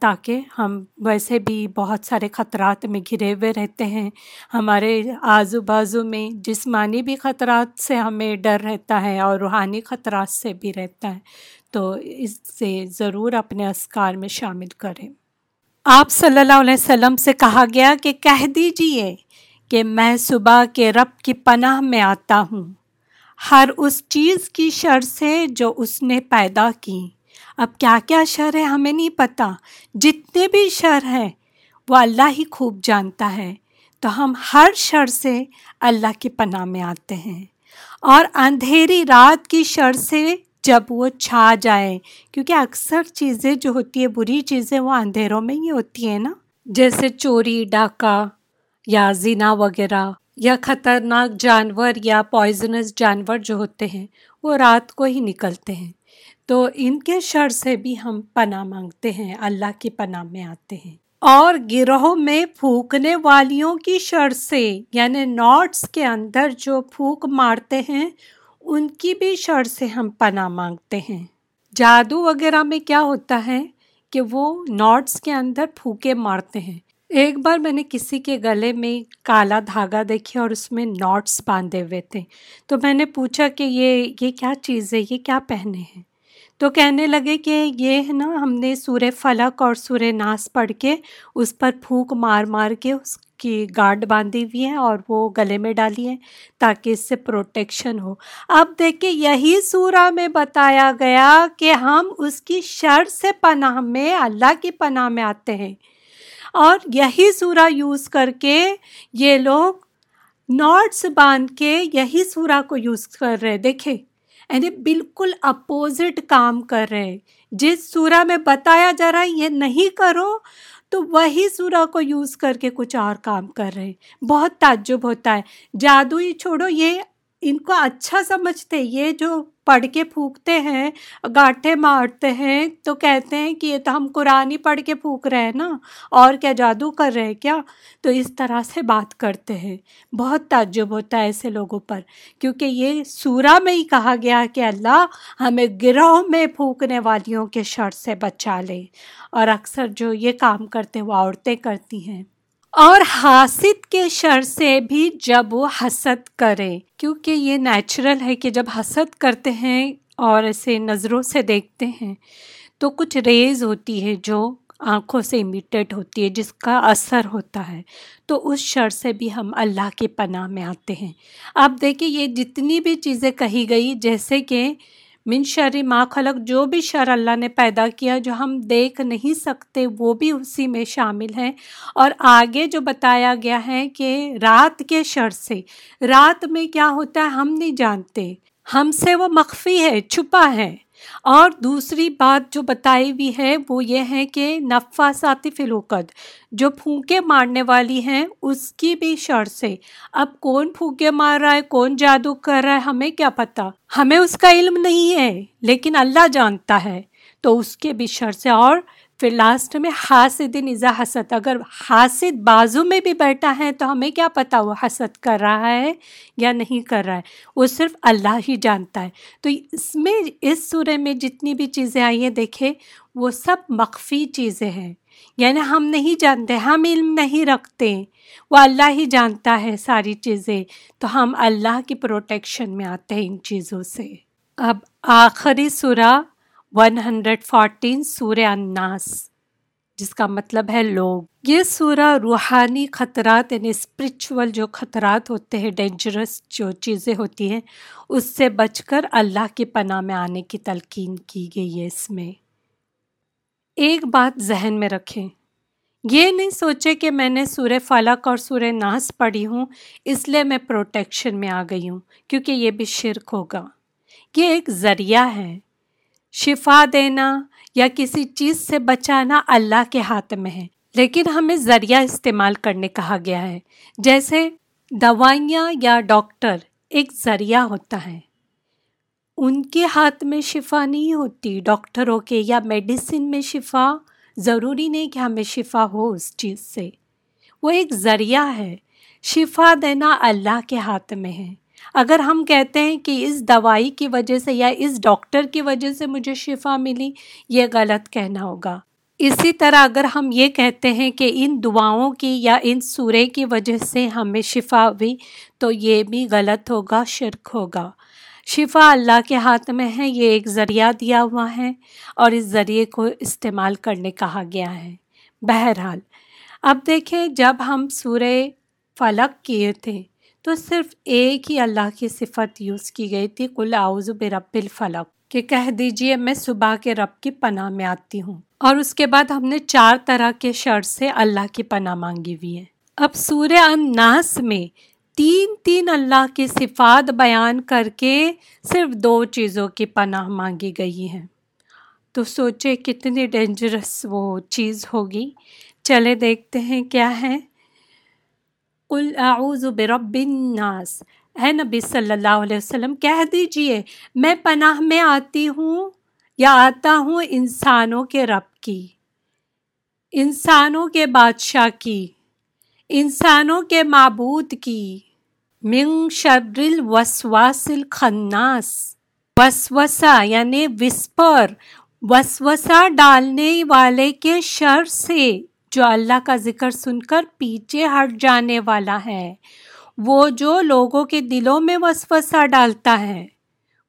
تاکہ ہم ویسے بھی بہت سارے خطرات میں گھرے ہوئے رہتے ہیں۔ ہمارے آزو بازو میں جسمانی بھی خطرات سے ہمیں ڈر رہتا ہے اور روحانی خطرات سے بھی رہتا ہے۔ تو اس سے ضرور اپنے اسکار میں شامل کریں۔ آپ صلی اللہ علیہ وسلم سے کہا گیا کہ کہہ دیجیے کہ میں صبح کے رب کی پناہ میں آتا ہوں۔ ہر اس چیز کی شر سے جو اس نے پیدا کی۔ اب کیا کیا شر ہے ہمیں نہیں پتہ جتنے بھی شر ہیں، وہ اللہ ہی خوب جانتا ہے۔ تو ہم ہر شر سے اللہ کی پناہ میں آتے ہیں۔ اور اندھیری رات کی شر سے جب وہ چھا جائے کیونکہ اکثر چیزیں جو ہوتی ہے بری چیزیں، وہ اندھیروں میں ہی ہوتی ہیں نا۔ جیسے چوری، ڈاکہ یا زنا وغیرہ یا خطرناک جانور یا پوائزنس جانور جو ہوتے ہیں، وہ رات کو ہی نکلتے ہیں۔ تو ان کے شر سے بھی ہم پناہ مانگتے ہیں، اللہ کی پناہ میں آتے ہیں۔ اور گروہ میں پھونکنے والیوں کی شر سے یعنی نوٹس کے اندر جو پھونک مارتے ہیں ان کی بھی شر سے ہم پناہ مانگتے ہیں۔ جادو وغیرہ میں کیا ہوتا ہے کہ وہ نوٹس کے اندر پھونکے مارتے ہیں۔ ایک بار میں نے کسی کے گلے میں کالا دھاگا دیکھے اور اس میں نوٹس باندھے ہوئے تھے۔ تو میں نے پوچھا کہ یہ یہ کیا چیز ہے؟ یہ کیا پہنے ہیں؟ تو کہنے لگے کہ یہ ہے نا، ہم نے سورہ فلق اور سورہ ناس پڑھ کے اس پر پھونک مار مار کے اس کی گارڈ باندھی ہوئی ہے اور وہ گلے میں ڈالی ہے تاکہ اس سے پروٹیکشن ہو۔ اب دیکھیں، یہی سورہ میں بتایا گیا کہ ہم اس کی شر سے پناہ میں، اللہ کی پناہ میں آتے ہیں۔ اور یہی سورہ یوز کر کے یہ لوگ نوٹس باندھ کے یہی سورہ کو یوز کر رہے۔ دیکھیں یعنی بالکل اپوزٹ کام کر رہے جس سورہ میں بتایا جا رہا ہے یہ نہیں کرو، تو وہی سورہ کو یوز کر کے کچھ اور کام کر رہے ہیں۔ بہت تعجب ہوتا ہے۔ جادو ہی چھوڑو، یہ ان کو اچھا سمجھتے یہ جو پڑھ کے پھونکتے ہیں، گاٹھے مارتے ہیں، تو کہتے ہیں کہ یہ تو ہم قرآن ہی پڑھ کے پھونک رہے ہیں نا، اور کیا جادو کر رہے ہیں کیا؟ تو اس طرح سے بات کرتے ہیں۔ بہت تعجب ہوتا ہے ایسے لوگوں پر، کیونکہ یہ سورہ میں ہی کہا گیا کہ اللہ ہمیں گروہ میں پھونکنے والیوں کے شر سے بچا لے۔ اور اکثر جو یہ کام کرتے وہ عورتیں کرتی ہیں۔ اور حاسد کے شر سے بھی جب وہ حسد کرے، کیونکہ یہ نیچرل ہے کہ جب حسد کرتے ہیں اور ایسے نظروں سے دیکھتے ہیں، تو کچھ ریز ہوتی ہے جو آنکھوں سے امیٹیٹ ہوتی ہے، جس کا اثر ہوتا ہے۔ تو اس شر سے بھی ہم اللہ کے پناہ میں آتے ہیں۔ اب دیکھیں، یہ جتنی بھی چیزیں کہی گئی، جیسے کہ من شر ما خلق، جو بھی شر اللہ نے پیدا کیا، جو ہم دیکھ نہیں سکتے، وہ بھی اسی میں شامل ہیں۔ اور آگے جو بتایا گیا ہے کہ رات کے شر سے، رات میں کیا ہوتا ہے؟ ہم نہیں جانتے۔ ہم سے وہ مخفی ہے، چھپا ہے۔ اور دوسری بات جو بتائی ہوئی ہے وہ یہ ہے کہ نفاساتی فلوقت جو پھونکے مارنے والی ہیں، اس کی بھی شر سے۔ اب کون پھونکے مار رہا ہے، کون جادو کر رہا ہے، ہمیں کیا پتہ۔ ہمیں اس کا علم نہیں ہے، لیکن اللہ جانتا ہے۔ تو اس کے بھی شر سے اور پھر لاسٹ میں حاسد نزا حسد اگر حاسد بازو میں بھی بیٹھا ہے تو ہمیں کیا پتہ وہ حسد کر رہا ہے یا نہیں کر رہا ہے؟ وہ صرف اللہ ہی جانتا ہے۔ تو اس میں، اس سورہ میں جتنی بھی چیزیں آئی ہیں، دیکھیں، وہ سب مخفی چیزیں ہیں۔ یعنی ہم نہیں جانتے، ہم علم نہیں رکھتے، وہ اللہ ہی جانتا ہے ساری چیزیں۔ تو ہم اللہ کی پروٹیکشن میں آتے ہیں ان چیزوں سے۔ اب آخری سورہ ون ہنڈریڈ فورٹین سورہ الناس جس کا مطلب ہے لوگ۔ یہ سورہ روحانی خطرات یعنی اسپرچول جو خطرات ہوتے ہیں ڈینجرس جو چیزیں ہوتی ہیں، اس سے بچ کر اللہ کی پناہ میں آنے کی تلقین کی گئی ہے اس میں۔ ایک بات ذہن میں رکھیں۔ یہ نہیں سوچے کہ میں نے سورہ فلق اور سورہ ناس پڑھی ہوں، اس لیے میں پروٹیکشن میں آ گئی ہوں، کیونکہ یہ بھی شرک ہوگا۔ یہ ایک ذریعہ ہے۔ شفا دینا یا کسی چیز سے بچانا اللہ کے ہاتھ میں ہے۔ لیکن ہمیں ذریعہ استعمال کرنے کہا گیا ہے۔ جیسے دوائیاں یا ڈاکٹر ایک ذریعہ ہوتا ہے۔ ان کے ہاتھ میں شفا نہیں ہوتی، ڈاکٹروں کے یا میڈیسن میں شفا۔ ضروری نہیں کہ ہمیں شفا ہو اس چیز سے۔ وہ ایک ذریعہ ہے۔ شفا دینا اللہ کے ہاتھ میں ہے۔ اگر ہم کہتے ہیں کہ اس دوائی کی وجہ سے یا اس ڈاکٹر کی وجہ سے مجھے شفا ملی، یہ غلط کہنا ہوگا۔ اسی طرح اگر ہم یہ کہتے ہیں کہ ان دعاؤں کی یا ان سورے کی وجہ سے ہمیں شفا ہوئی، تو یہ بھی غلط ہوگا، شرک ہوگا۔ شفا اللہ کے ہاتھ میں ہے، یہ ایک ذریعہ دیا ہوا ہے اور اس ذریعے کو استعمال کرنے کہا گیا ہے۔ بہرحال، اب دیکھیں جب ہم سورہ فلک کیے تھے تو صرف ایک ہی اللہ کی صفت یوز کی گئی تھی کل اعوذ برب الفلق، کہ کہہ دیجیے میں صبح کے رب کی پناہ میں آتی ہوں۔ اور اس کے بعد ہم نے چار طرح کے شر سے اللہ کی پناہ مانگی ہوئی ہے۔ اب سورہ الناس میں تین تین اللہ کی صفات بیان کر کے صرف دو چیزوں کی پناہ مانگی گئی ہیں۔ تو سوچے کتنی ڈینجرس وہ چیز ہوگی۔ چلے دیکھتے ہیں کیا ہے۔ قل اعوذ برب الناس اے نبی صلی اللہ علیہ وسلم، کہہ دیجیے، میں پناہ میں آتی ہوں یا آتا ہوں انسانوں کے رب کی؟ انسانوں کے بادشاہ کی؟ انسانوں کے معبود کی؟ من شر الوسواس الخناس، وسوسہ یعنی وسپر، وسوسہ ڈالنے والے کے شر سے۔ جو اللہ کا ذکر سن کر پیچھے ہٹ جانے والا ہے۔ وہ جو لوگوں کے دلوں میں وسوسہ ڈالتا ہے،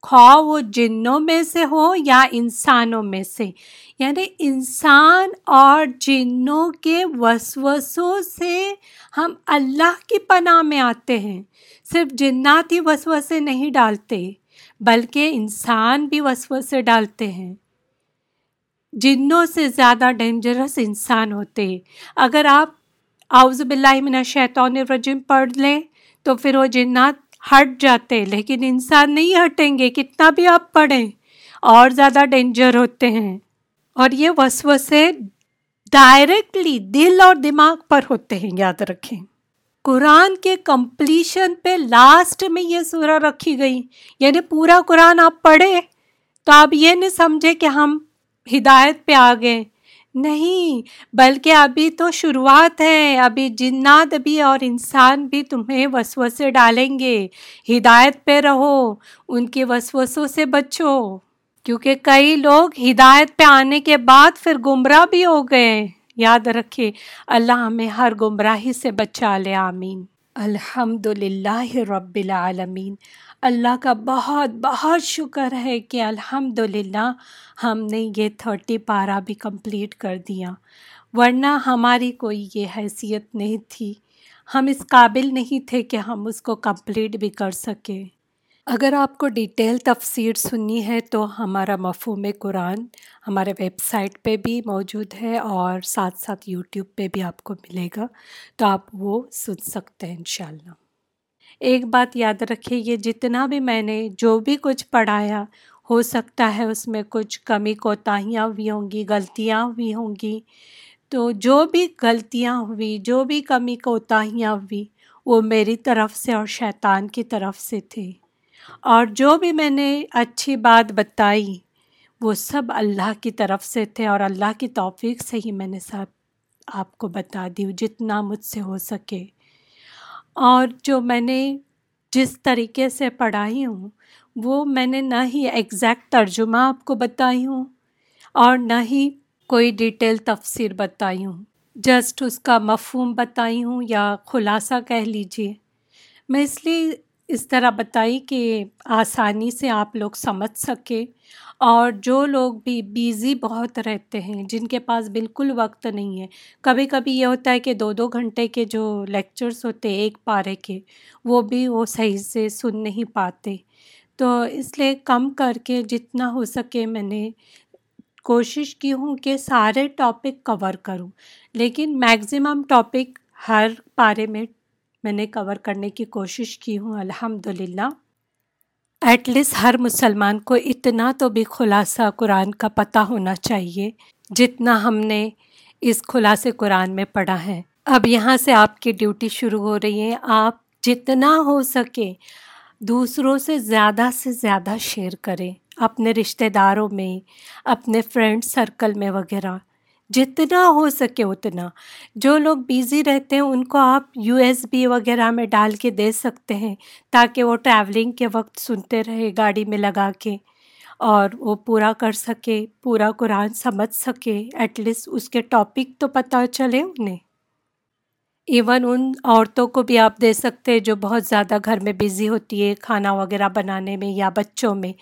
خواہ وہ جنوں میں سے ہو یا انسانوں میں سے۔ یعنی انسان اور جنوں کے وسوسوں سے ہم اللہ کی پناہ میں آتے ہیں۔ صرف جنات ہی وسوسے نہیں ڈالتے، بلکہ انسان بھی وسوسے ڈالتے ہیں۔ جنوں سے زیادہ ڈینجرس انسان ہوتے۔ اگر آپ اعوذ باللہ من الشیطان الرجیم پڑھ لیں تو پھر وہ جنات ہٹ جاتے، لیکن انسان نہیں ہٹیں گے، کتنا بھی آپ پڑھیں اور زیادہ ڈینجر ہوتے ہیں۔ اور یہ وسوسے ڈائریکٹلی دل اور دماغ پر ہوتے ہیں، یاد رکھیں۔ قرآن کے کمپلیشن پہ لاسٹ میں یہ سورہ رکھی گئی یعنی پورا قرآن آپ پڑھیں تو آپ یہ نہیں سمجھے کہ ہم ہدایت پہ آ گئے۔ نہیں، بلکہ ابھی تو شروعات ہے۔ ابھی جنات بھی اور انسان بھی تمہیں وسوسے ڈالیں گے۔ ہدایت پہ رہو، ان کے وسوسوں سے بچو۔ کیونکہ کئی لوگ ہدایت پہ آنے کے بعد پھر گمراہ بھی ہو گئے۔ یاد رکھے اللہ ہمیں ہر گمراہی سے بچا لے، آمین۔ الحمد للہ رب العالمین۔ اللہ کا بہت بہت شکر ہے کہ الحمد للہ ہم نے یہ تھرٹی پارہ بھی کمپلیٹ کر دیا۔ ورنہ ہماری کوئی یہ حیثیت نہیں تھی۔ ہم اس قابل نہیں تھے کہ ہم اس کو کمپلیٹ بھی کر سکیں اگر آپ کو ڈیٹیل تفسیر سننی ہے تو ہمارا مفہوم قرآن ہمارے ویب سائٹ پہ بھی موجود ہے اور ساتھ ساتھ یوٹیوب پہ بھی آپ کو ملے گا۔ تو آپ وہ سن سکتے ہیں انشاءاللہ۔ ایک بات یاد رکھیں یہ جتنا بھی میں نے جو بھی کچھ پڑھایا، ہو سکتا ہے اس میں کچھ کمی کوتاہیاں بھی ہوں گی، غلطیاں بھی ہوں گی۔ تو جو بھی غلطیاں ہوئی، جو بھی کمی کوتاہیاں ہوئی، وہ میری طرف سے اور شیطان کی طرف سے تھی۔ اور جو بھی میں نے اچھی بات بتائی، وہ سب اللہ کی طرف سے تھے اور اللہ کی توفیق سے ہی میں نے سب آپ کو بتا دی جتنا مجھ سے ہو سکے۔ اور جو میں نے جس طریقے سے پڑھائی ہوں، وہ میں نے نہ ہی ایگزیکٹ ترجمہ آپ کو بتائی ہوں اور نہ ہی کوئی ڈیٹیل تفسیر بتائی ہوں۔ جسٹ اس کا مفہوم بتائی ہوں یا خلاصہ کہہ لیجیے میں اس لیے اس طرح بتائی کہ آسانی سے آپ لوگ سمجھ سکے اور جو لوگ بھی بیزی بہت رہتے ہیں، جن کے پاس بالکل وقت نہیں ہے، کبھی کبھی یہ ہوتا ہے کہ دو دو گھنٹے کے جو لیکچرس ہوتے ایک پارے کے، وہ بھی وہ صحیح سے سن نہیں پاتے۔ تو اس لیے کم کر کے جتنا ہو سکے میں نے کوشش کی ہوں کہ سارے ٹاپک کور کروں۔ لیکن میگزیمم ٹاپک ہر پارے میں میں نے کور کرنے کی کوشش کی ہوں الحمد للہ ایٹ لیسٹ ہر مسلمان کو اتنا تو بھی خلاصہ قرآن کا پتہ ہونا چاہیے جتنا ہم نے اس خلاصے قرآن میں پڑھا ہے۔ اب یہاں سے آپ کی ڈیوٹی شروع ہو رہی ہے۔ آپ جتنا ہو سکے دوسروں سے زیادہ سے زیادہ شیئر کریں۔ اپنے رشتہ داروں میں، اپنے فرینڈ سرکل میں وغیرہ۔ جتنا ہو سکے اتنا۔ جو لوگ بیزی رہتے ہیں، ان کو آپ یو ایس بی وغیرہ میں ڈال کے دے سکتے ہیں، تاکہ وہ ٹریولنگ کے وقت سنتے رہے گاڑی میں لگا کے۔ اور وہ پورا کر سکے، پورا قرآن سمجھ سکے۔ ایٹ لیسٹ اس کے ٹاپک تو پتہ چلے انہیں۔ ایون ان عورتوں کو بھی آپ دے سکتے جو بہت زیادہ گھر میں بزی ہوتی ہے کھانا وغیرہ بنانے میں یا بچوں میں۔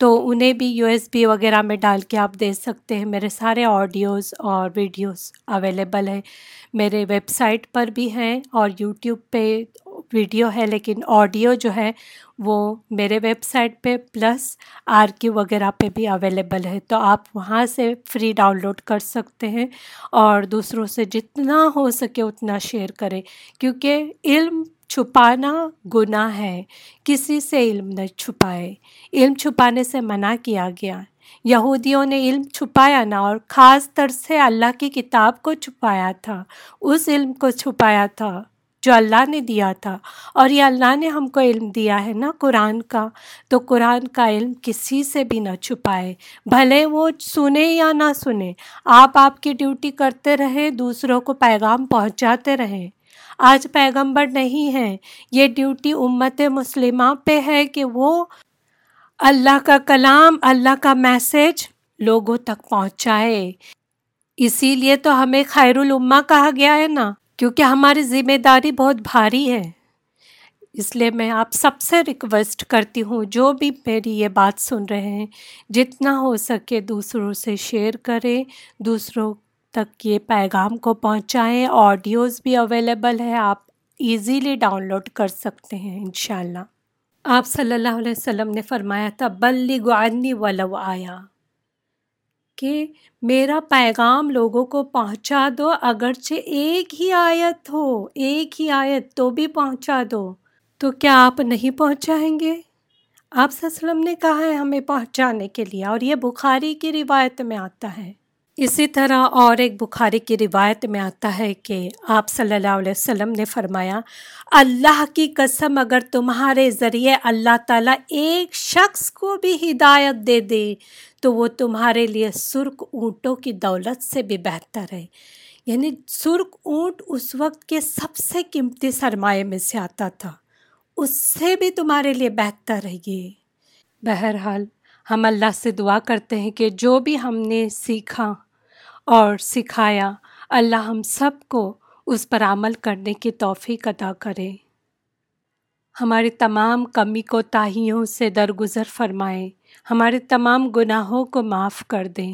تو انہیں بھی یو ایس بی وغیرہ میں ڈال کے آپ دے سکتے ہیں۔ میرے سارے آڈیوز اور ویڈیوز اویلیبل ہیں۔ میرے ویب سائٹ پر بھی ہیں اور یوٹیوب پہ ویڈیو ہے، لیکن آڈیو جو ہے وہ میرے ویب سائٹ پہ پلس آر کیو وغیرہ پہ بھی اویلیبل ہے۔ تو آپ وہاں سے فری ڈاؤن لوڈ کر سکتے ہیں اور دوسروں سے جتنا ہو سکے اتنا شیئر کریں۔ کیونکہ علم چھپانا گناہ ہے، کسی سے علم نہ چھپائے۔ علم چھپانے سے منع کیا گیا۔ یہودیوں نے علم چھپایا نا اور خاص طر سے اللہ کی کتاب کو چھپایا تھا۔ اس علم کو چھپایا تھا جو اللہ نے دیا تھا۔ اور یہ اللہ نے ہم کو علم دیا ہے نا قرآن کا۔ تو قرآن کا علم کسی سے بھی نہ چھپائے۔ بھلے وہ سنے یا نہ سنے، آپ آپ کی ڈیوٹی کرتے رہیں دوسروں کو پیغام پہنچاتے رہیں آج پیغمبر نہیں ہے یہ ڈیوٹی امت مسلمہ پہ ہے کہ وہ اللہ کا کلام، اللہ کا میسج لوگوں تک پہنچائے۔ اسی لیے تو ہمیں خیر الامہ کہا گیا ہے نا، کیونکہ ہماری ذمہ داری بہت بھاری ہے۔ اس لیے میں آپ سب سے ریکویسٹ کرتی ہوں، جو بھی میری یہ بات سن رہے ہیں، جتنا ہو سکے دوسروں سے شیئر کریں، دوسروں تک یہ پیغام کو پہنچائیں۔ آڈیوز بھی اویلیبل ہے آپ ایزیلی ڈاؤن لوڈ کر سکتے ہیں، انشاءاللہ۔ آپ صلی اللہ علیہ وسلم نے فرمایا تھا بلی گعنی ولو آیا۔ کہ میرا پیغام لوگوں کو پہنچا دو، اگرچہ ایک ہی آیت ہو، ایک ہی آیت تو بھی پہنچا دو۔ تو کیا آپ نہیں پہنچائیں گے؟ آپ صلی اللہ علیہ وسلم نے کہا ہے ہمیں پہنچانے کے لیے، اور یہ بخاری کی روایت میں آتا ہے۔ اسی طرح اور ایک بخاری کی روایت میں آتا ہے کہ آپ صلی اللہ علیہ وسلم نے فرمایا، اللہ کی قسم اگر تمہارے ذریعے اللہ تعالیٰ ایک شخص کو بھی ہدایت دے دے، تو وہ تمہارے لیے سرخ اونٹوں کی دولت سے بھی بہتر ہے۔ یعنی سرخ اونٹ اس وقت کے سب سے قیمتی سرمایے میں سے آتا تھا، اس سے بھی تمہارے لیے بہتر ہے یہ۔ بہرحال، ہم اللہ سے دعا کرتے ہیں کہ جو بھی ہم نے سیکھا اور سکھایا۔ اللہ ہم سب کو اس پر عمل کرنے کی توفیق ادا کرے۔ ہماری تمام کمی کو تاہیوں سے درگزر فرمائیں ہمارے تمام گناہوں کو معاف کر دیں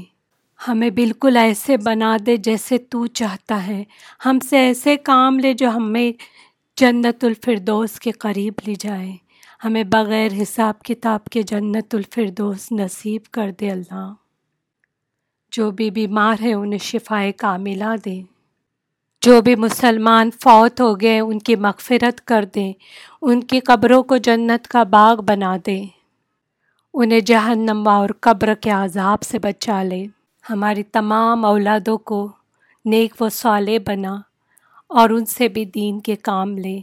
ہمیں بالکل ایسے بنا دے جیسے تو چاہتا ہے۔ ہم سے ایسے کام لے جو ہمیں جنت الفردوس کے قریب لے جائے۔ ہمیں بغیر حساب کتاب کے جنت الفردوس نصیب کر دے اللہ۔ جو بھی بیمار ہے انہیں شفائے کاملہ دے جو بھی مسلمان فوت ہو گئے، ان کی مغفرت کر دیں۔ ان کی قبروں کو جنت کا باغ بنا دے انہیں جہنم اور قبر کے عذاب سے بچا لے ہماری تمام اولادوں کو نیک و صالح بنا اور ان سے بھی دین کے کام لے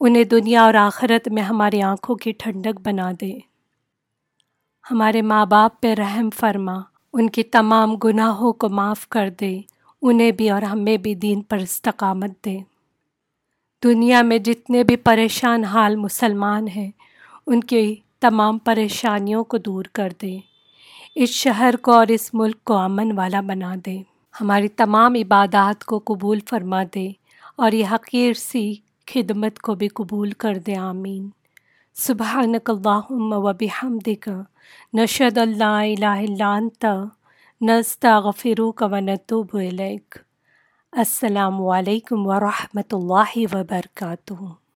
انہیں دنیا اور آخرت میں ہماری آنکھوں کی ٹھنڈک بنا دے ہمارے ماں باپ پہ رحم فرما۔ ان کی تمام گناہوں کو معاف کر دے، انہیں بھی اور ہمیں بھی دین پر استقامت دے۔ دنیا میں جتنے بھی پریشان حال مسلمان ہیں، ان کی تمام پریشانیوں کو دور کر دے۔ اس شہر کو اور اس ملک کو امن والا بنا دے۔ ہماری تمام عبادات کو قبول فرما دے اور یہ حقیر سی خدمت کو بھی قبول کر دے، آمین۔ سبحانک اللہم و بحمدک نشد اللہ الہ الا انت نستغفروک و نتوب الیک۔ السلام علیکم ورحمۃ اللہ وبرکاتہ۔